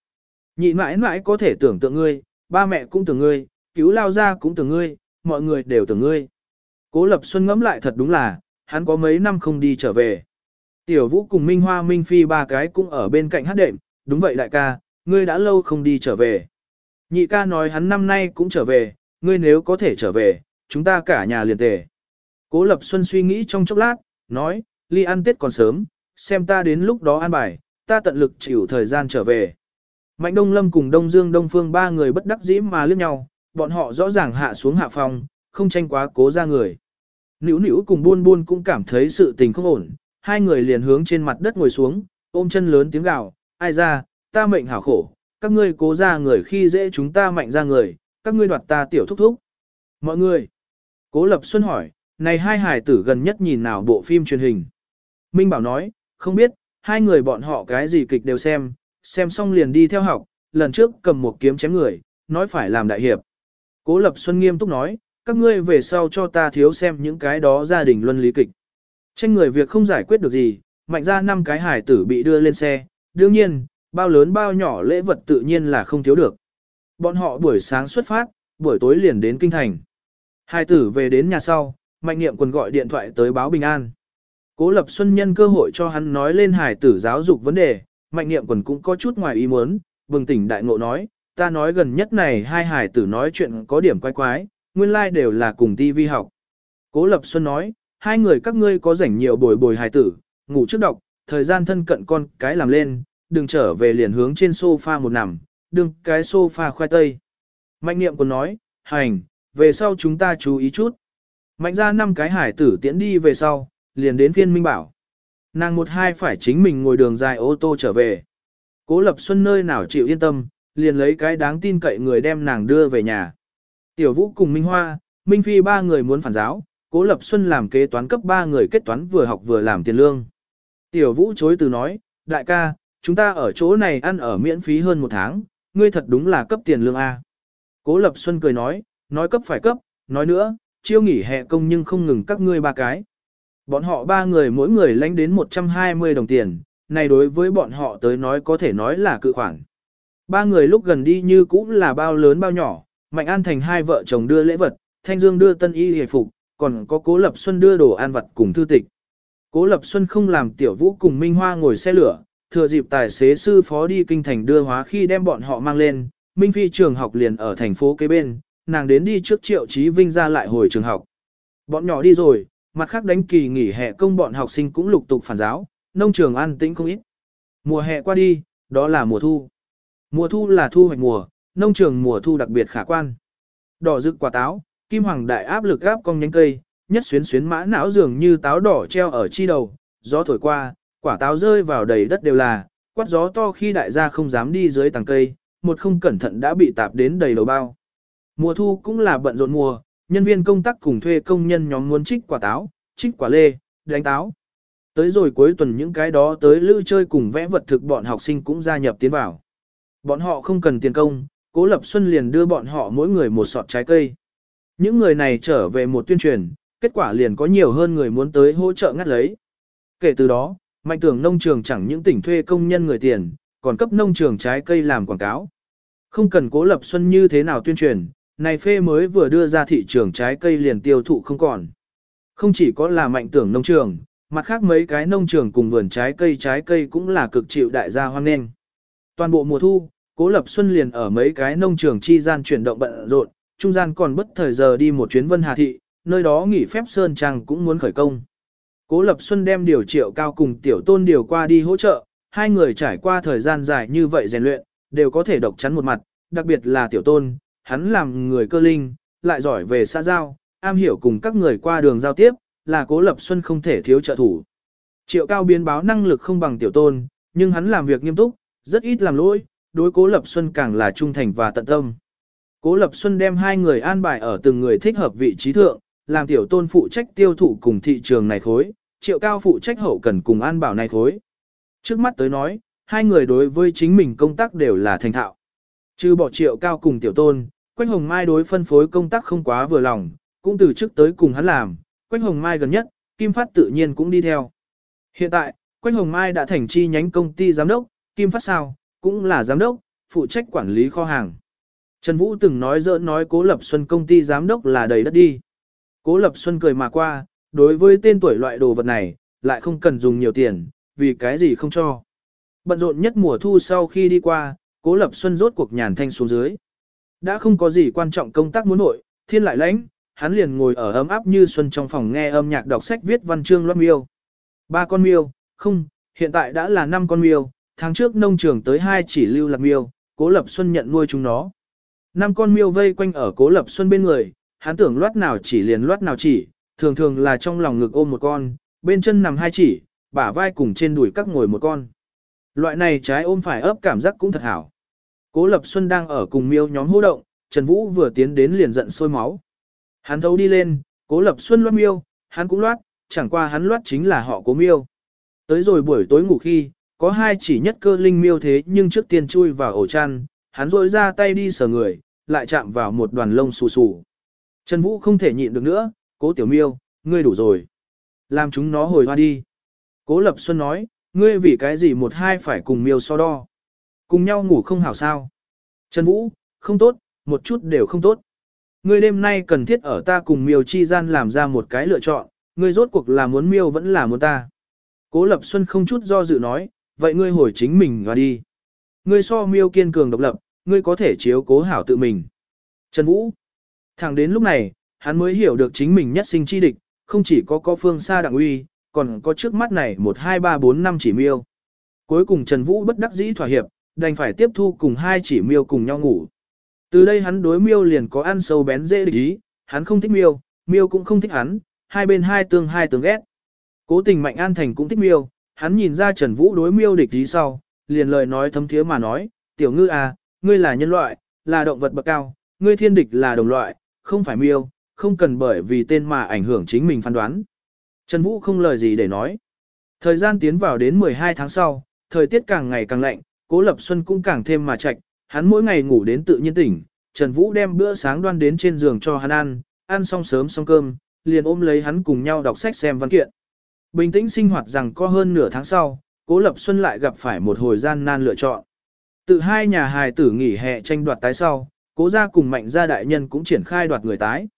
Nhị mãi mãi có thể tưởng tượng ngươi, ba mẹ cũng tưởng ngươi, cứu lao ra cũng tưởng ngươi, mọi người đều tưởng ngươi. Cố Lập Xuân ngẫm lại thật đúng là, hắn có mấy năm không đi trở về. Tiểu Vũ cùng Minh Hoa Minh Phi ba cái cũng ở bên cạnh hát đệm, đúng vậy đại ca, ngươi đã lâu không đi trở về. Nhị ca nói hắn năm nay cũng trở về, ngươi nếu có thể trở về, chúng ta cả nhà liền tề. Cố Lập Xuân suy nghĩ trong chốc lát, nói, ly ăn tết còn sớm, xem ta đến lúc đó ăn bài, ta tận lực chịu thời gian trở về. Mạnh Đông Lâm cùng Đông Dương Đông Phương ba người bất đắc dĩ mà liếc nhau, bọn họ rõ ràng hạ xuống hạ phòng, không tranh quá cố ra người. Nữu nữu cùng buôn buôn cũng cảm thấy sự tình không ổn, hai người liền hướng trên mặt đất ngồi xuống, ôm chân lớn tiếng gào, ai ra, ta mệnh hảo khổ, các ngươi cố ra người khi dễ chúng ta mạnh ra người, các ngươi đoạt ta tiểu thúc thúc. Mọi người, cố lập xuân hỏi, này hai hải tử gần nhất nhìn nào bộ phim truyền hình. Minh Bảo nói, không biết, hai người bọn họ cái gì kịch đều xem, xem xong liền đi theo học, lần trước cầm một kiếm chém người, nói phải làm đại hiệp. Cố Lập Xuân nghiêm túc nói, các ngươi về sau cho ta thiếu xem những cái đó gia đình luân lý kịch. Tranh người việc không giải quyết được gì, mạnh ra năm cái hải tử bị đưa lên xe, đương nhiên, bao lớn bao nhỏ lễ vật tự nhiên là không thiếu được. Bọn họ buổi sáng xuất phát, buổi tối liền đến kinh thành. Hai tử về đến nhà sau, mạnh niệm quần gọi điện thoại tới báo bình an. Cố Lập Xuân nhân cơ hội cho hắn nói lên hải tử giáo dục vấn đề, mạnh niệm quần cũng có chút ngoài ý muốn, bừng tỉnh đại ngộ nói, ta nói gần nhất này hai hải tử nói chuyện có điểm quái quái, nguyên lai like đều là cùng ti vi học. Cố Lập Xuân nói, hai người các ngươi có rảnh nhiều bồi bồi hài tử, ngủ trước đọc, thời gian thân cận con cái làm lên, đừng trở về liền hướng trên sofa một nằm, đừng cái sofa khoai tây. Mạnh niệm còn nói, hành, về sau chúng ta chú ý chút. Mạnh ra năm cái hải tử tiễn đi về sau, liền đến phiên minh bảo. Nàng một hai phải chính mình ngồi đường dài ô tô trở về. Cố lập xuân nơi nào chịu yên tâm, liền lấy cái đáng tin cậy người đem nàng đưa về nhà. Tiểu vũ cùng Minh Hoa, Minh Phi ba người muốn phản giáo, cố lập xuân làm kế toán cấp ba người kết toán vừa học vừa làm tiền lương. Tiểu vũ chối từ nói, đại ca, chúng ta ở chỗ này ăn ở miễn phí hơn một tháng, ngươi thật đúng là cấp tiền lương A. Cố Lập Xuân cười nói, nói cấp phải cấp, nói nữa, chiêu nghỉ hè công nhưng không ngừng các ngươi ba cái. Bọn họ ba người mỗi người lãnh đến 120 đồng tiền, này đối với bọn họ tới nói có thể nói là cự khoản. Ba người lúc gần đi như cũng là bao lớn bao nhỏ, Mạnh An Thành hai vợ chồng đưa lễ vật, Thanh Dương đưa tân y hề phục, còn có Cố Lập Xuân đưa đồ ăn vật cùng thư tịch. Cố Lập Xuân không làm Tiểu Vũ cùng Minh Hoa ngồi xe lửa, thừa dịp tài xế sư phó đi kinh thành đưa hóa khi đem bọn họ mang lên, Minh Phi trường học liền ở thành phố kế bên, nàng đến đi trước triệu trí vinh ra lại hồi trường học. Bọn nhỏ đi rồi, mặt khác đánh kỳ nghỉ hè công bọn học sinh cũng lục tục phản giáo, nông trường an tĩnh không ít. Mùa hè qua đi, đó là mùa thu. Mùa thu là thu hoạch mùa, nông trường mùa thu đặc biệt khả quan. Đỏ rực quả táo, kim hoàng đại áp lực gáp cong nhánh cây, nhất xuyến xuyến mã não dường như táo đỏ treo ở chi đầu, gió thổi qua, quả táo rơi vào đầy đất đều là, quát gió to khi đại gia không dám đi dưới tầng cây, một không cẩn thận đã bị tạp đến đầy đầu bao. Mùa thu cũng là bận rộn mùa, nhân viên công tác cùng thuê công nhân nhóm muốn trích quả táo, trích quả lê, đánh táo. Tới rồi cuối tuần những cái đó tới lưu chơi cùng vẽ vật thực bọn học sinh cũng gia nhập tiến vào. Bọn họ không cần tiền công, Cố Lập Xuân liền đưa bọn họ mỗi người một sọt trái cây. Những người này trở về một tuyên truyền, kết quả liền có nhiều hơn người muốn tới hỗ trợ ngắt lấy. Kể từ đó, mạnh tưởng nông trường chẳng những tỉnh thuê công nhân người tiền, còn cấp nông trường trái cây làm quảng cáo. Không cần cố lập xuân như thế nào tuyên truyền, này phê mới vừa đưa ra thị trường trái cây liền tiêu thụ không còn. Không chỉ có là mạnh tưởng nông trường, mặt khác mấy cái nông trường cùng vườn trái cây trái cây cũng là cực chịu đại gia hoan nghênh. Toàn bộ mùa thu, Cố Lập Xuân liền ở mấy cái nông trường chi gian chuyển động bận rộn, trung gian còn bất thời giờ đi một chuyến Vân Hà thị, nơi đó nghỉ phép sơn trang cũng muốn khởi công. Cố Lập Xuân đem điều triệu cao cùng tiểu tôn điều qua đi hỗ trợ, hai người trải qua thời gian dài như vậy rèn luyện, đều có thể độc chắn một mặt, đặc biệt là tiểu tôn, hắn làm người cơ linh, lại giỏi về xã giao, am hiểu cùng các người qua đường giao tiếp, là Cố Lập Xuân không thể thiếu trợ thủ. Triệu cao biến báo năng lực không bằng tiểu tôn, nhưng hắn làm việc nghiêm túc, rất ít làm lỗi, đối Cố Lập Xuân càng là trung thành và tận tâm. Cố Lập Xuân đem hai người an bài ở từng người thích hợp vị trí thượng, làm tiểu tôn phụ trách tiêu thụ cùng thị trường này khối, triệu cao phụ trách hậu cần cùng an bảo này khối. Trước mắt tới nói, hai người đối với chính mình công tác đều là thành thạo. Trừ bỏ triệu cao cùng tiểu tôn, Quách Hồng Mai đối phân phối công tác không quá vừa lòng, cũng từ trước tới cùng hắn làm, Quách Hồng Mai gần nhất, Kim Phát tự nhiên cũng đi theo. Hiện tại, Quách Hồng Mai đã thành chi nhánh công ty giám đốc, Kim Phát sao, cũng là giám đốc, phụ trách quản lý kho hàng. Trần Vũ từng nói dỡ nói Cố Lập Xuân công ty giám đốc là đầy đất đi. Cố Lập Xuân cười mà qua, đối với tên tuổi loại đồ vật này, lại không cần dùng nhiều tiền, vì cái gì không cho. Bận rộn nhất mùa thu sau khi đi qua, Cố Lập Xuân rốt cuộc nhàn thanh xuống dưới. Đã không có gì quan trọng công tác muốn nội, thiên lại lãnh, hắn liền ngồi ở ấm áp như xuân trong phòng nghe âm nhạc đọc sách viết văn chương loan miêu. Ba con miêu, không, hiện tại đã là năm con miêu, tháng trước nông trường tới hai chỉ lưu lạc miêu, Cố Lập Xuân nhận nuôi chúng nó. Năm con miêu vây quanh ở Cố Lập Xuân bên người, hắn tưởng loát nào chỉ liền loát nào chỉ, thường thường là trong lòng ngực ôm một con, bên chân nằm hai chỉ, bả vai cùng trên đùi các ngồi một con. Loại này trái ôm phải ấp cảm giác cũng thật hảo. Cố Lập Xuân đang ở cùng miêu nhóm hô động, Trần Vũ vừa tiến đến liền giận sôi máu. Hắn thấu đi lên, Cố Lập Xuân loát miêu, hắn cũng loát, chẳng qua hắn loát chính là họ cố miêu. Tới rồi buổi tối ngủ khi, có hai chỉ nhất cơ linh miêu thế nhưng trước tiên chui vào ổ chăn, hắn dội ra tay đi sờ người, lại chạm vào một đoàn lông xù xù. Trần Vũ không thể nhịn được nữa, cố tiểu miêu, ngươi đủ rồi. Làm chúng nó hồi hoa đi. Cố Lập Xuân nói, Ngươi vì cái gì một hai phải cùng miêu so đo. Cùng nhau ngủ không hảo sao. Trần Vũ, không tốt, một chút đều không tốt. Ngươi đêm nay cần thiết ở ta cùng miêu chi gian làm ra một cái lựa chọn, ngươi rốt cuộc là muốn miêu vẫn là muốn ta. Cố Lập Xuân không chút do dự nói, vậy ngươi hồi chính mình và đi. Ngươi so miêu kiên cường độc lập, ngươi có thể chiếu cố hảo tự mình. Trần Vũ. Thẳng đến lúc này, hắn mới hiểu được chính mình nhất sinh chi địch, không chỉ có có phương xa đặng uy, còn có trước mắt này 1 2 3 4 5 chỉ miêu. Cuối cùng Trần Vũ bất đắc dĩ thỏa hiệp, đành phải tiếp thu cùng hai chỉ miêu cùng nhau ngủ. Từ đây hắn đối miêu liền có ăn sâu bén dễ địch ý, hắn không thích miêu, miêu cũng không thích hắn, hai bên hai tương hai tương ghét. Cố tình Mạnh An Thành cũng thích miêu, hắn nhìn ra Trần Vũ đối miêu địch ý sau, liền lời nói thấm thiế mà nói, tiểu ngư à, ngươi là nhân loại, là động vật bậc cao, ngươi thiên địch là đồng loại, không phải miêu, không cần bởi vì tên mà ảnh hưởng chính mình phán đoán. Trần Vũ không lời gì để nói. Thời gian tiến vào đến 12 tháng sau, thời tiết càng ngày càng lạnh, Cố Lập Xuân cũng càng thêm mà chạch, hắn mỗi ngày ngủ đến tự nhiên tỉnh, Trần Vũ đem bữa sáng đoan đến trên giường cho hắn ăn, ăn xong sớm xong cơm, liền ôm lấy hắn cùng nhau đọc sách xem văn kiện. Bình tĩnh sinh hoạt rằng có hơn nửa tháng sau, Cố Lập Xuân lại gặp phải một hồi gian nan lựa chọn. Từ hai nhà hài tử nghỉ hè tranh đoạt tái sau, Cố gia cùng Mạnh gia đại nhân cũng triển khai đoạt người tái.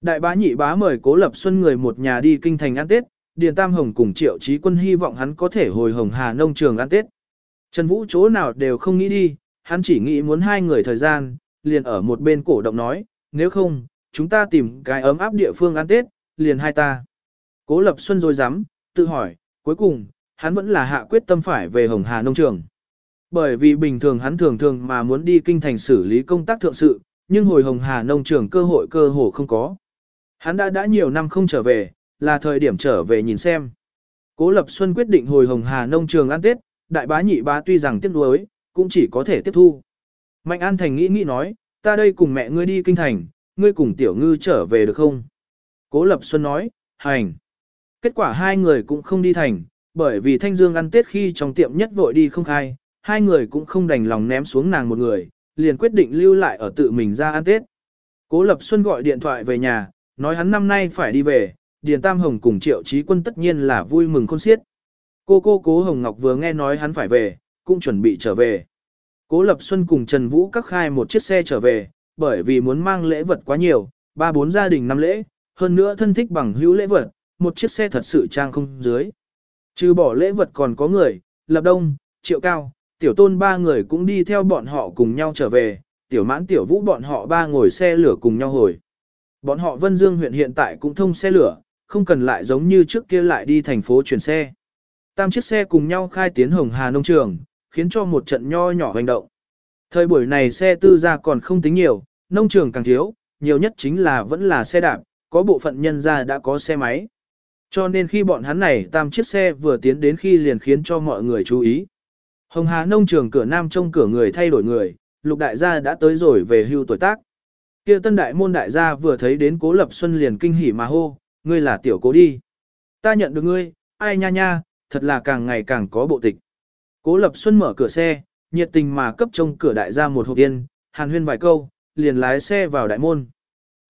Đại bá nhị bá mời Cố Lập Xuân người một nhà đi kinh thành ăn Tết, Điền Tam Hồng cùng Triệu Chí Quân hy vọng hắn có thể hồi Hồng Hà nông trường ăn Tết. Trần Vũ chỗ nào đều không nghĩ đi, hắn chỉ nghĩ muốn hai người thời gian, liền ở một bên cổ động nói, nếu không, chúng ta tìm cái ấm áp địa phương ăn Tết, liền hai ta. Cố Lập Xuân rồi dám, tự hỏi, cuối cùng, hắn vẫn là hạ quyết tâm phải về Hồng Hà nông trường. Bởi vì bình thường hắn thường thường mà muốn đi kinh thành xử lý công tác thượng sự, nhưng hồi Hồng Hà nông trường cơ hội cơ hồ không có. Hắn đã đã nhiều năm không trở về, là thời điểm trở về nhìn xem. Cố Lập Xuân quyết định hồi Hồng Hà nông trường ăn Tết, đại bá nhị bá tuy rằng tiếc nuối, cũng chỉ có thể tiếp thu. Mạnh An Thành nghĩ nghĩ nói, ta đây cùng mẹ ngươi đi kinh thành, ngươi cùng tiểu ngư trở về được không? Cố Lập Xuân nói, hành. Kết quả hai người cũng không đi thành, bởi vì Thanh Dương ăn Tết khi trong tiệm nhất vội đi không khai, hai người cũng không đành lòng ném xuống nàng một người, liền quyết định lưu lại ở tự mình ra ăn Tết. Cố Lập Xuân gọi điện thoại về nhà, nói hắn năm nay phải đi về, Điền Tam Hồng cùng Triệu Chí Quân tất nhiên là vui mừng khôn xiết. Cô cô Cố Hồng Ngọc vừa nghe nói hắn phải về, cũng chuẩn bị trở về. Cố Lập Xuân cùng Trần Vũ các khai một chiếc xe trở về, bởi vì muốn mang lễ vật quá nhiều, ba bốn gia đình năm lễ, hơn nữa thân thích bằng hữu lễ vật, một chiếc xe thật sự trang không dưới. Trừ bỏ lễ vật còn có người, Lập Đông, Triệu Cao, Tiểu Tôn ba người cũng đi theo bọn họ cùng nhau trở về, Tiểu Mãn Tiểu Vũ bọn họ ba ngồi xe lửa cùng nhau hồi. Bọn họ Vân Dương huyện hiện tại cũng thông xe lửa, không cần lại giống như trước kia lại đi thành phố chuyển xe. Tam chiếc xe cùng nhau khai tiến Hồng Hà nông trường, khiến cho một trận nho nhỏ hành động. Thời buổi này xe tư ra còn không tính nhiều, nông trường càng thiếu, nhiều nhất chính là vẫn là xe đạp, có bộ phận nhân ra đã có xe máy. Cho nên khi bọn hắn này tam chiếc xe vừa tiến đến khi liền khiến cho mọi người chú ý. Hồng Hà nông trường cửa nam trông cửa người thay đổi người, lục đại gia đã tới rồi về hưu tuổi tác. Kia tân đại môn đại gia vừa thấy đến cố lập xuân liền kinh hỉ mà hô, ngươi là tiểu cố đi. Ta nhận được ngươi, ai nha nha, thật là càng ngày càng có bộ tịch. Cố lập xuân mở cửa xe, nhiệt tình mà cấp trông cửa đại gia một hộp yên, hàn huyên vài câu, liền lái xe vào đại môn.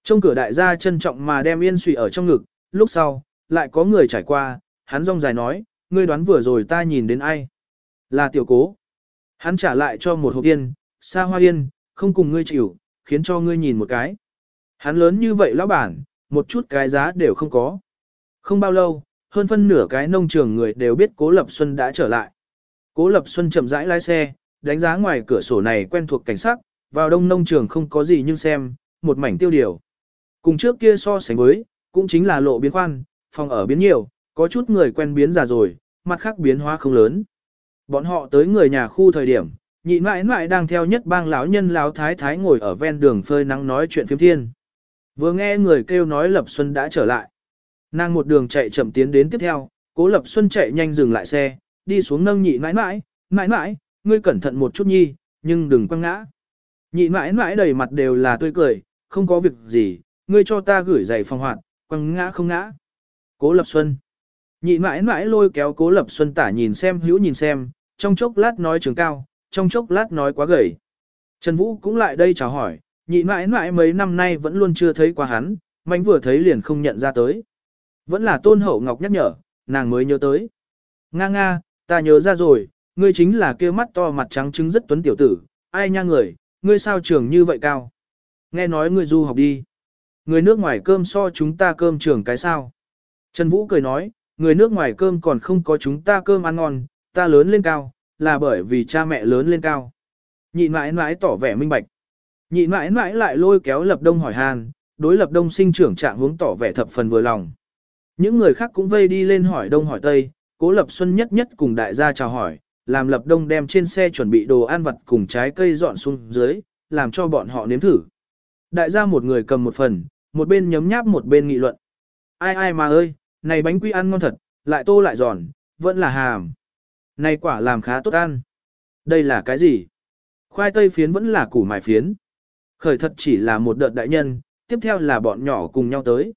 trông cửa đại gia trân trọng mà đem yên suy ở trong ngực, lúc sau, lại có người trải qua, hắn rong dài nói, ngươi đoán vừa rồi ta nhìn đến ai? Là tiểu cố. Hắn trả lại cho một hộp yên, xa hoa yên, không cùng ngươi chịu, khiến cho ngươi nhìn một cái. Hắn lớn như vậy lão bản, một chút cái giá đều không có. Không bao lâu, hơn phân nửa cái nông trường người đều biết Cố Lập Xuân đã trở lại. Cố Lập Xuân chậm rãi lái xe, đánh giá ngoài cửa sổ này quen thuộc cảnh sắc, vào đông nông trường không có gì nhưng xem, một mảnh tiêu điều. Cùng trước kia so sánh với, cũng chính là lộ biến khoan, phòng ở biến nhiều, có chút người quen biến già rồi, mặt khác biến hóa không lớn. Bọn họ tới người nhà khu thời điểm, nhị mãi mãi đang theo nhất bang lão nhân lão thái thái ngồi ở ven đường phơi nắng nói chuyện phiếm thiên. Vừa nghe người kêu nói Lập Xuân đã trở lại. Nàng một đường chạy chậm tiến đến tiếp theo, cố Lập Xuân chạy nhanh dừng lại xe, đi xuống nâng nhị mãi mãi, mãi mãi, ngươi cẩn thận một chút nhi, nhưng đừng quăng ngã. Nhị mãi mãi đầy mặt đều là tươi cười, không có việc gì, ngươi cho ta gửi giày phòng hoạt, quăng ngã không ngã. Cố Lập Xuân. Nhị mãi mãi lôi kéo Cố Lập Xuân tả nhìn xem hữu nhìn xem, trong chốc lát nói trường cao, trong chốc lát nói quá gầy. Trần Vũ cũng lại đây chào hỏi, nhị mãi mãi mấy năm nay vẫn luôn chưa thấy qua hắn, mạnh vừa thấy liền không nhận ra tới. Vẫn là tôn hậu ngọc nhắc nhở, nàng mới nhớ tới. Nga nga, ta nhớ ra rồi, ngươi chính là kia mắt to mặt trắng trứng rất tuấn tiểu tử, ai nha người, ngươi sao trường như vậy cao. Nghe nói ngươi du học đi. Người nước ngoài cơm so chúng ta cơm trường cái sao. Trần Vũ cười nói, người nước ngoài cơm còn không có chúng ta cơm ăn ngon, ta lớn lên cao, là bởi vì cha mẹ lớn lên cao. Nhị mãi mãi tỏ vẻ minh bạch. Nhị mãi mãi lại lôi kéo lập đông hỏi hàn, đối lập đông sinh trưởng trạng hướng tỏ vẻ thập phần vừa lòng. Những người khác cũng vây đi lên hỏi đông hỏi tây, cố lập xuân nhất nhất cùng đại gia chào hỏi, làm lập đông đem trên xe chuẩn bị đồ ăn vặt cùng trái cây dọn xuống dưới, làm cho bọn họ nếm thử. Đại gia một người cầm một phần, một bên nhấm nháp một bên nghị luận. Ai ai mà ơi, này bánh quy ăn ngon thật, lại tô lại giòn, vẫn là hàm. Này quả làm khá tốt ăn. Đây là cái gì? Khoai tây phiến vẫn là củ mài phiến. Khởi thật chỉ là một đợt đại nhân, tiếp theo là bọn nhỏ cùng nhau tới.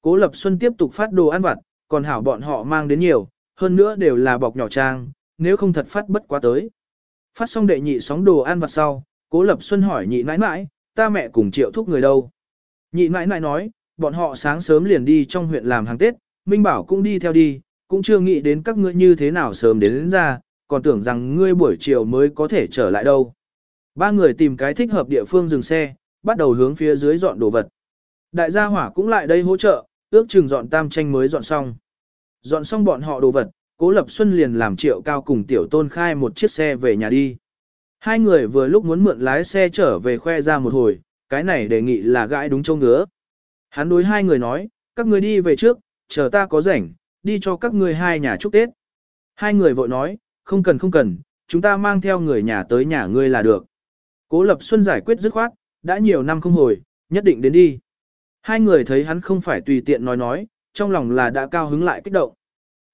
Cố Lập Xuân tiếp tục phát đồ ăn vặt, còn hảo bọn họ mang đến nhiều, hơn nữa đều là bọc nhỏ trang, nếu không thật phát bất quá tới. Phát xong đệ nhị sóng đồ ăn vặt sau, Cố Lập Xuân hỏi nhị nãi nãi, ta mẹ cùng triệu thúc người đâu. Nhị nãi nãi nói, bọn họ sáng sớm liền đi trong huyện làm hàng Tết, Minh Bảo cũng đi theo đi, cũng chưa nghĩ đến các ngươi như thế nào sớm đến, đến ra, còn tưởng rằng ngươi buổi chiều mới có thể trở lại đâu. Ba người tìm cái thích hợp địa phương dừng xe, bắt đầu hướng phía dưới dọn đồ vật. Đại gia hỏa cũng lại đây hỗ trợ, ước chừng dọn tam tranh mới dọn xong. Dọn xong bọn họ đồ vật, Cố Lập Xuân liền làm triệu cao cùng tiểu tôn khai một chiếc xe về nhà đi. Hai người vừa lúc muốn mượn lái xe trở về khoe ra một hồi, cái này đề nghị là gãi đúng châu ngứa. Hắn đối hai người nói, các người đi về trước, chờ ta có rảnh, đi cho các người hai nhà chúc Tết. Hai người vội nói, không cần không cần, chúng ta mang theo người nhà tới nhà ngươi là được. Cố Lập Xuân giải quyết dứt khoát, đã nhiều năm không hồi, nhất định đến đi. Hai người thấy hắn không phải tùy tiện nói nói, trong lòng là đã cao hứng lại kích động.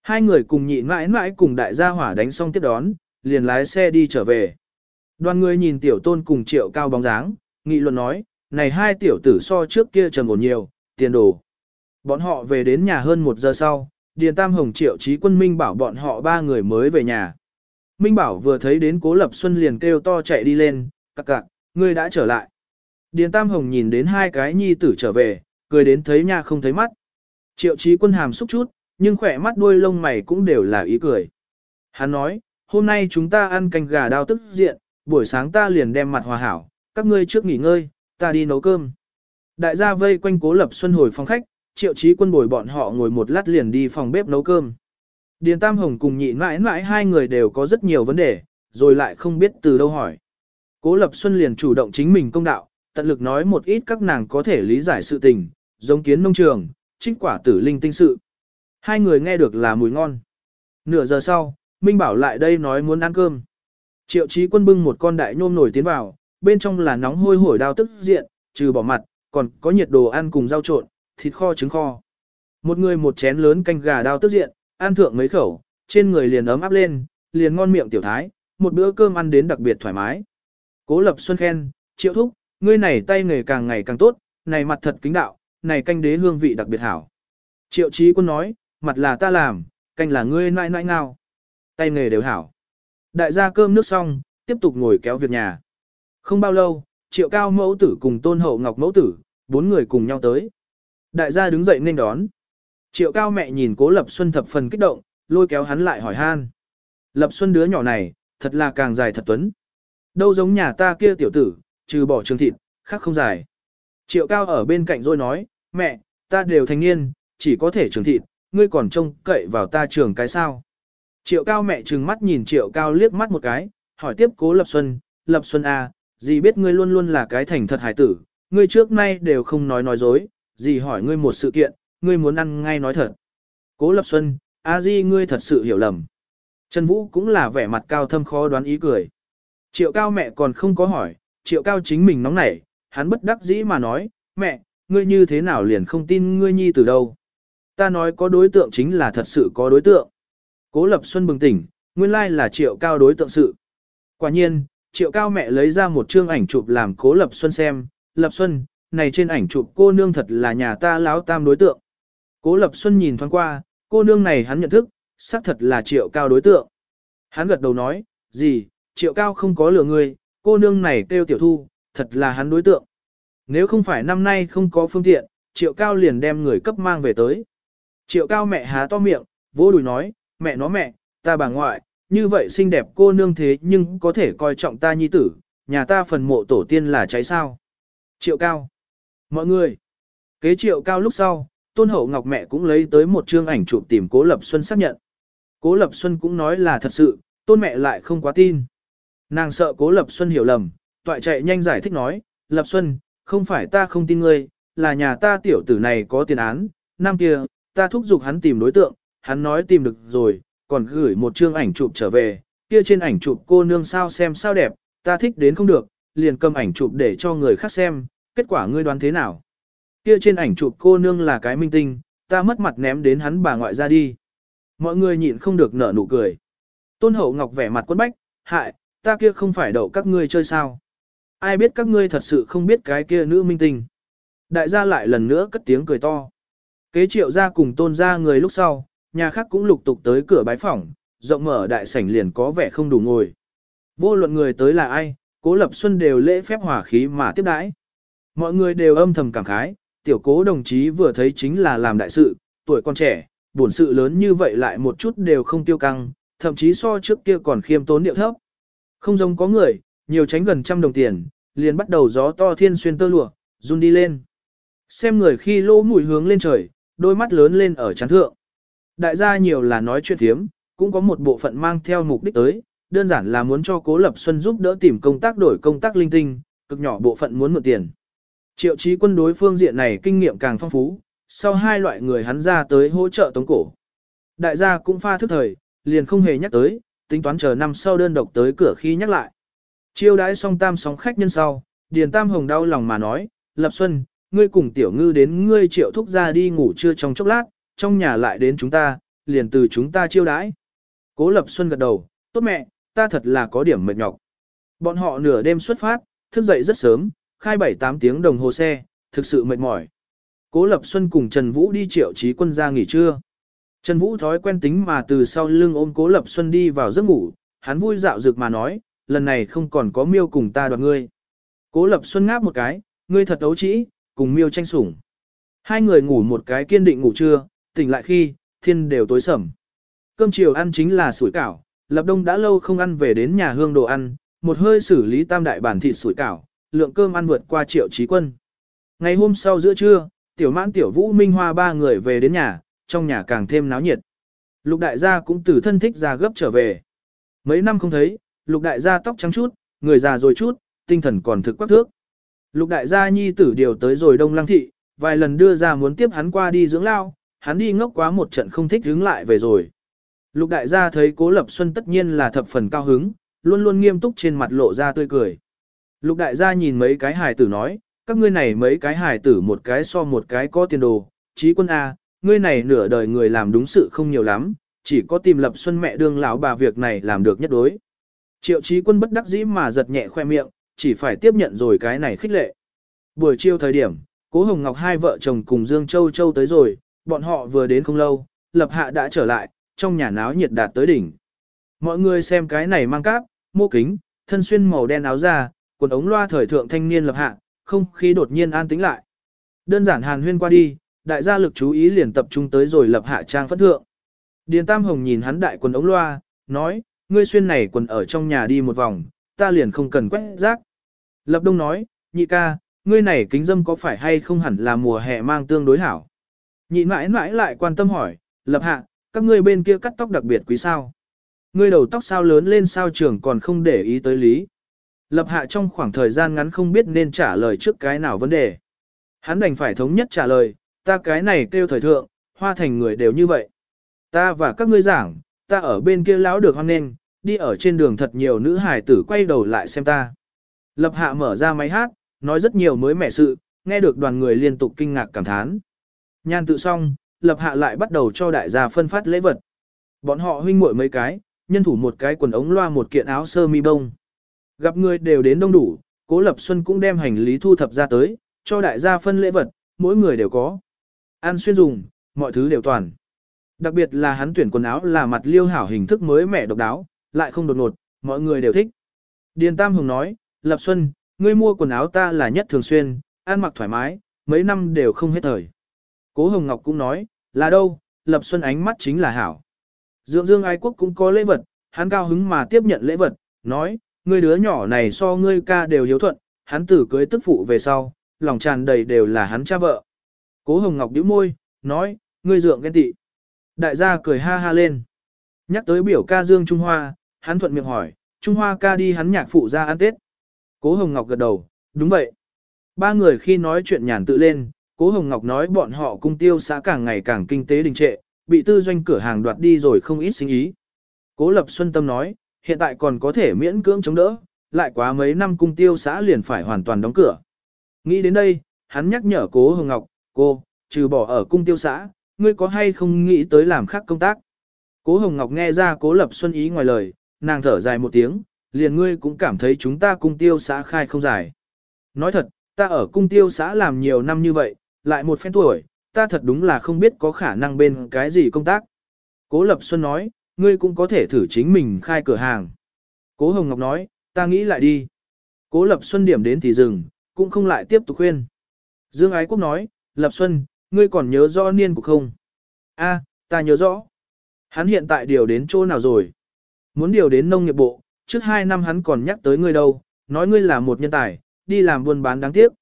Hai người cùng nhị mãi mãi cùng đại gia hỏa đánh xong tiếp đón, liền lái xe đi trở về. Đoàn người nhìn tiểu tôn cùng triệu cao bóng dáng, nghị luận nói, này hai tiểu tử so trước kia trầm ổn nhiều, tiền đồ. Bọn họ về đến nhà hơn một giờ sau, Điền Tam Hồng triệu trí quân Minh bảo bọn họ ba người mới về nhà. Minh bảo vừa thấy đến Cố Lập Xuân liền kêu to chạy đi lên, cặc cặc, ngươi đã trở lại. Điền Tam Hồng nhìn đến hai cái nhi tử trở về, cười đến thấy nha không thấy mắt. Triệu trí quân hàm xúc chút, nhưng khỏe mắt đuôi lông mày cũng đều là ý cười. Hắn nói, hôm nay chúng ta ăn canh gà đao tức diện, buổi sáng ta liền đem mặt hòa hảo, các ngươi trước nghỉ ngơi, ta đi nấu cơm. Đại gia vây quanh cố lập xuân hồi phòng khách, triệu trí quân bồi bọn họ ngồi một lát liền đi phòng bếp nấu cơm. Điền Tam Hồng cùng nhị mãi mãi hai người đều có rất nhiều vấn đề, rồi lại không biết từ đâu hỏi. Cố Lập Xuân liền chủ động chính mình công đạo, tận lực nói một ít các nàng có thể lý giải sự tình, giống kiến nông trường, trích quả tử linh tinh sự. Hai người nghe được là mùi ngon. Nửa giờ sau, Minh Bảo lại đây nói muốn ăn cơm. Triệu Chí Quân bưng một con đại nhôm nổi tiến vào, bên trong là nóng hôi hổi đao tức diện, trừ bỏ mặt, còn có nhiệt đồ ăn cùng rau trộn, thịt kho trứng kho. Một người một chén lớn canh gà đao tức diện, ăn thượng mấy khẩu, trên người liền ấm áp lên, liền ngon miệng tiểu thái, một bữa cơm ăn đến đặc biệt thoải mái. Cố Lập Xuân khen, Triệu Thúc, ngươi này tay nghề càng ngày càng tốt, này mặt thật kính đạo, này canh đế hương vị đặc biệt hảo. Triệu trí Quân nói, mặt là ta làm, canh là ngươi nãi nãi ngao. Tay nghề đều hảo. Đại gia cơm nước xong, tiếp tục ngồi kéo việc nhà. Không bao lâu, triệu cao mẫu tử cùng tôn hậu ngọc mẫu tử, bốn người cùng nhau tới. Đại gia đứng dậy nên đón. Triệu cao mẹ nhìn cố Lập Xuân thập phần kích động, lôi kéo hắn lại hỏi han. Lập Xuân đứa nhỏ này, thật là càng dài thật tuấn. Đâu giống nhà ta kia tiểu tử, trừ bỏ trường thịt, khác không dài. Triệu cao ở bên cạnh rồi nói, mẹ, ta đều thành niên, chỉ có thể trường thịt, ngươi còn trông cậy vào ta trường cái sao. Triệu cao mẹ trừng mắt nhìn triệu cao liếc mắt một cái, hỏi tiếp cố Lập Xuân, Lập Xuân à, gì biết ngươi luôn luôn là cái thành thật hải tử, ngươi trước nay đều không nói nói dối, dì hỏi ngươi một sự kiện, ngươi muốn ăn ngay nói thật. Cố Lập Xuân, a di ngươi thật sự hiểu lầm. Trần Vũ cũng là vẻ mặt cao thâm khó đoán ý cười. Triệu cao mẹ còn không có hỏi, triệu cao chính mình nóng nảy, hắn bất đắc dĩ mà nói, mẹ, ngươi như thế nào liền không tin ngươi nhi từ đâu. Ta nói có đối tượng chính là thật sự có đối tượng. Cố Lập Xuân bừng tỉnh, nguyên lai là triệu cao đối tượng sự. Quả nhiên, triệu cao mẹ lấy ra một chương ảnh chụp làm Cố Lập Xuân xem, Lập Xuân, này trên ảnh chụp cô nương thật là nhà ta láo tam đối tượng. Cố Lập Xuân nhìn thoáng qua, cô nương này hắn nhận thức, xác thật là triệu cao đối tượng. Hắn gật đầu nói, gì, triệu cao không có lừa người, cô nương này kêu tiểu thu, thật là hắn đối tượng. Nếu không phải năm nay không có phương tiện, triệu cao liền đem người cấp mang về tới. Triệu cao mẹ há to miệng, vỗ đùi nói, mẹ nó mẹ, ta bà ngoại, như vậy xinh đẹp cô nương thế nhưng có thể coi trọng ta nhi tử, nhà ta phần mộ tổ tiên là cháy sao. Triệu cao. Mọi người. Kế triệu cao lúc sau, tôn hậu ngọc mẹ cũng lấy tới một chương ảnh chụp tìm cố lập xuân xác nhận. Cố lập xuân cũng nói là thật sự, tôn mẹ lại không quá tin. Nàng sợ cố lập xuân hiểu lầm, toại chạy nhanh giải thích nói, lập xuân, không phải ta không tin ngươi, là nhà ta tiểu tử này có tiền án, năm kia, ta thúc giục hắn tìm đối tượng, hắn nói tìm được rồi, còn gửi một chương ảnh chụp trở về, kia trên ảnh chụp cô nương sao xem sao đẹp, ta thích đến không được, liền cầm ảnh chụp để cho người khác xem, kết quả ngươi đoán thế nào? Kia trên ảnh chụp cô nương là cái minh tinh, ta mất mặt ném đến hắn bà ngoại ra đi. Mọi người nhịn không được nở nụ cười. Tôn hậu ngọc vẻ mặt quất bách, hại, ta kia không phải đậu các ngươi chơi sao. Ai biết các ngươi thật sự không biết cái kia nữ minh tinh. Đại gia lại lần nữa cất tiếng cười to. Kế triệu ra cùng tôn ra người lúc sau, nhà khác cũng lục tục tới cửa bái phỏng, rộng mở đại sảnh liền có vẻ không đủ ngồi. Vô luận người tới là ai, cố lập xuân đều lễ phép hòa khí mà tiếp đãi. Mọi người đều âm thầm cảm khái, tiểu cố đồng chí vừa thấy chính là làm đại sự, tuổi con trẻ, buồn sự lớn như vậy lại một chút đều không tiêu căng, thậm chí so trước kia còn khiêm tốn điệu thấp. Không giống có người, nhiều tránh gần trăm đồng tiền, liền bắt đầu gió to thiên xuyên tơ lụa, run đi lên. Xem người khi lỗ mũi hướng lên trời, đôi mắt lớn lên ở chán thượng. Đại gia nhiều là nói chuyện thiếm, cũng có một bộ phận mang theo mục đích tới, đơn giản là muốn cho Cố Lập Xuân giúp đỡ tìm công tác đổi công tác linh tinh, cực nhỏ bộ phận muốn mượn tiền. Triệu trí quân đối phương diện này kinh nghiệm càng phong phú, sau hai loại người hắn ra tới hỗ trợ tống cổ. Đại gia cũng pha thức thời, liền không hề nhắc tới, tính toán chờ năm sau đơn độc tới cửa khi nhắc lại. Chiêu đãi xong tam sóng khách nhân sau, Điền Tam Hồng đau lòng mà nói, Lập Xuân, ngươi cùng tiểu ngư đến ngươi triệu thúc ra đi ngủ trưa trong chốc lát, trong nhà lại đến chúng ta, liền từ chúng ta chiêu đãi. Cố Lập Xuân gật đầu, tốt mẹ, ta thật là có điểm mệt nhọc. Bọn họ nửa đêm xuất phát, thức dậy rất sớm, khai 7-8 tiếng đồng hồ xe, thực sự mệt mỏi. Cố Lập Xuân cùng Trần Vũ đi triệu trí quân ra nghỉ trưa. Trần Vũ thói quen tính mà từ sau lưng ôm Cố Lập Xuân đi vào giấc ngủ, hắn vui dạo dược mà nói, lần này không còn có miêu cùng ta đoạt ngươi. Cố Lập Xuân ngáp một cái, ngươi thật ấu trĩ, cùng miêu tranh sủng. Hai người ngủ một cái kiên định ngủ trưa, tỉnh lại khi, thiên đều tối sầm. Cơm chiều ăn chính là sủi cảo, Lập Đông đã lâu không ăn về đến nhà hương đồ ăn, một hơi xử lý tam đại bản thịt sủi cảo, lượng cơm ăn vượt qua triệu trí quân. Ngày hôm sau giữa trưa, tiểu mãn tiểu vũ minh hoa ba người về đến nhà, trong nhà càng thêm náo nhiệt. Lục đại gia cũng từ thân thích ra gấp trở về. Mấy năm không thấy, lục đại gia tóc trắng chút, người già rồi chút, tinh thần còn thực quắc thước. Lục đại gia nhi tử điều tới rồi đông lăng thị, vài lần đưa ra muốn tiếp hắn qua đi dưỡng lao, hắn đi ngốc quá một trận không thích hướng lại về rồi. Lục đại gia thấy cố lập xuân tất nhiên là thập phần cao hứng, luôn luôn nghiêm túc trên mặt lộ ra tươi cười. Lục đại gia nhìn mấy cái hài tử nói, các ngươi này mấy cái hài tử một cái so một cái có tiền đồ, trí quân A, ngươi này nửa đời người làm đúng sự không nhiều lắm, chỉ có tìm lập xuân mẹ đương lão bà việc này làm được nhất đối. Triệu trí quân bất đắc dĩ mà giật nhẹ khoe miệng, chỉ phải tiếp nhận rồi cái này khích lệ. Buổi chiều thời điểm, Cố Hồng Ngọc hai vợ chồng cùng Dương Châu Châu tới rồi, bọn họ vừa đến không lâu, Lập Hạ đã trở lại, trong nhà náo nhiệt đạt tới đỉnh. Mọi người xem cái này mang cáp, mô kính, thân xuyên màu đen áo da, quần ống loa thời thượng thanh niên Lập Hạ, không khí đột nhiên an tĩnh lại. Đơn giản hàn huyên qua đi, đại gia lực chú ý liền tập trung tới rồi Lập Hạ trang phất thượng. Điền Tam Hồng nhìn hắn đại quần ống loa, nói, ngươi xuyên này quần ở trong nhà đi một vòng, ta liền không cần quét rác. Lập Đông nói, nhị ca, ngươi này kính dâm có phải hay không hẳn là mùa hè mang tương đối hảo. Nhị mãi mãi lại quan tâm hỏi, Lập Hạ, các ngươi bên kia cắt tóc đặc biệt quý sao? Ngươi đầu tóc sao lớn lên sao trưởng còn không để ý tới lý. Lập Hạ trong khoảng thời gian ngắn không biết nên trả lời trước cái nào vấn đề. Hắn đành phải thống nhất trả lời, ta cái này kêu thời thượng, hoa thành người đều như vậy. Ta và các ngươi giảng, ta ở bên kia lão được hoan nên, đi ở trên đường thật nhiều nữ hài tử quay đầu lại xem ta. Lập hạ mở ra máy hát, nói rất nhiều mới mẻ sự, nghe được đoàn người liên tục kinh ngạc cảm thán. Nhan tự xong, lập hạ lại bắt đầu cho đại gia phân phát lễ vật. Bọn họ huynh muội mấy cái, nhân thủ một cái quần ống loa một kiện áo sơ mi bông. Gặp người đều đến đông đủ, cố lập xuân cũng đem hành lý thu thập ra tới, cho đại gia phân lễ vật, mỗi người đều có. Ăn xuyên dùng, mọi thứ đều toàn. Đặc biệt là hắn tuyển quần áo là mặt liêu hảo hình thức mới mẻ độc đáo, lại không đột ngột, mọi người đều thích. Điền Tam Hùng nói, Lập Xuân, ngươi mua quần áo ta là nhất thường xuyên, ăn mặc thoải mái, mấy năm đều không hết thời. Cố Hồng Ngọc cũng nói, là đâu, Lập Xuân ánh mắt chính là hảo. Dượng Dương Ái Quốc cũng có lễ vật, hắn cao hứng mà tiếp nhận lễ vật, nói, ngươi đứa nhỏ này so ngươi ca đều hiếu thuận, hắn tử cưới tức phụ về sau, lòng tràn đầy đều là hắn cha vợ. Cố Hồng Ngọc nhíu môi, nói, ngươi dượng ghen tị. Đại gia cười ha ha lên. Nhắc tới biểu ca Dương Trung Hoa, hắn thuận miệng hỏi, Trung Hoa ca đi hắn nhạc phụ ra ăn Tết. Cố Hồng Ngọc gật đầu, đúng vậy. Ba người khi nói chuyện nhàn tự lên, Cố Hồng Ngọc nói bọn họ cung tiêu xã càng ngày càng kinh tế đình trệ, bị tư doanh cửa hàng đoạt đi rồi không ít sinh ý. Cố Lập Xuân Tâm nói, hiện tại còn có thể miễn cưỡng chống đỡ, lại quá mấy năm cung tiêu xã liền phải hoàn toàn đóng cửa. Nghĩ đến đây, hắn nhắc nhở Cố Hồng Ngọc, cô, trừ bỏ ở cung tiêu xã, ngươi có hay không nghĩ tới làm khác công tác. Cố Hồng Ngọc nghe ra Cố Lập Xuân ý ngoài lời, nàng thở dài một tiếng, liền ngươi cũng cảm thấy chúng ta cung tiêu xã khai không dài. Nói thật, ta ở cung tiêu xã làm nhiều năm như vậy, lại một phen tuổi, ta thật đúng là không biết có khả năng bên cái gì công tác. Cố Lập Xuân nói, ngươi cũng có thể thử chính mình khai cửa hàng. Cố Hồng Ngọc nói, ta nghĩ lại đi. Cố Lập Xuân điểm đến thì dừng, cũng không lại tiếp tục khuyên. Dương Ái Quốc nói, Lập Xuân, ngươi còn nhớ rõ niên của không? A, ta nhớ rõ. Hắn hiện tại điều đến chỗ nào rồi? Muốn điều đến nông nghiệp bộ, trước hai năm hắn còn nhắc tới ngươi đâu, nói ngươi là một nhân tài, đi làm buôn bán đáng tiếc.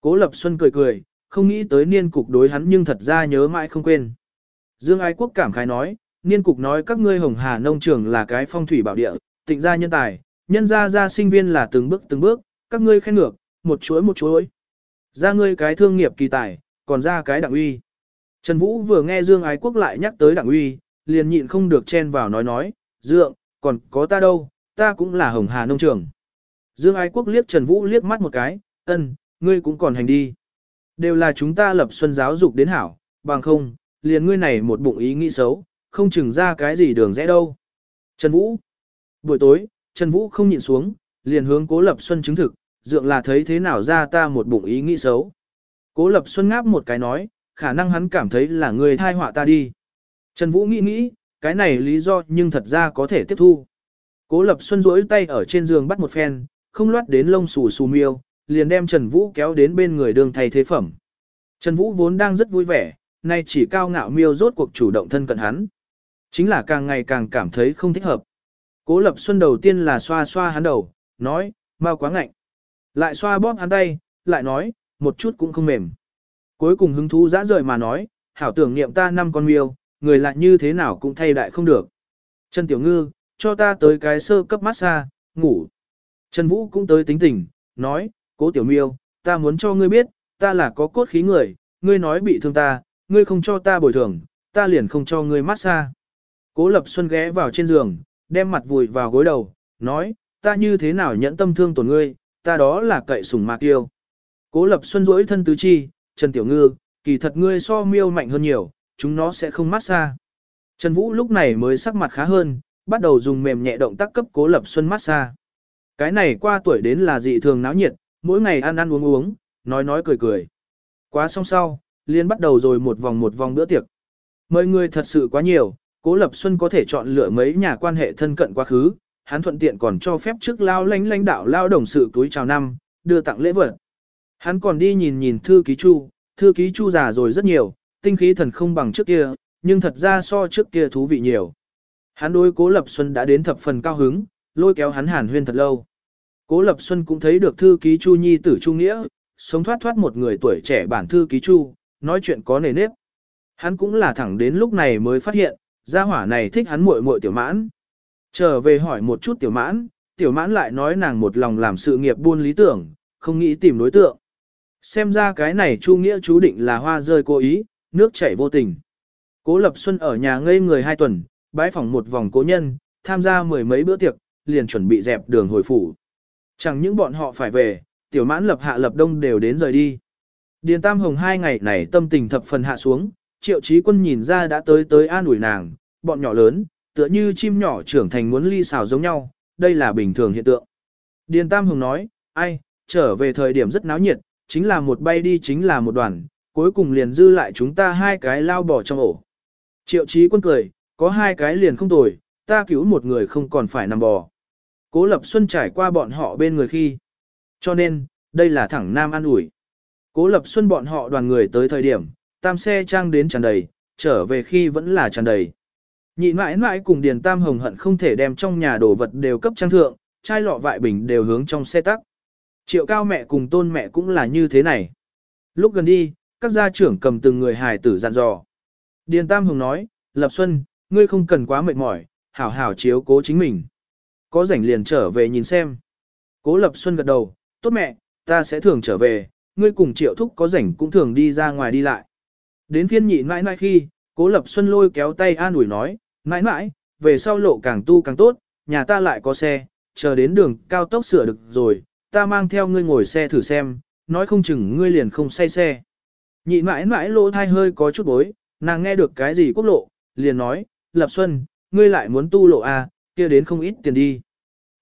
Cố Lập Xuân cười cười, không nghĩ tới niên cục đối hắn nhưng thật ra nhớ mãi không quên. Dương Ái Quốc cảm khái nói, niên cục nói các ngươi hồng hà nông trường là cái phong thủy bảo địa, tịnh gia nhân tài, nhân gia gia sinh viên là từng bước từng bước, các ngươi khen ngược, một chuỗi một chuỗi. Ra ngươi cái thương nghiệp kỳ tài, còn ra cái đảng uy. Trần Vũ vừa nghe Dương Ái Quốc lại nhắc tới đảng uy, liền nhịn không được chen vào nói nói, dượng, còn có ta đâu, ta cũng là hồng hà nông trường. Dương Ái Quốc liếc Trần Vũ liếc mắt một cái, ân, ngươi cũng còn hành đi. Đều là chúng ta lập xuân giáo dục đến hảo, bằng không, liền ngươi này một bụng ý nghĩ xấu, không chừng ra cái gì đường rẽ đâu. Trần Vũ Buổi tối, Trần Vũ không nhịn xuống, liền hướng Cố Lập Xuân chứng thực, dượng là thấy thế nào ra ta một bụng ý nghĩ xấu. Cố Lập Xuân ngáp một cái nói, khả năng hắn cảm thấy là người thai họa ta đi. Trần Vũ nghĩ nghĩ, cái này lý do nhưng thật ra có thể tiếp thu. Cố Lập Xuân duỗi tay ở trên giường bắt một phen, không loát đến lông xù xù miêu, liền đem Trần Vũ kéo đến bên người đường thay thế phẩm. Trần Vũ vốn đang rất vui vẻ, nay chỉ cao ngạo miêu rốt cuộc chủ động thân cận hắn. Chính là càng ngày càng cảm thấy không thích hợp. Cố Lập Xuân đầu tiên là xoa xoa hắn đầu, nói, mau quá ngạnh. Lại xoa bóp hắn tay, lại nói, một chút cũng không mềm. Cuối cùng hứng thú dã rời mà nói, hảo tưởng niệm ta năm con miêu, người lại như thế nào cũng thay đại không được. Trần Tiểu Ngư, cho ta tới cái sơ cấp massage, ngủ. Trần Vũ cũng tới tính tình, nói, cố Tiểu Miêu, ta muốn cho ngươi biết, ta là có cốt khí người, ngươi nói bị thương ta, ngươi không cho ta bồi thường, ta liền không cho ngươi massage. Cố Lập Xuân ghé vào trên giường, đem mặt vùi vào gối đầu, nói, ta như thế nào nhẫn tâm thương tổn ngươi, ta đó là cậy sủng mạc tiêu. Cố Lập Xuân rỗi thân tứ chi, Trần Tiểu Ngư, kỳ thật ngươi so miêu mạnh hơn nhiều, chúng nó sẽ không mát xa. Trần Vũ lúc này mới sắc mặt khá hơn, bắt đầu dùng mềm nhẹ động tác cấp Cố Lập Xuân mát xa. Cái này qua tuổi đến là dị thường náo nhiệt, mỗi ngày ăn ăn uống uống, nói nói cười cười. Quá xong sau, liên bắt đầu rồi một vòng một vòng bữa tiệc. Mời người thật sự quá nhiều, Cố Lập Xuân có thể chọn lựa mấy nhà quan hệ thân cận quá khứ, hắn thuận tiện còn cho phép trước lao lãnh lãnh đạo lao đồng sự túi chào năm, đưa tặng lễ vật. Hắn còn đi nhìn nhìn thư ký Chu, thư ký Chu già rồi rất nhiều, tinh khí thần không bằng trước kia, nhưng thật ra so trước kia thú vị nhiều. Hắn đối Cố Lập Xuân đã đến thập phần cao hứng, lôi kéo hắn hàn huyên thật lâu. Cố Lập Xuân cũng thấy được thư ký Chu Nhi tử Chu Nghĩa, sống thoát thoát một người tuổi trẻ bản thư ký Chu, nói chuyện có nề nếp. Hắn cũng là thẳng đến lúc này mới phát hiện, gia hỏa này thích hắn muội muội tiểu mãn. Trở về hỏi một chút tiểu mãn, tiểu mãn lại nói nàng một lòng làm sự nghiệp buôn lý tưởng, không nghĩ tìm đối tượng. Xem ra cái này Chu Nghĩa chú định là hoa rơi cố ý, nước chảy vô tình. Cố Lập Xuân ở nhà ngây người hai tuần, bái phỏng một vòng cố nhân, tham gia mười mấy bữa tiệc, liền chuẩn bị dẹp đường hồi phủ. Chẳng những bọn họ phải về, tiểu mãn lập hạ lập đông đều đến rời đi. Điền Tam Hồng hai ngày này tâm tình thập phần hạ xuống, triệu trí quân nhìn ra đã tới tới an ủi nàng, bọn nhỏ lớn, tựa như chim nhỏ trưởng thành muốn ly xào giống nhau, đây là bình thường hiện tượng. Điền Tam hùng nói, ai, trở về thời điểm rất náo nhiệt, chính là một bay đi chính là một đoàn, cuối cùng liền dư lại chúng ta hai cái lao bỏ trong ổ. Triệu Chí quân cười, có hai cái liền không tồi, ta cứu một người không còn phải nằm bò. Cố Lập Xuân trải qua bọn họ bên người khi. Cho nên, đây là thẳng nam an ủi. Cố Lập Xuân bọn họ đoàn người tới thời điểm, tam xe trang đến tràn đầy, trở về khi vẫn là tràn đầy. Nhị mãi mãi cùng Điền Tam Hồng hận không thể đem trong nhà đồ vật đều cấp trang thượng, chai lọ vại bình đều hướng trong xe tắc. Triệu cao mẹ cùng tôn mẹ cũng là như thế này. Lúc gần đi, các gia trưởng cầm từng người hài tử dặn dò. Điền Tam Hồng nói, Lập Xuân, ngươi không cần quá mệt mỏi, hảo hảo chiếu cố chính mình. Có rảnh liền trở về nhìn xem. Cố Lập Xuân gật đầu, tốt mẹ, ta sẽ thường trở về, ngươi cùng triệu thúc có rảnh cũng thường đi ra ngoài đi lại. Đến phiên nhị mãi mãi khi, Cố Lập Xuân lôi kéo tay an ủi nói, mãi mãi, về sau lộ càng tu càng tốt, nhà ta lại có xe, chờ đến đường cao tốc sửa được rồi, ta mang theo ngươi ngồi xe thử xem, nói không chừng ngươi liền không say xe. Nhị mãi mãi lỗ thai hơi có chút bối, nàng nghe được cái gì quốc lộ, liền nói, Lập Xuân, ngươi lại muốn tu lộ à, kia đến không ít tiền đi.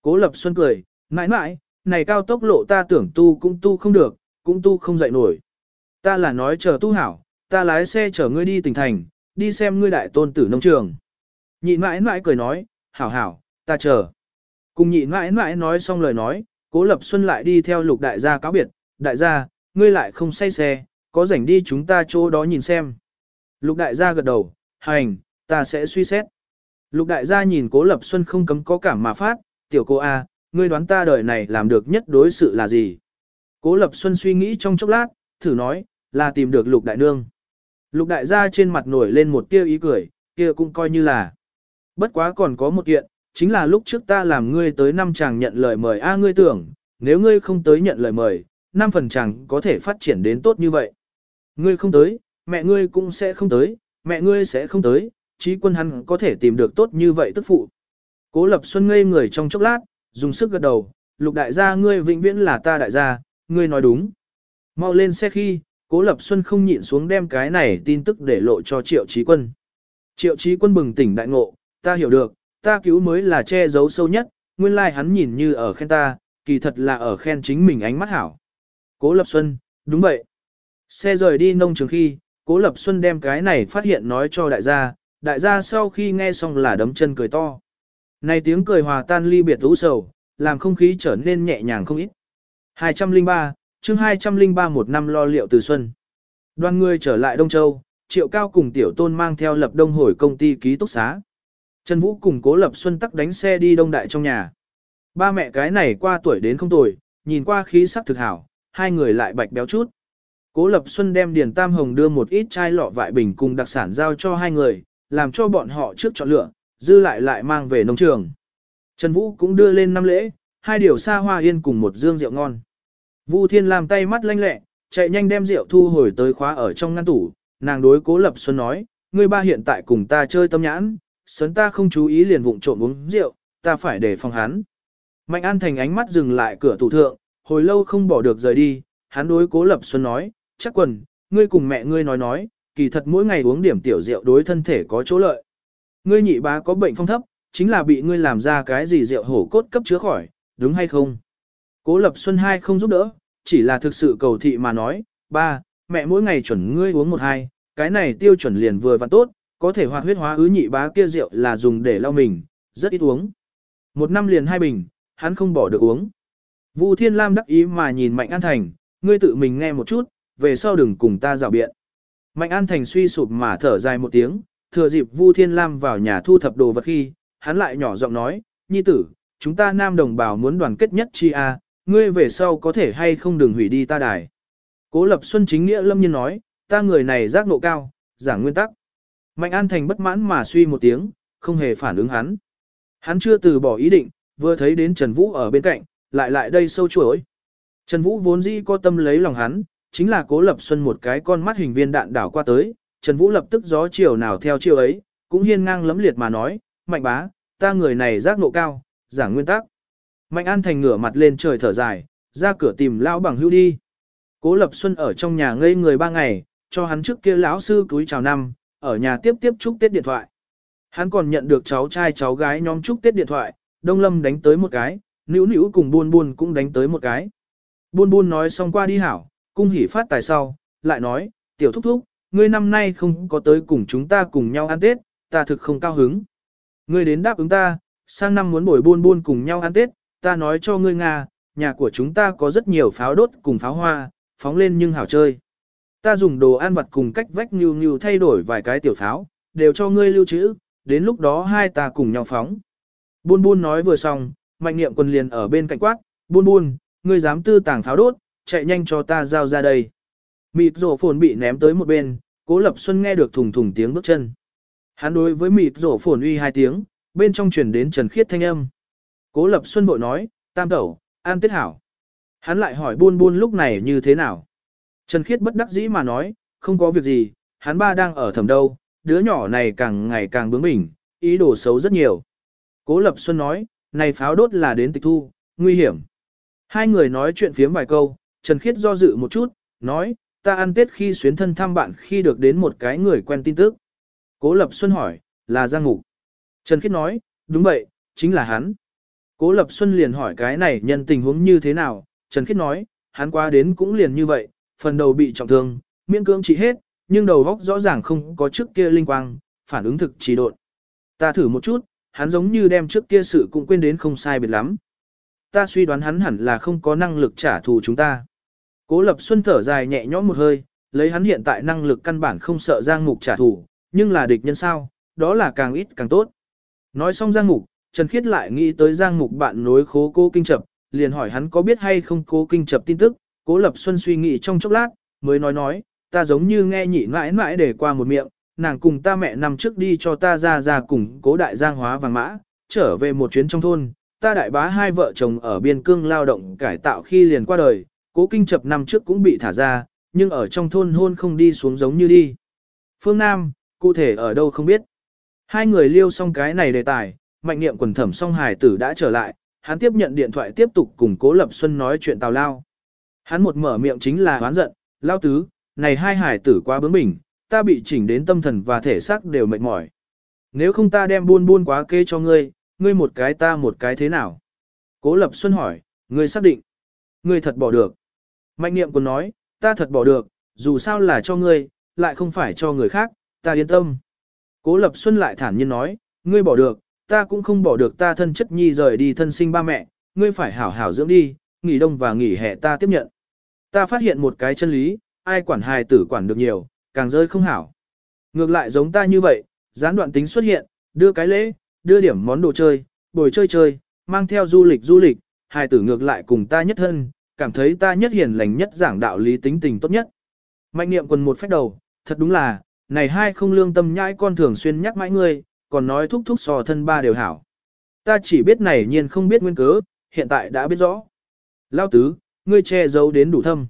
Cố Lập Xuân cười, mãi mãi, này cao tốc lộ ta tưởng tu cũng tu không được, cũng tu không dậy nổi. Ta là nói chờ tu hảo, ta lái xe chở ngươi đi tỉnh thành, đi xem ngươi đại tôn tử nông trường. Nhị mãi mãi cười nói, hảo hảo, ta chờ. Cùng nhị mãi mãi nói xong lời nói, cố lập xuân lại đi theo lục đại gia cáo biệt, đại gia, ngươi lại không say xe, có rảnh đi chúng ta chỗ đó nhìn xem. Lục đại gia gật đầu, hành, ta sẽ suy xét. Lục đại gia nhìn cố lập xuân không cấm có cảm mà phát, tiểu cô A, ngươi đoán ta đời này làm được nhất đối sự là gì? Cố lập xuân suy nghĩ trong chốc lát, thử nói, là tìm được lục đại nương. Lục đại gia trên mặt nổi lên một tia ý cười, kia cũng coi như là. Bất quá còn có một kiện, chính là lúc trước ta làm ngươi tới năm chàng nhận lời mời a ngươi tưởng, nếu ngươi không tới nhận lời mời, năm phần chàng có thể phát triển đến tốt như vậy. Ngươi không tới, mẹ ngươi cũng sẽ không tới, mẹ ngươi sẽ không tới, trí quân hắn có thể tìm được tốt như vậy tức phụ. Cố lập xuân ngây người trong chốc lát, dùng sức gật đầu, lục đại gia ngươi vĩnh viễn là ta đại gia, ngươi nói đúng. Mau lên xe khi, cố lập xuân không nhịn xuống đem cái này tin tức để lộ cho triệu trí quân. Triệu trí quân bừng tỉnh đại ngộ, ta hiểu được, ta cứu mới là che giấu sâu nhất, nguyên lai like hắn nhìn như ở khen ta, kỳ thật là ở khen chính mình ánh mắt hảo. Cố Lập Xuân, đúng vậy. Xe rời đi nông trường khi, Cố Lập Xuân đem cái này phát hiện nói cho đại gia, đại gia sau khi nghe xong là đấm chân cười to. Này tiếng cười hòa tan ly biệt ú sầu, làm không khí trở nên nhẹ nhàng không ít. 203, chương 203 một năm lo liệu từ xuân. Đoàn người trở lại Đông Châu, Triệu Cao cùng Tiểu Tôn mang theo lập đông hồi công ty ký túc xá. Trần Vũ cùng Cố Lập Xuân tắc đánh xe đi đông đại trong nhà. Ba mẹ cái này qua tuổi đến không tuổi, nhìn qua khí sắc thực hảo, hai người lại bạch béo chút. Cố Lập Xuân đem Điền Tam Hồng đưa một ít chai lọ vại bình cùng đặc sản giao cho hai người, làm cho bọn họ trước chọn lựa, dư lại lại mang về nông trường. Trần Vũ cũng đưa lên năm lễ, hai điều xa hoa yên cùng một dương rượu ngon. Vu Thiên làm tay mắt lanh lẹ, chạy nhanh đem rượu thu hồi tới khóa ở trong ngăn tủ, nàng đối Cố Lập Xuân nói, ngươi ba hiện tại cùng ta chơi tâm nhãn, sớn ta không chú ý liền vụng trộm uống rượu, ta phải để phòng hắn. Mạnh An Thành ánh mắt dừng lại cửa tủ thượng, hồi lâu không bỏ được rời đi, hắn đối Cố Lập Xuân nói, chắc quần, ngươi cùng mẹ ngươi nói nói, kỳ thật mỗi ngày uống điểm tiểu rượu đối thân thể có chỗ lợi. Ngươi nhị bá có bệnh phong thấp, chính là bị ngươi làm ra cái gì rượu hổ cốt cấp chứa khỏi, đúng hay không? Cố Lập Xuân hai không giúp đỡ, chỉ là thực sự cầu thị mà nói, ba, mẹ mỗi ngày chuẩn ngươi uống một hai, cái này tiêu chuẩn liền vừa và tốt, có thể hoạt huyết hóa ứ nhị bá kia rượu là dùng để lau mình, rất ít uống. Một năm liền hai bình, hắn không bỏ được uống. Vu Thiên Lam đắc ý mà nhìn Mạnh An Thành, ngươi tự mình nghe một chút, về sau đừng cùng ta rào biện. Mạnh An Thành suy sụp mà thở dài một tiếng, thừa dịp Vu Thiên Lam vào nhà thu thập đồ vật khi, hắn lại nhỏ giọng nói, nhi tử, chúng ta nam đồng bào muốn đoàn kết nhất chi a, ngươi về sau có thể hay không đừng hủy đi ta đài. Cố Lập Xuân chính nghĩa lâm nhiên nói, ta người này giác nộ cao, giảng nguyên tắc. Mạnh An Thành bất mãn mà suy một tiếng, không hề phản ứng hắn. Hắn chưa từ bỏ ý định, vừa thấy đến Trần Vũ ở bên cạnh, lại lại đây sâu chuỗi. Trần Vũ vốn dĩ có tâm lấy lòng hắn, chính là cố lập xuân một cái con mắt hình viên đạn đảo qua tới, Trần Vũ lập tức gió chiều nào theo chiều ấy, cũng hiên ngang lấm liệt mà nói, mạnh bá, ta người này giác nộ cao, giảng nguyên tắc. Mạnh An Thành ngửa mặt lên trời thở dài, ra cửa tìm lão bằng hưu đi. Cố Lập Xuân ở trong nhà ngây người ba ngày, cho hắn trước kia lão sư túi chào năm, ở nhà tiếp tiếp chúc Tết điện thoại. Hắn còn nhận được cháu trai cháu gái nhóm chúc Tết điện thoại, Đông Lâm đánh tới một cái, Nữu Nữu cùng Buôn Buôn cũng đánh tới một cái. Buôn Buôn nói xong qua đi hảo, cung hỉ phát tài sau, lại nói, tiểu thúc thúc, ngươi năm nay không có tới cùng chúng ta cùng nhau ăn Tết, ta thực không cao hứng. Ngươi đến đáp ứng ta, sang năm muốn bồi Buôn Buôn cùng nhau ăn Tết, ta nói cho ngươi Nga, nhà của chúng ta có rất nhiều pháo đốt cùng pháo hoa, phóng lên nhưng hảo chơi. Ta dùng đồ ăn vặt cùng cách vách như như thay đổi vài cái tiểu pháo, đều cho ngươi lưu trữ, đến lúc đó hai ta cùng nhau phóng. Buôn buôn nói vừa xong, mạnh niệm quân liền ở bên cạnh quát, buôn buôn, ngươi dám tư tàng pháo đốt, chạy nhanh cho ta giao ra đây. Mịt rổ phồn bị ném tới một bên, cố lập xuân nghe được thùng thùng tiếng bước chân. Hắn đối với mịt rổ phồn uy hai tiếng, bên trong truyền đến trần khiết thanh âm. Cố lập xuân bội nói, tam tẩu, an tiết hảo. Hắn lại hỏi buôn buôn lúc này như thế nào. Trần khiết bất đắc dĩ mà nói, không có việc gì, hắn ba đang ở thầm đâu, đứa nhỏ này càng ngày càng bướng bỉnh, ý đồ xấu rất nhiều. Cố Lập Xuân nói, này pháo đốt là đến tịch thu, nguy hiểm. Hai người nói chuyện phiếm vài câu, Trần Khiết do dự một chút, nói, ta ăn tết khi xuyến thân thăm bạn khi được đến một cái người quen tin tức. Cố Lập Xuân hỏi, là Giang Ngục. Trần Khiết nói, đúng vậy, chính là hắn. Cố Lập Xuân liền hỏi cái này nhân tình huống như thế nào, Trần Khiết nói, hắn qua đến cũng liền như vậy, phần đầu bị trọng thương, miễn cưỡng trị hết, nhưng đầu góc rõ ràng không có trước kia linh quang, phản ứng thực trì độn. Ta thử một chút, hắn giống như đem trước kia sự cũng quên đến không sai biệt lắm. Ta suy đoán hắn hẳn là không có năng lực trả thù chúng ta. Cố Lập Xuân thở dài nhẹ nhõm một hơi, lấy hắn hiện tại năng lực căn bản không sợ Giang Mục trả thù, nhưng là địch nhân sao, đó là càng ít càng tốt. Nói xong Giang Mục, Trần Khiết lại nghĩ tới Giang Mục bạn nối khố cô kinh chập, liền hỏi hắn có biết hay không cố kinh chập tin tức, Cố Lập Xuân suy nghĩ trong chốc lát, mới nói nói, ta giống như nghe nhị mãi mãi để qua một miệng, nàng cùng ta mẹ năm trước đi cho ta ra ra cùng cố đại giang hóa vàng mã, trở về một chuyến trong thôn, ta đại bá hai vợ chồng ở biên cương lao động cải tạo khi liền qua đời, cố kinh chập năm trước cũng bị thả ra, nhưng ở trong thôn hôn không đi xuống giống như đi. Phương Nam, cụ thể ở đâu không biết. Hai người liêu xong cái này đề tài, mạnh niệm quần thẩm song hải tử đã trở lại, hắn tiếp nhận điện thoại tiếp tục cùng cố lập xuân nói chuyện tào lao. Hắn một mở miệng chính là oán giận, lao tứ, này hai hải tử quá bướng bỉnh, ta bị chỉnh đến tâm thần và thể xác đều mệt mỏi. Nếu không ta đem buôn buôn quá kê cho ngươi, ngươi một cái ta một cái thế nào? Cố Lập Xuân hỏi, ngươi xác định. Ngươi thật bỏ được. Mạnh niệm còn nói, ta thật bỏ được, dù sao là cho ngươi, lại không phải cho người khác, ta yên tâm. Cố Lập Xuân lại thản nhiên nói, ngươi bỏ được, ta cũng không bỏ được ta thân chất nhi rời đi thân sinh ba mẹ, ngươi phải hảo hảo dưỡng đi, nghỉ đông và nghỉ hè ta tiếp nhận. Ta phát hiện một cái chân lý, ai quản hài tử quản được nhiều, càng rơi không hảo. Ngược lại giống ta như vậy, gián đoạn tính xuất hiện, đưa cái lễ, đưa điểm món đồ chơi, bồi chơi chơi, mang theo du lịch du lịch, hài tử ngược lại cùng ta nhất thân, cảm thấy ta nhất hiền lành nhất giảng đạo lý tính tình tốt nhất. Mạnh niệm quần một phách đầu, thật đúng là, này hai không lương tâm nhãi con thường xuyên nhắc mãi ngươi, còn nói thúc thúc sò thân ba đều hảo. Ta chỉ biết này nhiên không biết nguyên cớ, hiện tại đã biết rõ. Lao tứ, ngươi che giấu đến đủ thâm.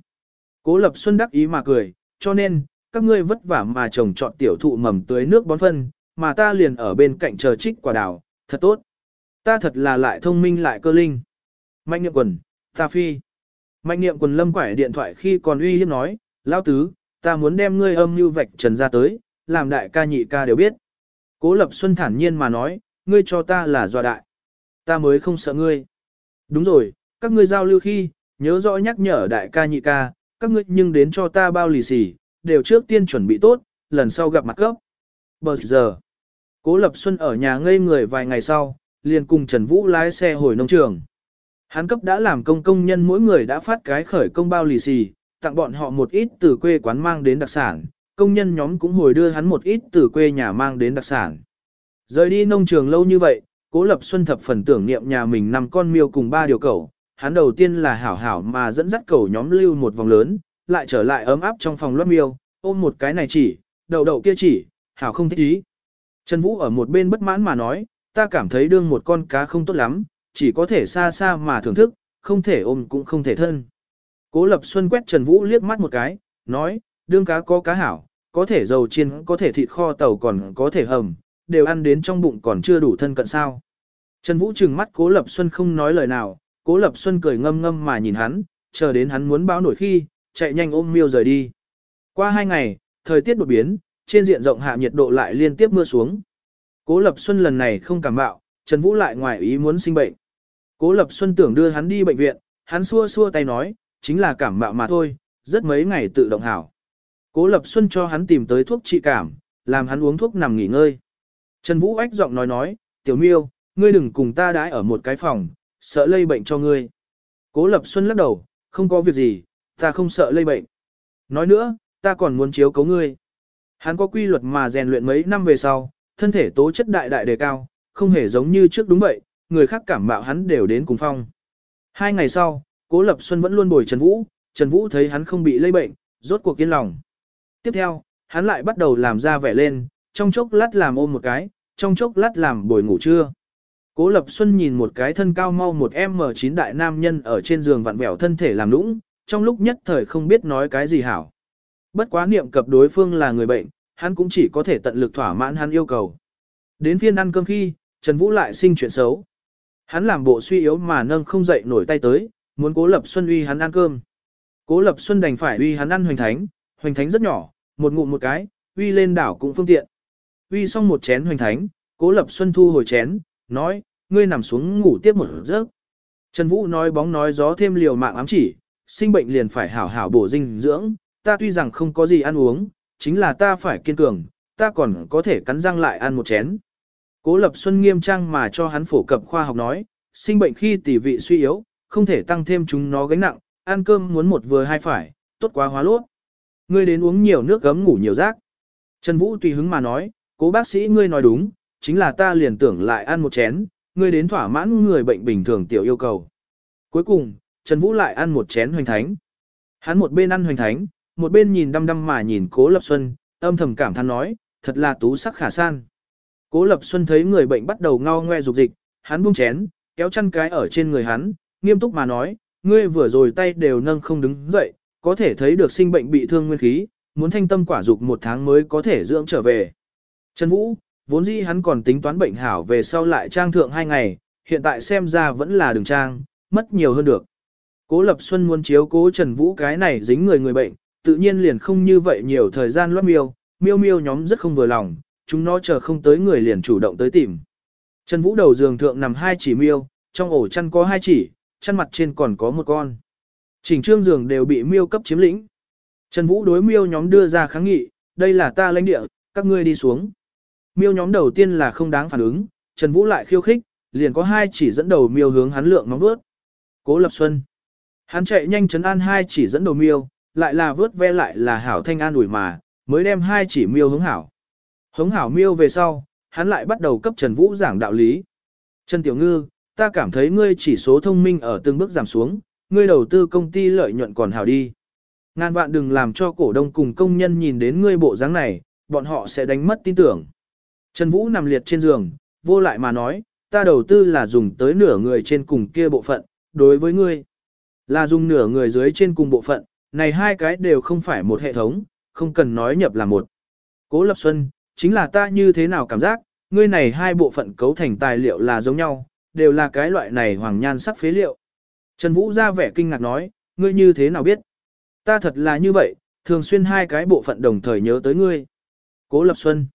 Cố Lập Xuân đắc ý mà cười, cho nên, các ngươi vất vả mà trồng trọt tiểu thụ mầm tưới nước bón phân, mà ta liền ở bên cạnh chờ trích quả đào, thật tốt. Ta thật là lại thông minh lại cơ linh. Mạnh niệm quần, ta phi. Mạnh niệm quần lâm quải điện thoại khi còn uy hiếp nói, lao tứ, ta muốn đem ngươi âm như vạch trần ra tới, làm đại ca nhị ca đều biết. Cố Lập Xuân thản nhiên mà nói, ngươi cho ta là dọa đại. Ta mới không sợ ngươi. Đúng rồi, các ngươi giao lưu khi, nhớ rõ nhắc nhở đại ca nhị ca, các ngươi nhưng đến cho ta bao lì xì, đều trước tiên chuẩn bị tốt, lần sau gặp mặt cấp. Bờ giờ, Cố Lập Xuân ở nhà ngây người vài ngày sau, liền cùng Trần Vũ lái xe hồi nông trường. Hắn cấp đã làm công công nhân mỗi người đã phát cái khởi công bao lì xì, tặng bọn họ một ít từ quê quán mang đến đặc sản, công nhân nhóm cũng hồi đưa hắn một ít từ quê nhà mang đến đặc sản. Rời đi nông trường lâu như vậy, Cố Lập Xuân thập phần tưởng niệm nhà mình năm con miêu cùng ba điều cẩu, hắn đầu tiên là hảo hảo mà dẫn dắt cầu nhóm lưu một vòng lớn, lại trở lại ấm áp trong phòng loát miêu, ôm một cái này chỉ, đầu đầu kia chỉ, hảo không thích ý. Trần Vũ ở một bên bất mãn mà nói, ta cảm thấy đương một con cá không tốt lắm, chỉ có thể xa xa mà thưởng thức, không thể ôm cũng không thể thân. Cố Lập Xuân quét Trần Vũ liếc mắt một cái, nói, đương cá có cá hảo, có thể dầu chiên, có thể thịt kho tàu còn có thể hầm, đều ăn đến trong bụng còn chưa đủ thân cận sao. Trần Vũ trừng mắt Cố Lập Xuân không nói lời nào, Cố Lập Xuân cười ngâm ngâm mà nhìn hắn, chờ đến hắn muốn báo nổi khi, chạy nhanh ôm miêu rời đi. Qua hai ngày, thời tiết đột biến, trên diện rộng hạ nhiệt độ lại liên tiếp mưa xuống. Cố Lập Xuân lần này không cảm bạo, Trần Vũ lại ngoài ý muốn sinh bệnh. Cố Lập Xuân tưởng đưa hắn đi bệnh viện, hắn xua xua tay nói, chính là cảm bạo mà thôi, rất mấy ngày tự động hảo. Cố Lập Xuân cho hắn tìm tới thuốc trị cảm, làm hắn uống thuốc nằm nghỉ ngơi. Trần Vũ ách giọng nói nói, tiểu miêu, ngươi đừng cùng ta đãi ở một cái phòng, sợ lây bệnh cho ngươi. Cố Lập Xuân lắc đầu, không có việc gì, ta không sợ lây bệnh. Nói nữa, ta còn muốn chiếu cấu ngươi. Hắn có quy luật mà rèn luyện mấy năm về sau, thân thể tố chất đại đại đề cao, không hề giống như trước đúng vậy, người khác cảm mạo hắn đều đến cùng phong. Hai ngày sau, Cố Lập Xuân vẫn luôn bồi Trần Vũ, Trần Vũ thấy hắn không bị lây bệnh, rốt cuộc yên lòng. Tiếp theo, hắn lại bắt đầu làm ra vẻ lên, trong chốc lát làm ôm một cái, trong chốc lát làm bồi ngủ trưa. Cố Lập Xuân nhìn một cái thân cao mau một M9 đại nam nhân ở trên giường vặn vẹo thân thể làm nũng, trong lúc nhất thời không biết nói cái gì hảo. Bất quá niệm cập đối phương là người bệnh, hắn cũng chỉ có thể tận lực thỏa mãn hắn yêu cầu. Đến phiên ăn cơm khi, Trần Vũ lại sinh chuyện xấu. Hắn làm bộ suy yếu mà nâng không dậy nổi tay tới, muốn Cố Lập Xuân uy hắn ăn cơm. Cố Lập Xuân đành phải uy hắn ăn hoành thánh, hoành thánh rất nhỏ, một ngụm một cái, uy lên đảo cũng phương tiện. Uy xong một chén hoành thánh, Cố Lập Xuân thu hồi chén, nói, ngươi nằm xuống ngủ tiếp một giấc. Trần Vũ nói bóng nói gió thêm liều mạng ám chỉ, sinh bệnh liền phải hảo hảo bổ dinh dưỡng, ta tuy rằng không có gì ăn uống, chính là ta phải kiên cường, ta còn có thể cắn răng lại ăn một chén. Cố Lập Xuân nghiêm trang mà cho hắn phổ cập khoa học nói, sinh bệnh khi tỷ vị suy yếu, không thể tăng thêm chúng nó gánh nặng, ăn cơm muốn một vừa hai phải, tốt quá hóa lốt. Ngươi đến uống nhiều nước gấm ngủ nhiều rác. Trần Vũ tùy hứng mà nói, cố bác sĩ ngươi nói đúng, chính là ta liền tưởng lại ăn một chén, ngươi đến thỏa mãn người bệnh bình thường tiểu yêu cầu. Cuối cùng, Trần Vũ lại ăn một chén hoành thánh. Hắn một bên ăn hoành thánh, một bên nhìn đăm đăm mà nhìn Cố Lập Xuân, âm thầm cảm thán nói, thật là tú sắc khả san. Cố Lập Xuân thấy người bệnh bắt đầu ngao ngoe dục dịch, hắn buông chén, kéo chăn cái ở trên người hắn, nghiêm túc mà nói, ngươi vừa rồi tay đều nâng không đứng dậy, có thể thấy được sinh bệnh bị thương nguyên khí, muốn thanh tâm quả dục một tháng mới có thể dưỡng trở về. Trần Vũ, vốn dĩ hắn còn tính toán bệnh hảo về sau lại trang thượng hai ngày, hiện tại xem ra vẫn là đường trang, mất nhiều hơn được. Cố Lập Xuân muốn chiếu cố Trần Vũ cái này dính người người bệnh, tự nhiên liền không như vậy nhiều thời gian loát miêu, miêu miêu nhóm rất không vừa lòng, chúng nó chờ không tới người liền chủ động tới tìm. Trần Vũ đầu giường thượng nằm hai chỉ miêu, trong ổ chăn có hai chỉ, chăn mặt trên còn có một con. Chỉnh trương giường đều bị miêu cấp chiếm lĩnh. Trần Vũ đối miêu nhóm đưa ra kháng nghị, đây là ta lãnh địa, các ngươi đi xuống. Miêu nhóm đầu tiên là không đáng phản ứng, Trần Vũ lại khiêu khích, liền có hai chỉ dẫn đầu miêu hướng hắn lượng móng vuốt. Cố Lập Xuân. Hắn chạy nhanh trấn an hai chỉ dẫn đầu miêu, lại là vớt ve lại là hảo thanh an ủi mà, mới đem hai chỉ miêu hướng hảo. Hướng hảo miêu về sau, hắn lại bắt đầu cấp Trần Vũ giảng đạo lý. Trần Tiểu Ngư, ta cảm thấy ngươi chỉ số thông minh ở từng bước giảm xuống, ngươi đầu tư công ty lợi nhuận còn hảo đi. Ngàn vạn đừng làm cho cổ đông cùng công nhân nhìn đến ngươi bộ dáng này, bọn họ sẽ đánh mất tin tưởng. Trần Vũ nằm liệt trên giường, vô lại mà nói, ta đầu tư là dùng tới nửa người trên cùng kia bộ phận, đối với ngươi. Là dùng nửa người dưới trên cùng bộ phận, này hai cái đều không phải một hệ thống, không cần nói nhập là một. Cố Lập Xuân, chính là ta như thế nào cảm giác, ngươi này hai bộ phận cấu thành tài liệu là giống nhau, đều là cái loại này hoàng nhan sắc phế liệu. Trần Vũ ra vẻ kinh ngạc nói, ngươi như thế nào biết? Ta thật là như vậy, thường xuyên hai cái bộ phận đồng thời nhớ tới ngươi. Cố Lập Xuân.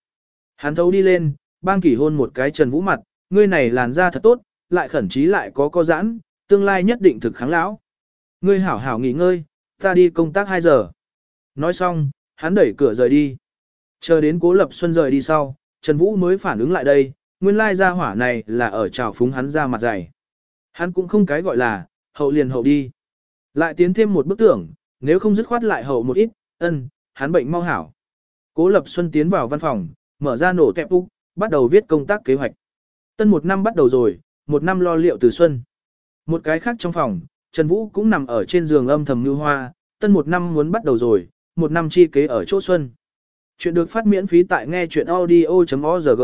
Hắn thấu đi lên, bang kỷ hôn một cái Trần Vũ mặt, ngươi này làn da thật tốt, lại khẩn trí lại có co giãn, tương lai nhất định thực kháng lão. Ngươi hảo hảo nghỉ ngơi, ta đi công tác 2 giờ. Nói xong, hắn đẩy cửa rời đi. Chờ đến Cố Lập Xuân rời đi sau, Trần Vũ mới phản ứng lại đây, nguyên lai ra hỏa này là ở trào phúng hắn ra mặt dày. Hắn cũng không cái gọi là, hậu liền hậu đi. Lại tiến thêm một bức tưởng, nếu không dứt khoát lại hậu một ít, ân, hắn bệnh mau hảo. Cố Lập Xuân tiến vào văn phòng, mở ra nổ tẹp úc, bắt đầu viết công tác kế hoạch. Tân một năm bắt đầu rồi, một năm lo liệu từ xuân. Một cái khác trong phòng, Trần Vũ cũng nằm ở trên giường âm thầm như hoa, tân một năm muốn bắt đầu rồi, một năm chi kế ở chỗ xuân. Chuyện được phát miễn phí tại nghe chuyện audio.org.